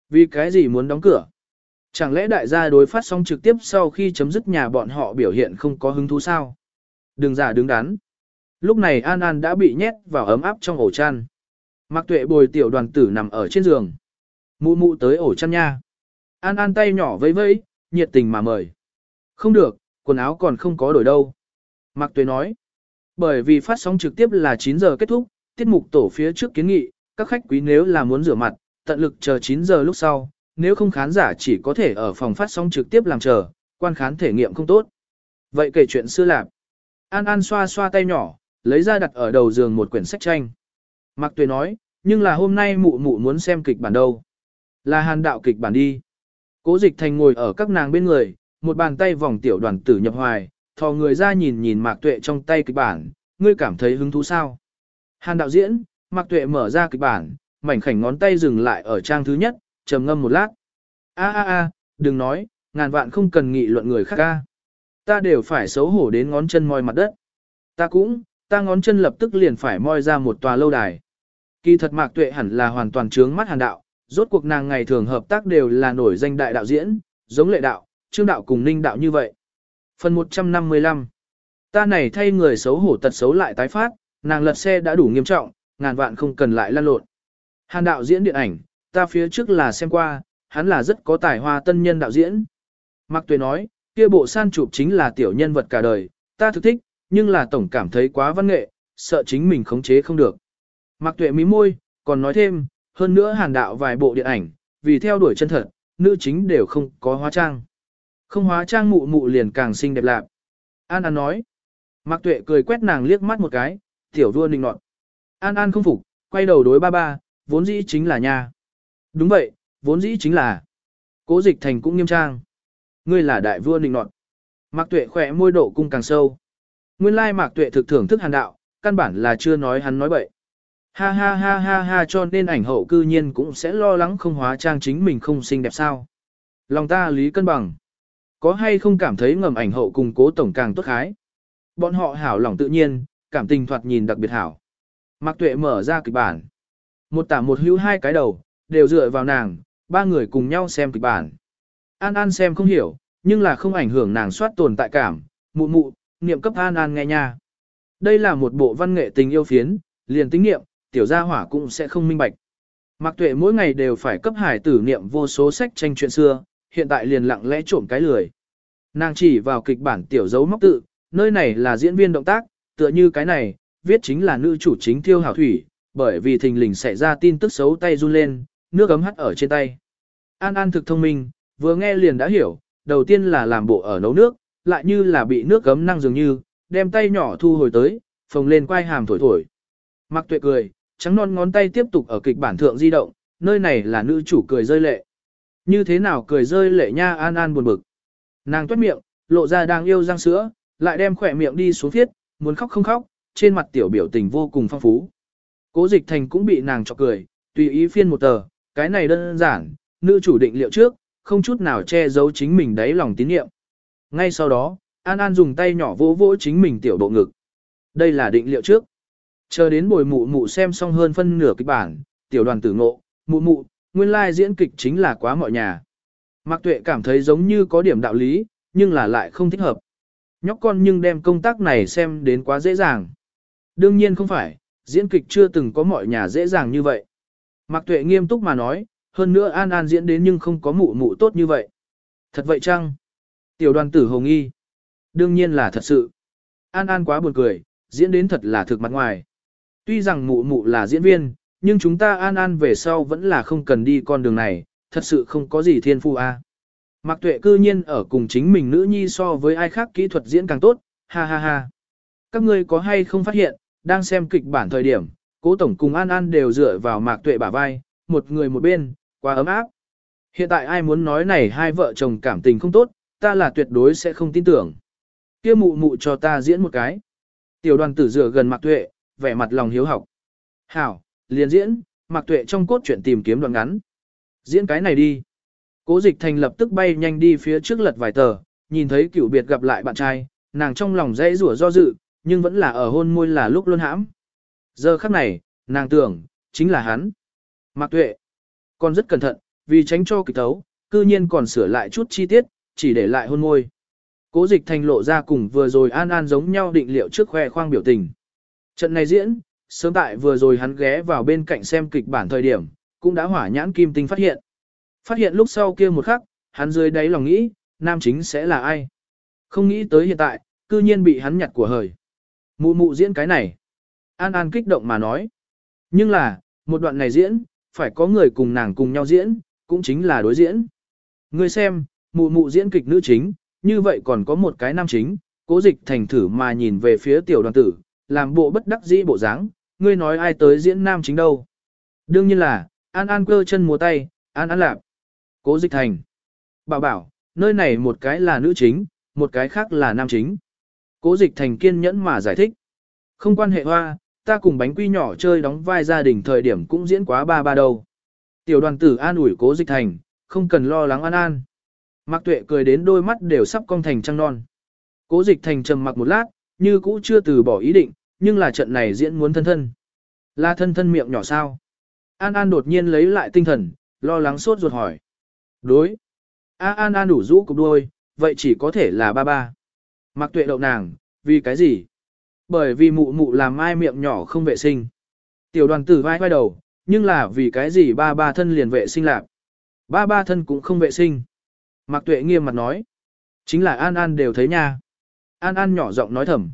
Vì cái gì muốn đóng cửa? Chẳng lẽ đại gia đối phát sóng trực tiếp sau khi chấm dứt nhà bọn họ biểu hiện không có hứng thú sao? Đừng giả đứng đắn. Lúc này An An đã bị nhét vào ấm áp trong ổ chăn. Mạc tuệ bồi tiểu đoàn tử nằm ở trên giường. Mụ mụ tới ổ chăn nha. An An tay nhỏ vẫy vẫy, nhiệt tình mà mời. Không được, quần áo còn không có đổi đâu. Mạc tuệ nói. Bởi vì phát sóng trực tiếp là 9 giờ kết thúc, tiết mục tổ phía trước kiến nghị, các khách quý nếu là muốn rửa mặt, tận lực chờ 9 giờ lúc sau, nếu không khán giả chỉ có thể ở phòng phát sóng trực tiếp làm chờ, quan khán thể nghiệm không tốt. Vậy kể chuyện xưa lạp. An An xoa xoa tay nhỏ, lấy ra đặt ở đầu giường một quyển sách tranh. Mạc Tuệ nói, nhưng là hôm nay mụ mụ muốn xem kịch bản đâu. Là hàn đạo kịch bản đi. Cố dịch thành ngồi ở các nàng bên người, một bàn tay vòng tiểu đoàn tử nhập hoài, thò người ra nhìn nhìn Mạc Tuệ trong tay kịch bản, ngươi cảm thấy hứng thú sao? Hàn đạo diễn, Mạc Tuệ mở ra kịch bản, mảnh khảnh ngón tay dừng lại ở trang thứ nhất, trầm ngâm một lát. A a a, đừng nói, ngàn vạn không cần nghị luận người khác a. Ta đều phải xấu hổ đến ngón chân moi mặt đất. Ta cũng, ta ngón chân lập tức liền phải moi ra một tòa lâu đài. Kỳ thật Mạc Tuệ hẳn là hoàn toàn trướng mắt hàn đạo, rốt cuộc nàng ngày thường hợp tác đều là nổi danh đại đạo diễn, giống lệ đạo, trương đạo cùng ninh đạo như vậy. Phần 155 Ta này thay người xấu hổ tật xấu lại tái phát, nàng lật xe đã đủ nghiêm trọng, ngàn vạn không cần lại lan lộn. Hàn đạo diễn điện ảnh, ta phía trước là xem qua, hắn là rất có tài hoa tân nhân đạo diễn. Mạc Tuệ nói, kia bộ san chụp chính là tiểu nhân vật cả đời, ta thực thích, nhưng là tổng cảm thấy quá văn nghệ, sợ chính mình khống chế không được. Mạc Tuệ mí môi, còn nói thêm, hơn nữa hàn đạo vài bộ điện ảnh, vì theo đuổi chân thật, nữ chính đều không có hóa trang. Không hóa trang mụ mụ liền càng xinh đẹp lạc. An An nói. Mạc Tuệ cười quét nàng liếc mắt một cái, tiểu vua nịnh nọt. An An không phục, quay đầu đối ba ba, vốn dĩ chính là nha. Đúng vậy, vốn dĩ chính là. Cố dịch thành cũng nghiêm trang. Ngươi là đại vua nịnh nọt. Mạc Tuệ khỏe môi độ cung càng sâu. Nguyên lai Mạc Tuệ thực thưởng thức hàn đạo, căn bản là chưa nói hắn nói bậy. Ha ha ha ha ha cho nên ảnh hậu cư nhiên cũng sẽ lo lắng không hóa trang chính mình không xinh đẹp sao. Lòng ta lý cân bằng. Có hay không cảm thấy ngầm ảnh hậu cùng cố tổng càng tốt khái. Bọn họ hảo lòng tự nhiên, cảm tình thoạt nhìn đặc biệt hảo. Mạc Tuệ mở ra kịch bản. Một tả một hữu hai cái đầu, đều dựa vào nàng, ba người cùng nhau xem kịch bản. An An xem không hiểu, nhưng là không ảnh hưởng nàng soát tồn tại cảm, mụ mụ, niệm cấp An An nghe nha. Đây là một bộ văn nghệ tình yêu phiến, liền tính niệm, tiểu gia hỏa cũng sẽ không minh bạch. Mạc Tuệ mỗi ngày đều phải cấp hải tử niệm vô số sách tranh chuyện xưa, hiện tại liền lặng lẽ trộm cái lười. Nàng chỉ vào kịch bản tiểu dấu móc tự, nơi này là diễn viên động tác, tựa như cái này, viết chính là nữ chủ chính Tiêu Hảo Thủy, bởi vì thình lình xảy ra tin tức xấu tay run lên, nước ấm hắt ở trên tay. An An thực thông minh, vừa nghe liền đã hiểu, đầu tiên là làm bộ ở nấu nước, lại như là bị nước gấm năng dường như, đem tay nhỏ thu hồi tới, phồng lên quai hàm thổi thổi. Mặc tuệ cười, trắng non ngón tay tiếp tục ở kịch bản thượng di động, nơi này là nữ chủ cười rơi lệ. Như thế nào cười rơi lệ nha An An buồn bực. Nàng tuét miệng, lộ ra đang yêu răng sữa, lại đem khỏe miệng đi xuống thiết, muốn khóc không khóc, trên mặt tiểu biểu tình vô cùng phong phú. Cố dịch thành cũng bị nàng chọc cười, tùy ý phiên một tờ, cái này đơn giản, nữ chủ định liệu trước, không chút nào che giấu chính mình đáy lòng tín nhiệm. Ngay sau đó, An An dùng tay nhỏ vỗ vỗ chính mình tiểu bộ ngực. Đây là định liệu trước. Chờ đến bồi mụ mụ xem xong hơn phân nửa kịch bản, tiểu đoàn tử ngộ, mụ mụ, nguyên lai diễn kịch chính là quá mọi nhà. Mạc Tuệ cảm thấy giống như có điểm đạo lý, nhưng là lại không thích hợp. Nhóc con nhưng đem công tác này xem đến quá dễ dàng. Đương nhiên không phải, diễn kịch chưa từng có mọi nhà dễ dàng như vậy. Mạc Tuệ nghiêm túc mà nói, hơn nữa An An diễn đến nhưng không có mụ mụ tốt như vậy. Thật vậy chăng? Tiểu đoàn tử hồng y. Đương nhiên là thật sự. An An quá buồn cười, diễn đến thật là thực mặt ngoài. Tuy rằng mụ mụ là diễn viên, nhưng chúng ta An An về sau vẫn là không cần đi con đường này, thật sự không có gì thiên phu a. À. Mạc Tuệ cư nhiên ở cùng chính mình nữ nhi so với ai khác kỹ thuật diễn càng tốt, ha ha ha. Các ngươi có hay không phát hiện, đang xem kịch bản thời điểm, Cố tổng cùng An An đều dựa vào Mạc Tuệ bả vai, một người một bên, quá ấm áp. Hiện tại ai muốn nói này hai vợ chồng cảm tình không tốt, ta là tuyệt đối sẽ không tin tưởng. Kia mụ mụ cho ta diễn một cái. Tiểu đoàn tử dựa gần Mạc Tuệ, vẻ mặt lòng hiếu học. Hảo, liền diễn, mặc Tuệ trong cốt truyện tìm kiếm đoạn ngắn. Diễn cái này đi. Cố dịch thành lập tức bay nhanh đi phía trước lật vài tờ, nhìn thấy cửu biệt gặp lại bạn trai, nàng trong lòng dễ rủa do dự, nhưng vẫn là ở hôn môi là lúc luôn hãm. Giờ khắc này, nàng tưởng, chính là hắn. Mạc Tuệ. Còn rất cẩn thận, vì tránh cho kịch tấu, cư nhiên còn sửa lại chút chi tiết, chỉ để lại hôn môi. Cố dịch thành lộ ra cùng vừa rồi an an giống nhau định liệu trước khoe khoang biểu tình. Trận này diễn, sớm tại vừa rồi hắn ghé vào bên cạnh xem kịch bản thời điểm, cũng đã hỏa nhãn kim tinh phát hiện. Phát hiện lúc sau kia một khắc, hắn dưới đáy lòng nghĩ, nam chính sẽ là ai. Không nghĩ tới hiện tại, cư nhiên bị hắn nhặt của hời. Mụ mụ diễn cái này. An An kích động mà nói. Nhưng là, một đoạn này diễn, phải có người cùng nàng cùng nhau diễn, cũng chính là đối diễn. người xem, mụ mụ diễn kịch nữ chính, như vậy còn có một cái nam chính, cố dịch thành thử mà nhìn về phía tiểu đoàn tử, làm bộ bất đắc dĩ bộ dáng, ngươi nói ai tới diễn nam chính đâu. Đương nhiên là, An An cơ chân múa tay, An An lạp. Cố dịch thành. Bảo bảo, nơi này một cái là nữ chính, một cái khác là nam chính. Cố dịch thành kiên nhẫn mà giải thích. Không quan hệ hoa, ta cùng bánh quy nhỏ chơi đóng vai gia đình thời điểm cũng diễn quá ba ba đầu. Tiểu đoàn tử an ủi cố dịch thành, không cần lo lắng an an. Mạc tuệ cười đến đôi mắt đều sắp cong thành trăng non. Cố dịch thành trầm mặc một lát, như cũ chưa từ bỏ ý định, nhưng là trận này diễn muốn thân thân. Là thân thân miệng nhỏ sao? An An đột nhiên lấy lại tinh thần, lo lắng sốt ruột hỏi. Đối. A An An đủ rũ cục đuôi, vậy chỉ có thể là ba ba. Mặc tuệ đậu nàng, vì cái gì? Bởi vì mụ mụ làm ai miệng nhỏ không vệ sinh. Tiểu đoàn tử vai vai đầu, nhưng là vì cái gì ba ba thân liền vệ sinh lạc. Ba ba thân cũng không vệ sinh. Mạc tuệ nghiêm mặt nói. Chính là An An đều thấy nha. An An nhỏ giọng nói thầm.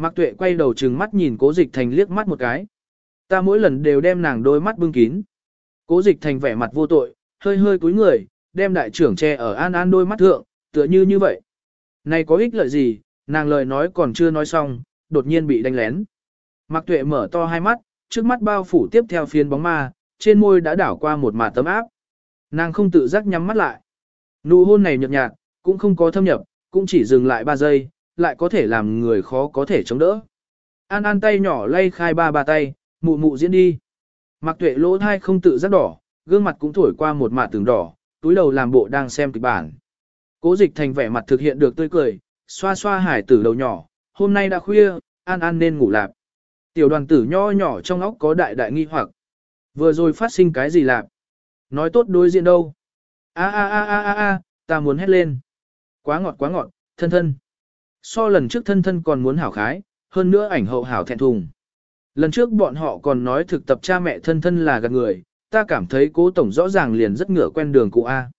Mạc tuệ quay đầu trừng mắt nhìn cố dịch thành liếc mắt một cái. Ta mỗi lần đều đem nàng đôi mắt bưng kín. Cố dịch thành vẻ mặt vô tội, hơi hơi cúi người, đem đại trưởng che ở An An đôi mắt thượng, tựa như như vậy. Này có ích lợi gì, nàng lời nói còn chưa nói xong, đột nhiên bị đánh lén. Mạc tuệ mở to hai mắt, trước mắt bao phủ tiếp theo phiến bóng ma, trên môi đã đảo qua một mạt tấm áp. Nàng không tự giác nhắm mắt lại. Nụ hôn này nhợt nhạt, cũng không có thâm nhập, cũng chỉ dừng lại 3 giây, lại có thể làm người khó có thể chống đỡ. An An tay nhỏ lay khai ba ba tay, mụ mụ diễn đi. Mặc tuệ lỗ thai không tự giác đỏ, gương mặt cũng thổi qua một mạt tường đỏ, túi đầu làm bộ đang xem kịch bản. Cố dịch thành vẻ mặt thực hiện được tươi cười, xoa xoa hải tử đầu nhỏ, hôm nay đã khuya, An An nên ngủ lạp. Tiểu đoàn tử nho nhỏ trong óc có đại đại nghi hoặc. Vừa rồi phát sinh cái gì lạp? Nói tốt đối diện đâu? A a a a a a, ta muốn hét lên. Quá ngọt quá ngọt, thân thân. So lần trước thân thân còn muốn hảo khái, hơn nữa ảnh hậu hảo thẹn thùng. Lần trước bọn họ còn nói thực tập cha mẹ thân thân là gạt người, ta cảm thấy cố tổng rõ ràng liền rất ngửa quen đường cụ A.